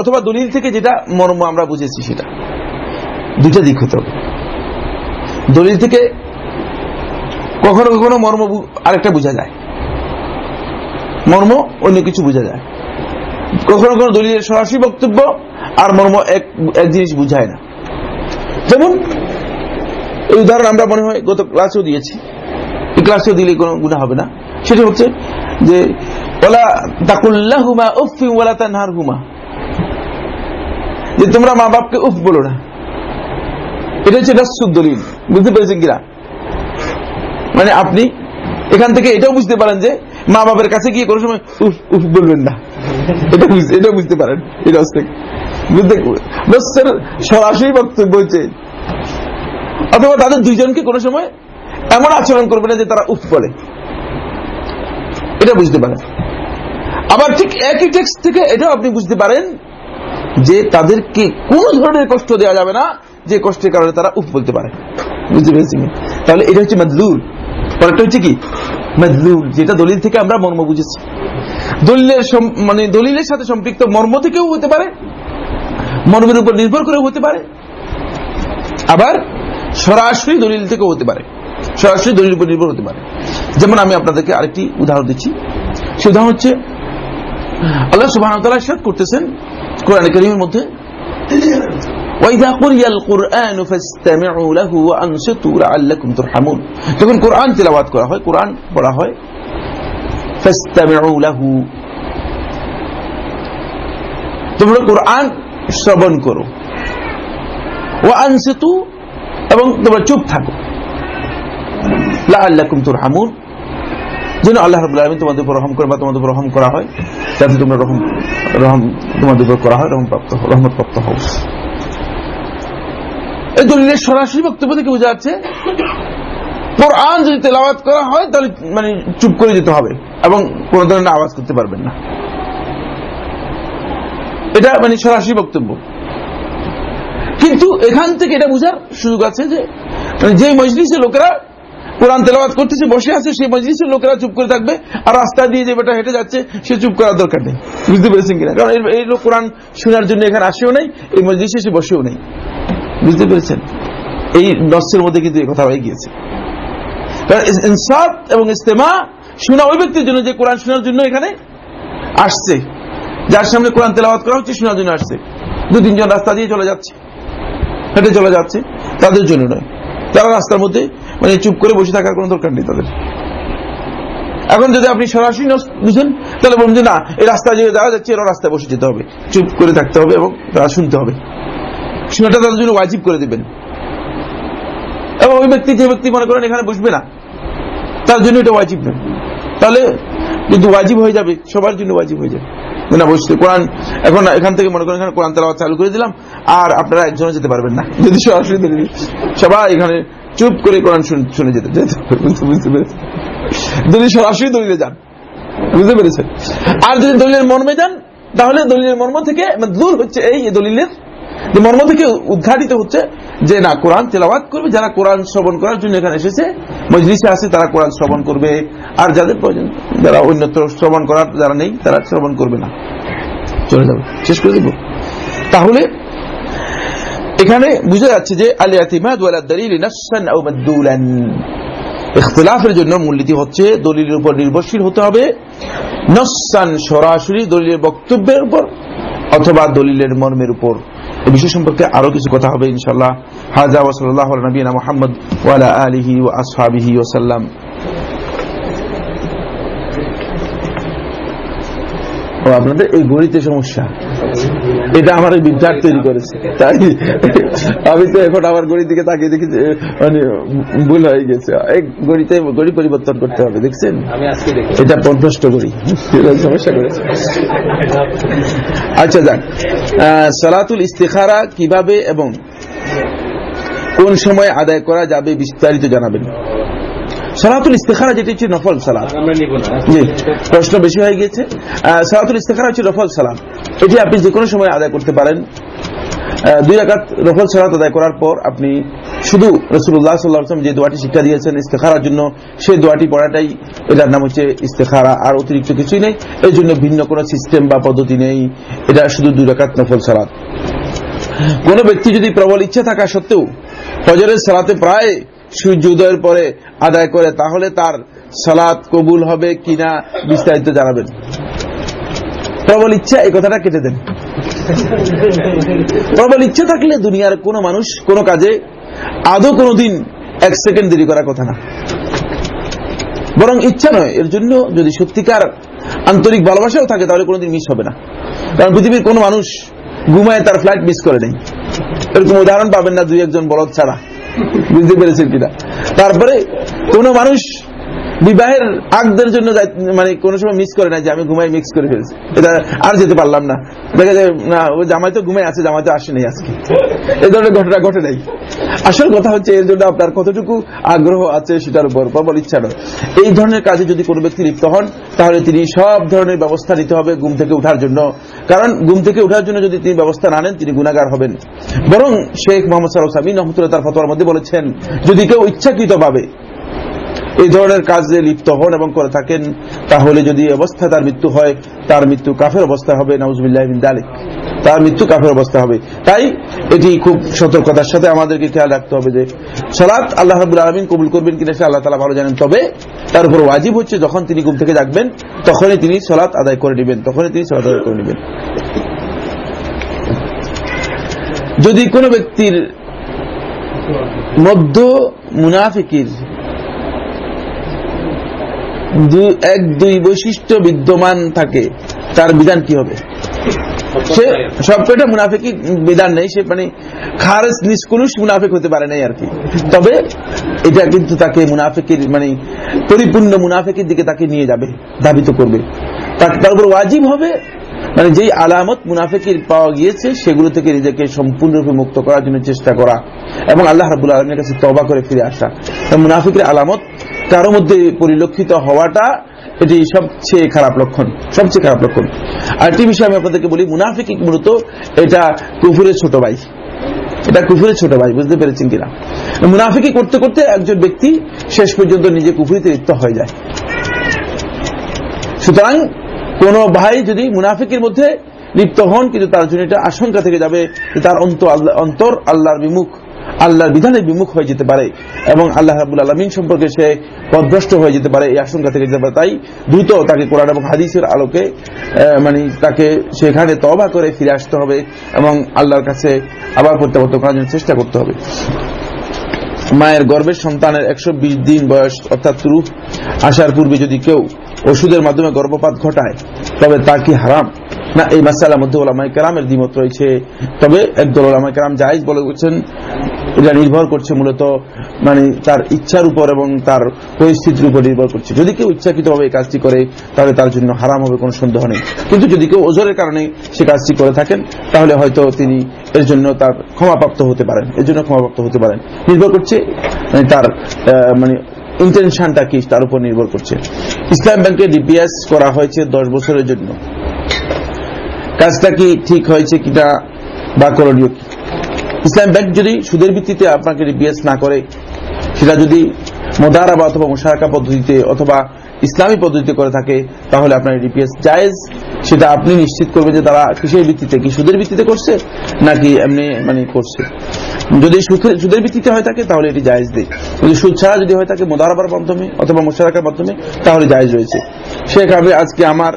অথবা দলিল থেকে যেটা মর্ম আমরা বুঝেছি সেটা দুইটা দিক হতে হবে দলিল থেকে কখনো কখনো মর্ম আরেকটা বোঝা যায় মর্ম অন্য কিছু বোঝা যায়। কখনো কখনো দলিলের সরাসরি বক্তব্য আর মর্ম এক এক জিনিস বুঝায় না। যেমন, এই উদাহরণ আমরা মনে হয় গত ক্লাসেও দিয়েছি। এই ক্লাসেও দিলে কোনো গুণা হবে না। সেটা হচ্ছে যে, ওলা তাকুল্লাহুমা উফি ওলা তানহার হুমা যে তোমরা মা বাপকে উফ বলো না। এটা হচ্ছে রাসুদ দলিল। বুঝতে পেরেছেন কিনা? মানে আপনি এখান থেকে এটাও বুঝতে পারেন যে মা বাবার কাছে গিয়ে কোনো সময়, উফ উফ, বলবেন না। এটা এটা বুঝতে পারেন রস থেকে। বুঝতে সরাসরি বক্তব্য হচ্ছে। অথবা তাদের দুইজনকে কোনো সময় এমন আচরণ করবে না যে তারা উফ বলে। এটা বুঝতে পারেন। আবার ঠিক একই টেক্সট থেকে এটাও আপনি বুঝতে পারেন যে তাদেরকে কোন ধরনের কষ্ট দেওয়া যাবে না যে কষ্টের কারণে তারা উফ বলতে পারে। বুঝতে পেরেছি তাহলে এটা হচ্ছে মজলুল পরেরটা হচ্ছে কি? মজলুল যেটা দলিল থেকে আমরা মর্ম বুঝেছি। দলিলের মানে দলিলের সাথে সম্পৃক্ত মর্ম থেকেও হতে পারে, মর্মের উপর নির্ভর করেও হতে পারে। আবার সরাসরি দলিল থেকেও হতে পারে, সরাসরি দলিল উপর নির্ভর হতে পারে। যেমন আমি আপনাদেরকে আরেকটি উদাহরণ দিচ্ছি। সে উদাহরণ হচ্ছে, আল্লাহ সুবাহ করতেছেন কোরআন করিমের মধ্যে। ওয়াইজা কুরিয়াল কুরআন ফাসতামিউ যখন কোরআন তেলাওয়াত করা হয় কোরআন পড়া হয় তোমরা কোরআন শ্রবণ করো। ওয়া আনসিতু এবং তোমরা চুপ থাকো। লাআল্লাকুম যেন আল্লাহ রবুল্লা আলমী তোমাদের উপর রহম করে বা তোমাদের উপর রহম করা হয়, যাতে তোমরা রহম রহম তোমাদের উপর করা হয় রহম প্রাপ্ত রহমত প্রাপ্ত হও। এই দলিলের সরাসরি বক্তব্য থেকে বোঝা যাচ্ছে, কোরআন যদি তেলাওয়াত করা হয়, তাহলে মানে চুপ করে যেতে হবে এবং কোন ধরনের আওয়াজ করতে পারবেন না। এটা মানে সরাসরি বক্তব্য। কিন্তু এখান থেকে এটা বোঝার সুযোগ আছে যে মানে যে মজলিসের লোকেরা কোরআন তেলাবাদ করতেছে, বসে আছে, সেই মজলিসের লোকেরা চুপ করে থাকবে আর রাস্তা দিয়ে যে বেটা হেঁটে যাচ্ছে, সে চুপ করার দরকার নেই। বুঝতে পেরেছেন কিনা? কারণ এই লোক কোরআন শোনার জন্য এখানে আসেও নেই, এই মজলিসে সে বসেও নেই। বুঝতে পেরেছেন? এই নস্যের মধ্যে কিন্তু এই কথা হয়ে গিয়েছে। ইনসাফ এবং ইস্তেমা শোনা ওই ব্যক্তির জন্য যে কোরআন শোনার জন্য এখানে আসছে, যার সামনে কোরআন তেলাবাদ করা হচ্ছে, শোনার জন্য আসছে। দু, তিনজন রাস্তা দিয়ে চলে যাচ্ছে। হেঁটে চলে যাচ্ছে, তাদের জন্য নয়। তারা রাস্তার মধ্যে মানে চুপ করে বসে থাকার কোন দরকার নেই তাদের। এখন যদি আপনি সরাসরি বুঝেন, তাহলে বলুন যে না, এই রাস্তা যে যাওয়া যাচ্ছে এরা রাস্তায় বসে যেতে হবে, চুপ করে থাকতে হবে এবং তারা শুনতে হবে। শোনাটা তাদের জন্য ওয়াজিব করে দিবেন। এবং ওই ব্যক্তি যে ব্যক্তি মনে করেন এখানে বসবে না, তার জন্য এটা ওয়াজিব নয় তাহলে কিন্তু ওয়াজিব হয়ে যাবে, সবার জন্য ওয়াজিব হয়ে যাবে। না, বসতে কোরআন, এখন এখান থেকে মনে করেন এখানে কোরআন চালু করে দিলাম, আর আপনারা একজনে যেতে পারবেন না। যদি সরাসরি সবাই এখানে চুপ করে কোরআন শুনে যেতে বুঝতে পেরেছেন? যদি সরাসরি দলিলে যান, বুঝতে পেরেছেন? আর যদি দলিলের মর্মে যান, তাহলে দলিলের মর্ম থেকে দূর হচ্ছে এই দলিলের মর্ম থেকে উদ্ঘাটিত হচ্ছে যে না, কোরআন তেলাওয়াত করবে, যারা কোরআন শ্রবণ করার জন্য এখানে এসেছে, মজলিসে আসে তারা কোরআন শ্রবণ করবে, আর যাদের প্রয়োজন, যারা অন্যত্র শ্রবণ করার যারা নেই, তারা শ্রবণ করবে না। চলে যাবে, শেষ করে দেব। তাহলে, এখানে বুঝা যাচ্ছে যে ইখতলাফের জন্য মূলনীতি হচ্ছে, দলিলের উপর নির্ভরশীল হতে হবে। নসান সরাসরি দলিলের বক্তব্যের উপর, অথবা দলিলের মর্মের উপর। বিষয় সম্পর্কে আরও কিছু কথা হবে ইনশাল্লাহ হাজা ওসল্লাহ নবীনা মোহাম্মদ ওয়ালা আলিহি ও আসহাবিহি ওসাল্লাম ও আপনাদের এই গণিতের সমস্যা। এটা আমার এই বিদ্যার তৈরি করেছে। তাই আমি তো এখন আমার গণিত দিকে তাকিয়ে দেখি মানে ভুল হয়ে গেছে। এই গণিতে গণিত পরিবর্তন করতে হবে দেখছেন? এটা করি। এটা সমস্যা করেছে। আচ্ছা যাক। সালাতুল ইস্তেখারা কীভাবে এবং কোন সময় আদায় করা যাবে বিস্তারিত জানাবেন। সালাতুল ইস্তেখারা যেটি হচ্ছে নফল না। জি প্রশ্ন বেশি হয়ে গিয়েছে। সালাতুল ইস্তেখারা হচ্ছে রফল সালাম এটি আপনি যে কোনো সময় আদায় করতে পারেন। দুই রাকাত রফল সালাত আদায় করার পর আপনি শুধু রসুল্লাহ সাল্লাহাম যে দোয়াটি শিক্ষা দিয়েছেন ইস্তেখারার জন্য সেই দোয়াটি পড়াটাই এটার নাম হচ্ছে ইস্তেখারা আর অতিরিক্ত কিছুই নেই। এই জন্য ভিন্ন কোনো সিস্টেম বা পদ্ধতি নেই। এটা শুধু দুই রাকাত নফল সালাত। কোন ব্যক্তি যদি প্রবল ইচ্ছা থাকা সত্ত্বেও ফজরের সালাতে প্রায় সূর্য উদয়ের পরে আদায় করে, তাহলে তার সালাত কবুল হবে কিনা বিস্তারিত জানাবেন। প্রবল ইচ্ছা, এই কথাটা কেটে দেন। প্রবল ইচ্ছা থাকলে দুনিয়ার কোনো মানুষ কোনো কাজে আদৌ কোনোদিন এক সেকেন্ড দেরি করার কথা না। বরং ইচ্ছা নয়, এর জন্য যদি সত্যিকার আন্তরিক ভালোবাসাও থাকে, তাহলে কোনোদিন মিস হবে না। কারণ পৃথিবীর কোনো মানুষ ঘুমায় তার ফ্লাইট মিস করে নেই। এরকম উদাহরণ পাবেন না দুই একজন বলদ ছাড়া। বুঝতে পেরেছেন কিনা? তারপরে কোন মানুষ বিবাহের আগদের জন্য মানে কোন সময় মিস করে না যে আমি ঘুমাই মিক্স করে ফেলছি। এটা আর যেতে পারলাম না। দেখা যায়, না, ও জামাই তো ঘুমাই আছে, জামাই তো আসে নাই আজকে। এই ধরনের ঘটনা ঘটে নাই। আসল কথা হচ্ছে, এর জন্য আপনার কতটুকু আগ্রহ আছে সেটার উপর প্রবল ইচ্ছা নয় এই ধরনের কাজে যদি কোনো ব্যক্তি লিপ্ত হন, তাহলে তিনি সব ধরনের ব্যবস্থা নিতে হবে ঘুম থেকে উঠার জন্য। কারণ ঘুম থেকে উঠার জন্য যদি তিনি ব্যবস্থা না নেন, তিনি গুণাগার হবেন। বরং শেখ মোহাম্মদ সাল সামিন রহমতুল্লাহ তার ফতোয়ার মধ্যে বলেছেন, যদি কেউ ইচ্ছাকৃত ভাবে এই ধরনের কাজে লিপ্ত হন এবং করে থাকেন, তাহলে যদি এই অবস্থায় তার মৃত্যু হয়, তার মৃত্যু কাফের অবস্থা হবে, নাউজবিল্লাহ তার মৃত্যু কাফের অবস্থা হবে। তাই এটি খুব সতর্কতার সাথে আমাদেরকে খেয়াল রাখতে হবে যে, সালাত আল্লাহ রাবুল আলমিন কবুল করবেন কিনা সে আল্লাহ তালা ভালো জানেন। তবে তার উপর ওয়াজিব হচ্ছে যখন তিনি ঘুম থেকে জাগবেন, তখনই তিনি সলাৎ আদায় করে নেবেন, তখনই তিনি সলাৎ আদায় করে নেবেন। যদি কোনো ব্যক্তির মধ্য মুনাফিকির এক, দুই বৈশিষ্ট্য বিদ্যমান থাকে। তার বিধান কি হবে? সে সবকটা মুনাফিকি বিধান নেই, সে মানে খারেজ, নিষ্কুলুষ মুনাফিক হতে পারে নাই আর কি। তবে এটা কিন্তু তাকে মুনাফিকের মানে পরিপূর্ণ মুনাফিকের দিকে তাকে নিয়ে যাবে, ধাবিত করবে। তার উপর ওয়াজিব হবে মানে যেই আলামত মুনাফিকের পাওয়া গিয়েছে, সেগুলো থেকে নিজেকে সম্পূর্ণরূপে মুক্ত করার জন্য চেষ্টা করা। এবং আল্লাহ রাবুল আলমের কাছে তবা করে ফিরে আসা। মুনাফিকের আলামত কারও মধ্যে পরিলক্ষিত হওয়াটা এটি সবচেয়ে খারাপ লক্ষণ, সবচেয়ে খারাপ লক্ষণ। আরেকটি বিষয় আমি আপনাদেরকে বলি, মুনাফিক মূলত এটা কুফুরের ছোট ভাই। এটা কুফুরের ছোট ভাই, বুঝতে পেরেছেন কিনা? মুনাফিকি করতে করতে একজন ব্যক্তি শেষ পর্যন্ত নিজে কুফুরিতে লিপ্ত হয়ে যায়। সুতরাং কোন ভাই যদি মুনাফিকের মধ্যে লিপ্ত হন, কিন্তু তার জন্য এটা আশঙ্কা থেকে যাবে তার অন্তর আল্লাহর বিমুখ। আল্লাহর বিধানের বিমুখ হয়ে যেতে পারে এবং আল্লাহ রাবুল আলমিন সম্পর্কে সে পদভ্রষ্ট হয়ে যেতে পারে, এই আশঙ্কা থেকে যেতে পারে। তাই দ্রুত তাকে কোরআন এবং হাদিসের আলোকে মানে তাকে সেখানে তবা করে ফিরে আসতে হবে এবং আল্লাহর কাছে আবার প্রত্যাবর্তন করার জন্য চেষ্টা করতে হবে। মায়ের গর্ভের সন্তানের একশো বিশ দিন বয়স, অর্থাৎ রূপ আসার পূর্বে যদি কেউ ওষুধের মাধ্যমে গর্ভপাত ঘটায়, তবে তা কি হারাম? না, এই মাসালার মধ্যে ওলামাই কেরামের দ্বিমত রয়েছে। তবে একদল ওলামাই কেরাম জায়েজ বলে বলছেন, এটা নির্ভর করছে মূলত মানে তার ইচ্ছার উপর এবং তার পরিস্থিতির উপর নির্ভর করছে। যদি কেউ ইচ্ছাকৃতভাবে এই কাজটি করে, তাহলে তার জন্য হারাম হবে, কোনো সন্দেহ নেই। কিন্তু যদি কেউ ওজোরের কারণে সে কাজটি করে থাকেন, তাহলে হয়তো তিনি এর জন্য তার ক্ষমাপ্রাপ্ত হতে পারেন। এর জন্য ক্ষমাপ্রাপ্ত হতে পারেন। নির্ভর করছে মানে তার মানে ইন্টেনশনটা কি, তার উপর নির্ভর করছে। ইসলাম ব্যাংকে ডিপিএস করা হয়েছে দশ বছরের জন্য। কাজটা কি ঠিক হয়েছে কিনা বা করণীয় কি? ইসলাম ব্যাংক যদি সুদের ভিত্তিতে আপনাকে ডিপিএস না করে, সেটা যদি মোদারাবা অথবা মোশারাকা পদ্ধতিতে অথবা ইসলামী পদ্ধতিতে করে থাকে, তাহলে আপনার ডিপিএস জায়েজ। সেটা আপনি নিশ্চিত করবেন যে তারা কিসের ভিত্তিতে? কি সুদের ভিত্তিতে করছে নাকি এমনি মানে করছে? যদি সুদের ভিত্তিতে হয়ে থাকে, তাহলে এটি জায়েজ দেয় যদি সুদ ছাড়া যদি হয়ে থাকে, মোদারাবার মাধ্যমে অথবা মোশারাকার মাধ্যমে, তাহলে জায়েজ রয়েছে। শেখ আমি আজকে আমার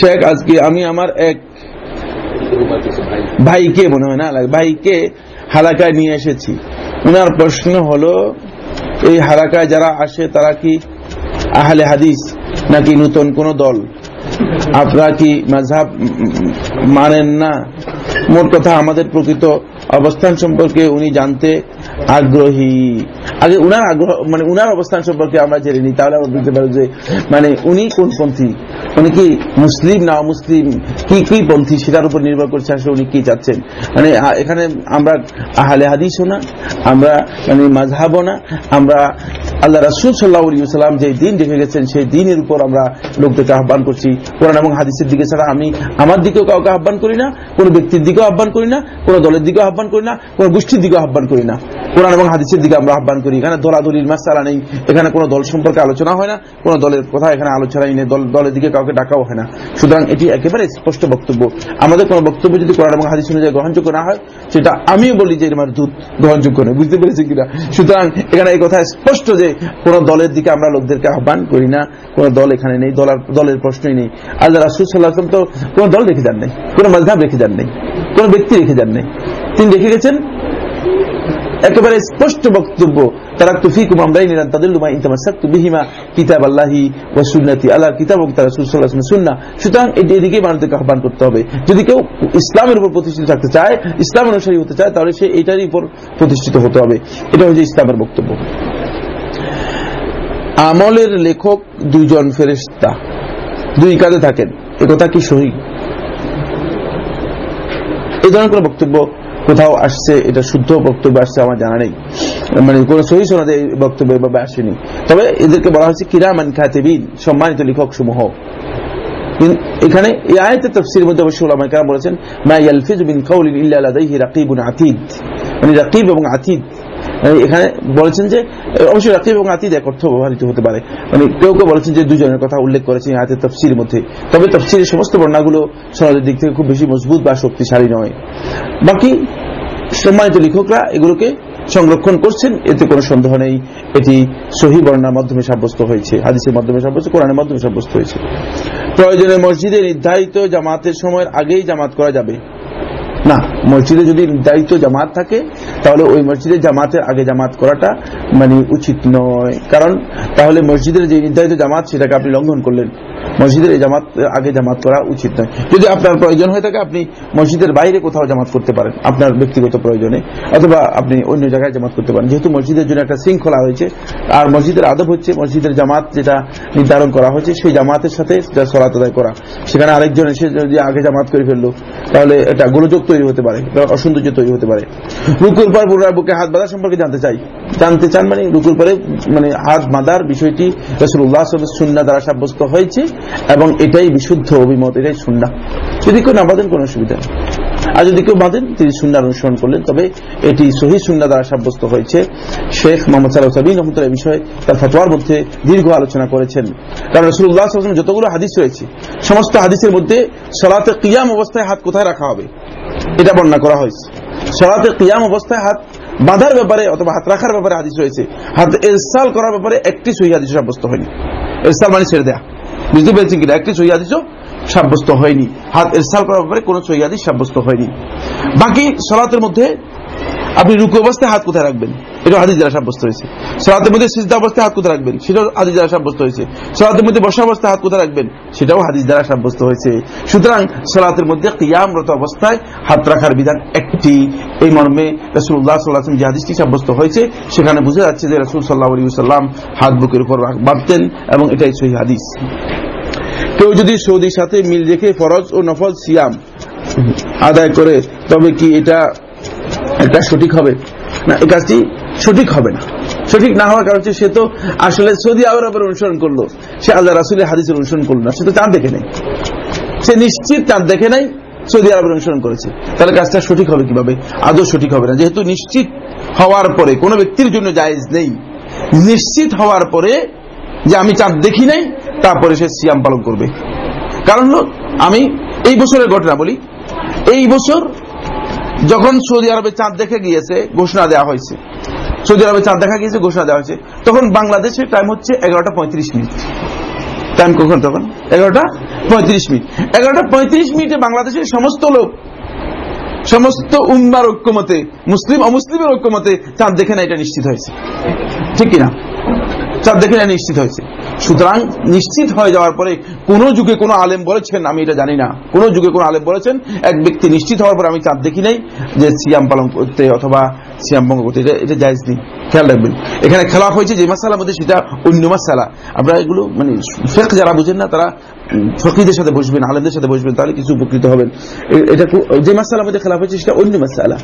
শেখ, আজকে আমি আমার এক ভাইকে, মনে হয় না ভাইকে হালাকায় নিয়ে এসেছি। ওনার প্রশ্ন হলো, এই হালাকায় যারা আসে, তারা কি আহলে হাদিস নাকি নতুন কোন দল? আপনারা কি মাঝাব মানেন না? মোট কথা আমাদের প্রকৃত অবস্থান সম্পর্কে উনি জানতে আগ্রহী। আগে উনার আগ্রহ মানে উনার অবস্থান সম্পর্কে আমরা জেনে নিই, তাহলে আমরা বুঝতে পারব যে মানে উনি কোন পন্থী? উনি কি মুসলিম, না মুসলিম? কি কি পন্থী? সেটার উপর নির্ভর করছে আসলে উনি কি চাচ্ছেন। মানে এখানে আমরা আহলে হাদিসও না, আমরা মানে মাঝহাবও না, আমরা আল্লাহ রাসুল সাল্লাহ সাল্লাম যে দিন রেখে গেছেন, সেই দিনের উপর আমরা লোকদেরকে আহ্বান করছি। কোরআন এবং হাদিসের দিকে ছাড়া আমি আমার দিকেও কাউকে আহ্বান করি না, কোন ব্যক্তির দিকেও আহ্বান করি না, কোন দলের দিকেও আহ্বান করি না, কোন গোষ্ঠীর দিকেও আহ্বান করি না। কোরআন এবং হাদিসের দিকে আমরা আহ্বান করি। এখানে দলাদলির মাসালা নেই, এখানে কোনো দল সম্পর্কে আলোচনা হয় না, কোন দলের কথা এখানে আলোচনাই নেই দলের দিকে কাউকে ডাকাও হয় না। সুতরাং এটি একেবারে স্পষ্ট বক্তব্য। আমাদের কোন বক্তব্য যদি কোরআন এবং হাদিস অনুযায়ী গ্রহণযোগ্য না হয়, সেটা আমিও বলি যে আমার দুধ গ্রহণযোগ্য নয়। বুঝতে পেরেছি কিনা? সুতরাং এখানে এই কথা স্পষ্ট যে কোন দলের দিকে আমরা লোকদেরকে আহ্বান করি না, কোন দল এখানে নেই, দলের প্রশ্নই নেই। আল্লাহ রাসুল সাল্লাহ তো কোন দল রেখে যান নেই কোন মাঝধাব রেখে যান নেই কোন ব্যক্তি রেখে যান নেই তিনি রেখে গেছেন। একেবারে স্পষ্ট বক্তব্য, তারা তুফিকুম নিরান তাদের লুমা বিহিমা কিতাব আল্লাহি আল্লাহ কিতাব এবং তার আলাইহি সুন্নাহ। সুতরাং এটি এদিকে মানুষদেরকে আহ্বান করতে হবে। যদি কেউ ইসলামের উপর প্রতিষ্ঠিত থাকতে চায়, ইসলাম অনুসারী হতে চায়, তাহলে সে এটারই উপর প্রতিষ্ঠিত হতে হবে। এটা হচ্ছে ইসলামের বক্তব্য। আমলের লেখক দুজন ফেরেশতা। দুই কাজে থাকেন। একথা কি সহি? এই ধরনের কোন বক্তব্য কোথাও আসছে, এটা শুদ্ধ বক্তব্য আসছে আমার জানা নেই। মানে কোন সহি বক্তব্য এভাবে আসেনি। তবে এদেরকে বলা হয়েছে কিরামান খাতেবিন, সম্মানিত লেখক সমূহ। এখানে এই আয়তে তফসির মধ্যে অবশ্যই ওলামা কেরাম বলেছেন, মা ইয়ালফিজ বিন কাউলিন ইল্লা লাদাইহি রাকিবুন আতিদ। মানে রাকিব এবং আতিদ এখানে বলেছেন যে, অবশ্যই রাকিব এবং আতিদ এক অর্থ ব্যবহৃত হতে পারে। মানে কেউ কেউ বলেছেন যে দুজনের কথা উল্লেখ করেছেন আয়াতের তফসির মধ্যে। তবে তফসিরের সমস্ত বর্ণাগুলো সনদের দিক থেকে খুব বেশি মজবুত বা শক্তিশালী নয়। বাকি সম্মানিত লেখকরা এগুলোকে সংরক্ষণ করছেন, এতে কোনো সন্দেহ নেই। এটি সহি বর্ণার মাধ্যমে সাব্যস্ত হয়েছে, হাদিসের মাধ্যমে সাব্যস্ত, কোরআনের মাধ্যমে সাব্যস্ত হয়েছে। প্রয়োজনে মসজিদে নির্ধারিত জামাতের সময়ের আগেই জামাত করা যাবে। না, মসজিদে যদি নির্ধারিত জামাত থাকে, তাহলে ওই মসজিদে জামাতের আগে জামাত করাটা মানে উচিত নয়। কারণ তাহলে মসজিদের যে নির্ধারিত জামাত, সেটাকে আপনি লঙ্ঘন করলেন। মসজিদের জামাত, আগে জামাত করা উচিত নয়। যদি আপনার প্রয়োজন হয়ে থাকে, আপনি মসজিদের বাইরে কোথাও জামাত করতে পারেন, আপনার ব্যক্তিগত প্রয়োজনে, অথবা আপনি অন্য জায়গায় জামাত করতে পারেন। যেহেতু মসজিদের জন্য একটা শৃঙ্খলা হয়েছে, আর মসজিদের আদব হচ্ছে, মসজিদের জামাত যেটা নির্ধারণ করা হয়েছে, সেই জামাতের সাথে সলাত আদায় করা। সেখানে আরেকজন এসে যদি আগে জামাত করে ফেলল, তাহলে এটা গোলযোগ তৈরি হতে পারে অসৌন্দর্য তৈরি হতে পারে। রুকুর পর পুনরায় বুকে হাত বাঁধা সম্পর্কে জানতে চাই। জানতে চান মানে রুকুর পরে মানে হাত বাঁধার বিষয়টি রসুল্লাহ সুন্না দ্বারা সাব্যস্ত হয়েছে, এবং এটাই বিশুদ্ধ অভিমত, এটাই সুন্না যদি কেউ না বাঁধেন, কোনো অসুবিধা নেই। আর যদি কেউ বাঁধেন, তিনি সুন্নার অনুসরণ করলেন, তবে এটি সহি সুন্না দ্বারা সাব্যস্ত হয়েছে। শেখ মোহাম্মদ সাল্লাহ সাবিন রহমতুল্লাহ বিষয়ে তার ফতোয়ার মধ্যে দীর্ঘ আলোচনা করেছেন। কারণ রসুল্লাহ যতগুলো হাদিস রয়েছে, সমস্ত হাদিসের মধ্যে সলাতে কিয়াম অবস্থায় হাত কোথায় রাখা হবে? এটা বর্ণনা করা হয়েছে। সলাতে কিয়াম অবস্থায় হাত বাঁধার ব্যাপারে অথবা হাত রাখার ব্যাপারে হাদিস রয়েছে। হাত এরসাল করার ব্যাপারে একটি সহি হাদিস সাব্যস্ত হয়নি। এরসাল মানে ছেড়ে দেয়া। বুঝতে পেরেছেন কিনা? একটি সহি হাদিসও সাব্যস্ত হয়নি। হাত এরসাল করার ব্যাপারে কোন সহি হাদিস সাব্যস্ত হয়নি। বাকি সলাতের মধ্যে আপনি রুকু অবস্থায় হাত কোথায় রাখবেন? এটা হাদিস দ্বারা সাব্যস্ত হয়েছে। সালাতের মধ্যে সিজদা অবস্থায় হাত কোথায় রাখবেন? সেটাও হাদিস দ্বারা সাব্যস্ত হয়েছে। সালাতের মধ্যে বসা অবস্থায় হাত কোথায় রাখবেন? সেটাও হাদিস দ্বারা সাব্যস্ত হয়েছে। সুতরাং সালাতের মধ্যে কিয়ামরত অবস্থায় হাত রাখার বিধান একটি। এই মর্মে রসুল্লাহ সাল্লাহ যে হাদিসটি সাব্যস্ত হয়েছে, সেখানে বুঝা যাচ্ছে যে রসুল সাল্লাহ আলী সাল্লাম হাত বুকের উপর বাঁধতেন এবং এটাই সহি হাদিস। কেউ যদি সৌদির সাথে মিল রেখে ফরজ ও নফল সিয়াম আদায় করে, তবে কি এটা এটা সঠিক হবে? না, এই কাজটি সঠিক হবে না। সঠিক না হওয়ার কারণ সে তো আসলে সৌদি আরবের অনুসরণ করল। সে আল্লাহ রাসুলের হাদিসের অনুসরণ করল না। সে তো চাঁদ দেখে নেই। সে নিশ্চিত চাঁদ দেখে নাই, সৌদি আরবের অনুসরণ করেছে। তাহলে কাজটা সঠিক হবে কীভাবে? আদৌ সঠিক হবে না। যেহেতু নিশ্চিত হওয়ার পরে কোনো ব্যক্তির জন্য জায়েজ নেই। নিশ্চিত হওয়ার পরে যে আমি চাঁদ দেখি নাই, তারপরে সে সিয়াম পালন করবে। কারণ আমি এই বছরের ঘটনা বলি। এই বছর যখন সৌদি আরবে চাঁদ দেখে গিয়েছে, ঘোষণা দেওয়া হয়েছে। সৌদি আরবে চাঁদ দেখা গিয়েছে, ঘোষণা দেওয়া হয়েছে। তখন বাংলাদেশের টাইম হচ্ছে এগারোটা পঁয়ত্রিশ মিনিট। টাইম কখন তখন? এগারোটা পঁয়ত্রিশ মিনিট। এগারোটা পঁয়ত্রিশ মিনিটে বাংলাদেশের সমস্ত লোক, সমস্ত উম্মার ঐক্যমতে, মুসলিম, অমুসলিমের ঐক্যমতে চাঁদ দেখে না এটা নিশ্চিত হয়েছে। ঠিক কিনা? চাঁদ দেখে না নিশ্চিত হয়েছে। সুতরাং নিশ্চিত হয়ে যাওয়ার পরে কোন যুগে কোন আলেম বলেছেন, আমি এটা জানি না। কোন যুগে কোন আলেম বলেছেন, এক ব্যক্তি নিশ্চিত হওয়ার পর আমি চাঁদ দেখি নাই যে সিয়াম পালন করতে অথবা সিয়াম ভঙ্গ করতে, এটা এটা জায়জ নেই। খেয়াল রাখবেন। এখানে খেলাফ হয়েছে যে মাসালার মধ্যে সেটা অন্য মাসালা। আমরা এগুলো মানে ফেক যারা বুঝেন না, তারা ফকিদের সাথে বসবেন, আলেমদের সাথে বসবেন, তাহলে কিছু উপকৃত হবেন। এটা যে মাসালার মধ্যে খেলাফ হয়েছে সেটা অন্য মাসালা।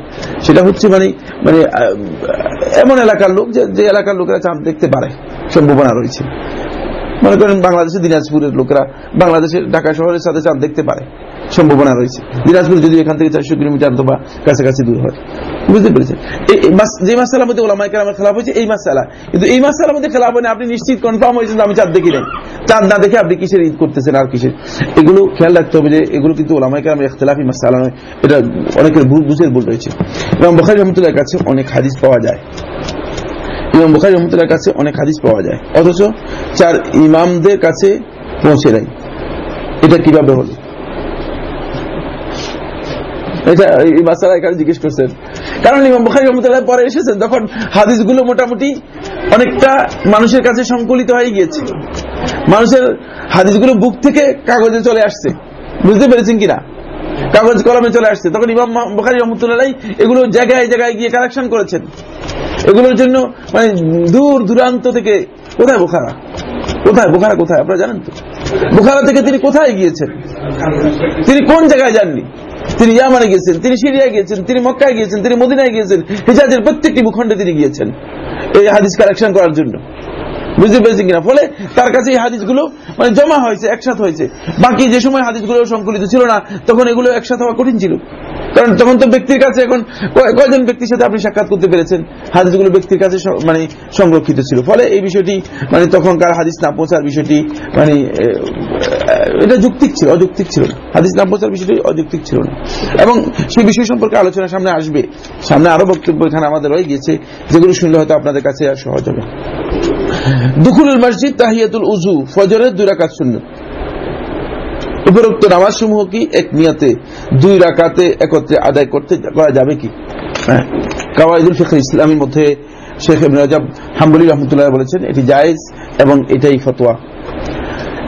সেটা হচ্ছে মানে মানে এমন এলাকার লোক যে এলাকার লোকেরা চাঁদ দেখতে পারে। সম্ভাবনা রয়েছে। মনে করেন বাংলাদেশের দিনাজপুরের লোকেরা বাংলাদেশের ঢাকা শহরের সাথে চাঁদ দেখতে পারে, সম্ভাবনা রয়েছে। দিনাজপুর যদি এখান থেকে চারশো কিলোমিটার অথবা কাছাকাছি দূর হয়। বুঝতে পেরেছেন? যে মাসালার মধ্যে ওলামাইকে আমার খেলাফ হয়েছে, এই মাসালা। কিন্তু এই মাসালার মধ্যে খেলাফ হয় না আপনি নিশ্চিত কনফার্ম হয়েছেন আমি চাঁদ দেখি নাই। চাঁদ না দেখে আপনি কিসের ঈদ করতেছেন আর কিসের? এগুলো খেয়াল রাখতে হবে যে এগুলো কিন্তু ওলামাইকে আমার ইখতলাফি মাসালা নয়। এটা অনেকের বুঝের ভুল রয়েছে। এবং বখারি রহমতুল্লাহ কাছে অনেক হাদিস পাওয়া যায়। ইমাম বুখারি রহমতুল্লাহ কাছে অনেক হাদিস পাওয়া যায়। অথচ চার ইমামদের কাছে পৌঁছে নাই। এটা কীভাবে হলো? এটা এই বাচ্চারা এখানে জিজ্ঞেস করছেন। কারণ ইমাম বুখারি রহমতুল্লাহ পরে এসেছেন, তখন হাদিসগুলো মোটামুটি অনেকটা মানুষের কাছে সংকলিত হয়ে গিয়েছে মানুষের হাদিসগুলো বুক থেকে কাগজে চলে আসছে। বুঝতে পেরেছেন কিনা? কাগজ কলমে চলে আসছে। তখন ইমাম বুখারি রহমতুল্লাহ এগুলো জায়গায় জায়গায় গিয়ে কালেকশন করেছেন। এগুলোর জন্য মানে দূর দূরান্ত থেকে কোথায় বোখারা? কোথায়? বোখারা কোথায়? আপনারা জানেন তো? বোখারা থেকে তিনি কোথায় গিয়েছেন? তিনি কোন জায়গায় যাননি? তিনি ইয়ামানে গিয়েছেন, তিনি সিরিয়ায় গিয়েছেন, তিনি মক্কায় গিয়েছেন, তিনি মদিনায় গিয়েছেন। হিজাজের প্রত্যেকটি ভূখণ্ডে তিনি গিয়েছেন। এই হাদিস কালেকশন করার জন্য। বুঝতে পেরেছেন কিনা? ফলে তার কাছে এই হাদিসগুলো মানে জমা হয়েছে, একসাথ হয়েছে। বাকি যে সময় হাদিসগুলো সংকলিত ছিল না, তখন এগুলো একসাথ হওয়া কঠিন ছিল। কারণ তখন তো ব্যক্তির কাছে এখন কয়জন ব্যক্তির সাথে আপনি সাক্ষাৎ করতে পেরেছেন? হাদিসগুলো ব্যক্তির কাছে মানে সংরক্ষিত ছিল। ফলে এই বিষয়টি মানে তখনকার হাদিস না পৌঁছার বিষয়টি মানে এটা যুক্তিক ছিল, অযৌক্তিক ছিল না। হাদিস না পৌঁছার বিষয়টি অযৌক্তিক ছিল না। এবং সেই বিষয় সম্পর্কে আলোচনা সামনে আসবে। সামনে আরও বক্তব্য এখানে আমাদের রয়ে গিয়েছে। যেগুলো শুনলে হয়তো আপনাদের কাছে আর সহজ হবে। দুখুলুল মসজিদ তাহিয়াতুল উজু ফজরের দুই রাকাত শূন্য উপরোক্ত নামাজ সমূহ কি? এক নিয়াতে দুই রাকাতে একত্রে আদায় করতে করা যাবে কি? হ্যাঁ। কাওয়াইদুল ফিকহ ইসলামের মধ্যে শেখ রাজাব হাম্বলি রহমতুল্লাহ বলেছেন এটি জায়েজ এবং এটাই ফতোয়া।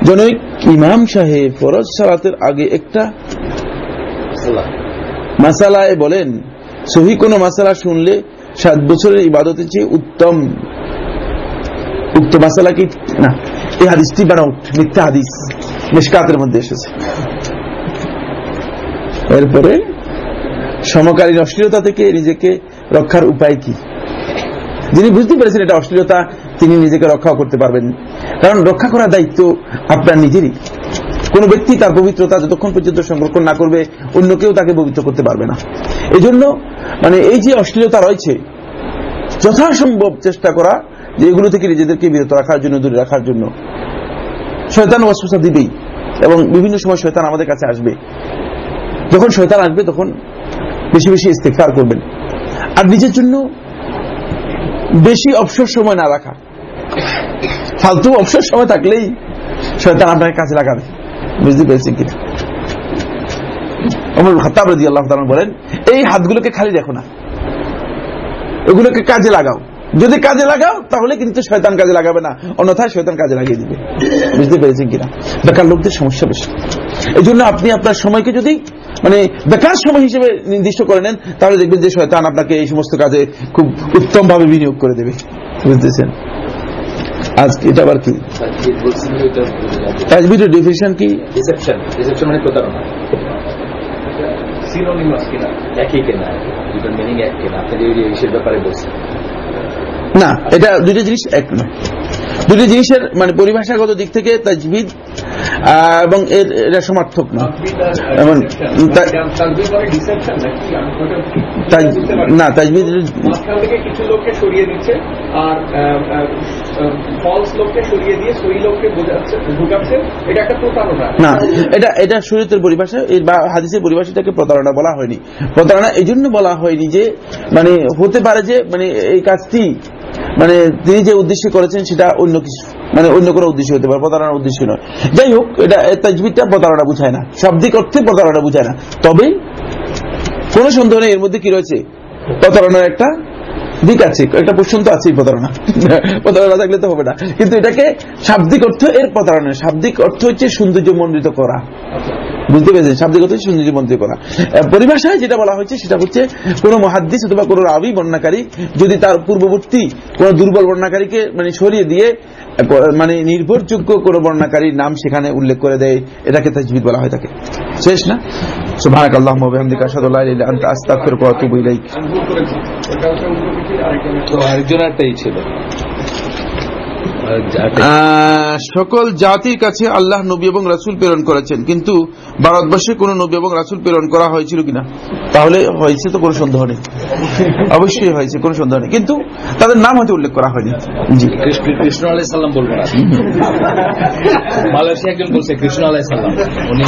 জনৈক ইমাম সাহেব ফরজ সালাতের আগে একটা মাসালায় বলেন সহি কোন মাসালা শুনলে সাত বছরের ইবাদতের চেয়ে উত্তম। উক্ত মাসালা কি? না। এই হাদিসটি বানাউট মিথ্যা হাদিস, মিসকাতের মধ্যে এসেছে। এরপরে, সমকালীন অশ্লীলতা থেকে নিজেকে রক্ষার উপায় কি? যিনি বুঝতে পেরেছেন এটা অশ্লীলতা, তিনি নিজেকে রক্ষাও করতে পারবেন। কারণ রক্ষা করার দায়িত্ব আপনার নিজেরই। কোন ব্যক্তি তার পবিত্রতা যতক্ষণ পর্যন্ত সংরক্ষণ না করবে, অন্য কেউ তাকে পবিত্র করতে পারবে না। এজন্য মানে এই যে অশ্লীলতা রয়েছে, যথাসম্ভব চেষ্টা করা যে এগুলো থেকে নিজেদেরকে বিরত রাখার জন্য, দূরে রাখার জন্য। শয়তান ওয়াসওয়াসা দিবেই। এবং বিভিন্ন সময় শয়তান আমাদের কাছে আসবে। যখন শয়তান আসবে, তখন বেশি বেশি ইস্তেকফার করবেন। আর নিজের জন্য বেশি অবসর সময় না রাখা। ফালতু অবসর সময় থাকলেই শয়তান আপনাকে কাজে লাগাবে। বুঝতে পেরেছেন কিনা? আল্লাহ বলেন, এই হাতগুলোকে খালি দেখো না। এগুলোকে কাজে লাগাও। যদি কাজে লাগাও তাহলে কিন্তু শয়তান কাজে লাগাবে না। অন্যথায় শয়তান কাজে লাগিয়ে দিবে। বুঝতে পেরেছেন কিনা? বেকার লোকদের সমস্যা বেশি। এই জন্য আপনি আপনার সময়কে যদি মানে বেকার সময় হিসেবে নির্দিষ্ট করে নেন তাহলে দেখবেন যে শয়তান আপনাকে এই সমস্ত কাজে খুব উত্তম ভাবে বিনিয়োগ করে দেবে। বুঝতেছেন? আজ এটা আবার কি? তাজবিদের ডেফিনেশন কি? রিসেপশন রিসেপশন মানে প্রতারণা। সিনোনিমাস কিনা? একই কেনা? দুটোর মিনিং এক কেনা? আপনি যে ব্যাপারে বলছেন। না এটা দুটো জিনিস এক নয় দুটো জিনিসের মানে পরিভাষাগত দিক থেকে তাজবিদ এবং এর এটা সমার্থক না। পারি না তাজবিদ না এটা এটা শরীয়তের পরিভাষা বা হাদিসের পরিভাষাটাকে প্রতারণা বলা হয়নি। প্রতারণা এই জন্য বলা হয়নি যে মানে হতে পারে যে মানে এই কাজটি মানে তিনি যে উদ্দেশ্যে করেছেন সেটা অন্য কিছু মানে অন্য কোনো উদ্দেশ্য হতে পারে, প্রতারণার উদ্দেশ্য নয়। যাই হোক, এটা তাজবিদটা প্রতারণা বুঝায় না। শাব্দিক অর্থে প্রতারণা বুঝায় না। তবে কোন সন্দেহ নেই, এর মধ্যে কি রয়েছে? প্রতারণার একটা দিক আছে, একটা প্রশ্ন তো আছেই প্রতারণা। প্রতারণা থাকলে তো হবে না। কিন্তু এটাকে শাব্দিক অর্থ এর প্রতারণা শাব্দিক অর্থ হচ্ছে সৌন্দর্য মণ্ডিত করা। বুঝতে পেরেছেন? শাব্দিক অর্থ হচ্ছে সৌন্দর্য মন্ত্রিত করা পরিভাষায় যেটা বলা হয়েছে সেটা হচ্ছে কোন মহাদ্দিস অথবা কোন রাবি বর্ণাকারী যদি তার পূর্ববর্তী কোন দুর্বল বর্ণাকারীকে মানে সরিয়ে দিয়ে মানে নির্ভরযোগ্য কোন বর্ণাকারীর নাম সেখানে উল্লেখ করে দেয় এটাকে তাজবিদ বলা হয় থাকে শেষ না? করেছি ওটা হচ্ছে উগ্রপন্থীর আরেকজনের তো আরেকজন একটাই ছিল। আর যাটা- আহ, সকল জাতির কাছে আল্লাহ নবী এবং রাসুল প্রেরণ করেছেন। কিন্তু ভারতবর্ষে কোন নবী এবং রাসুল প্রেরণ করা হয়েছিল কিনা? তাহলে হয়েছে তো কোনো সন্দেহ নেই। অবশ্যই হয়েছে কোনো সন্দেহ নেই। কিন্তু তাদের নাম হয়তো উল্লেখ করা হয়নি। জি। কৃষ্ণ- আলাই সাল্লাম বলব না। মালয়েশিয়া একজন বলছে কৃষ্ণ আলাই সাল্লাম উনি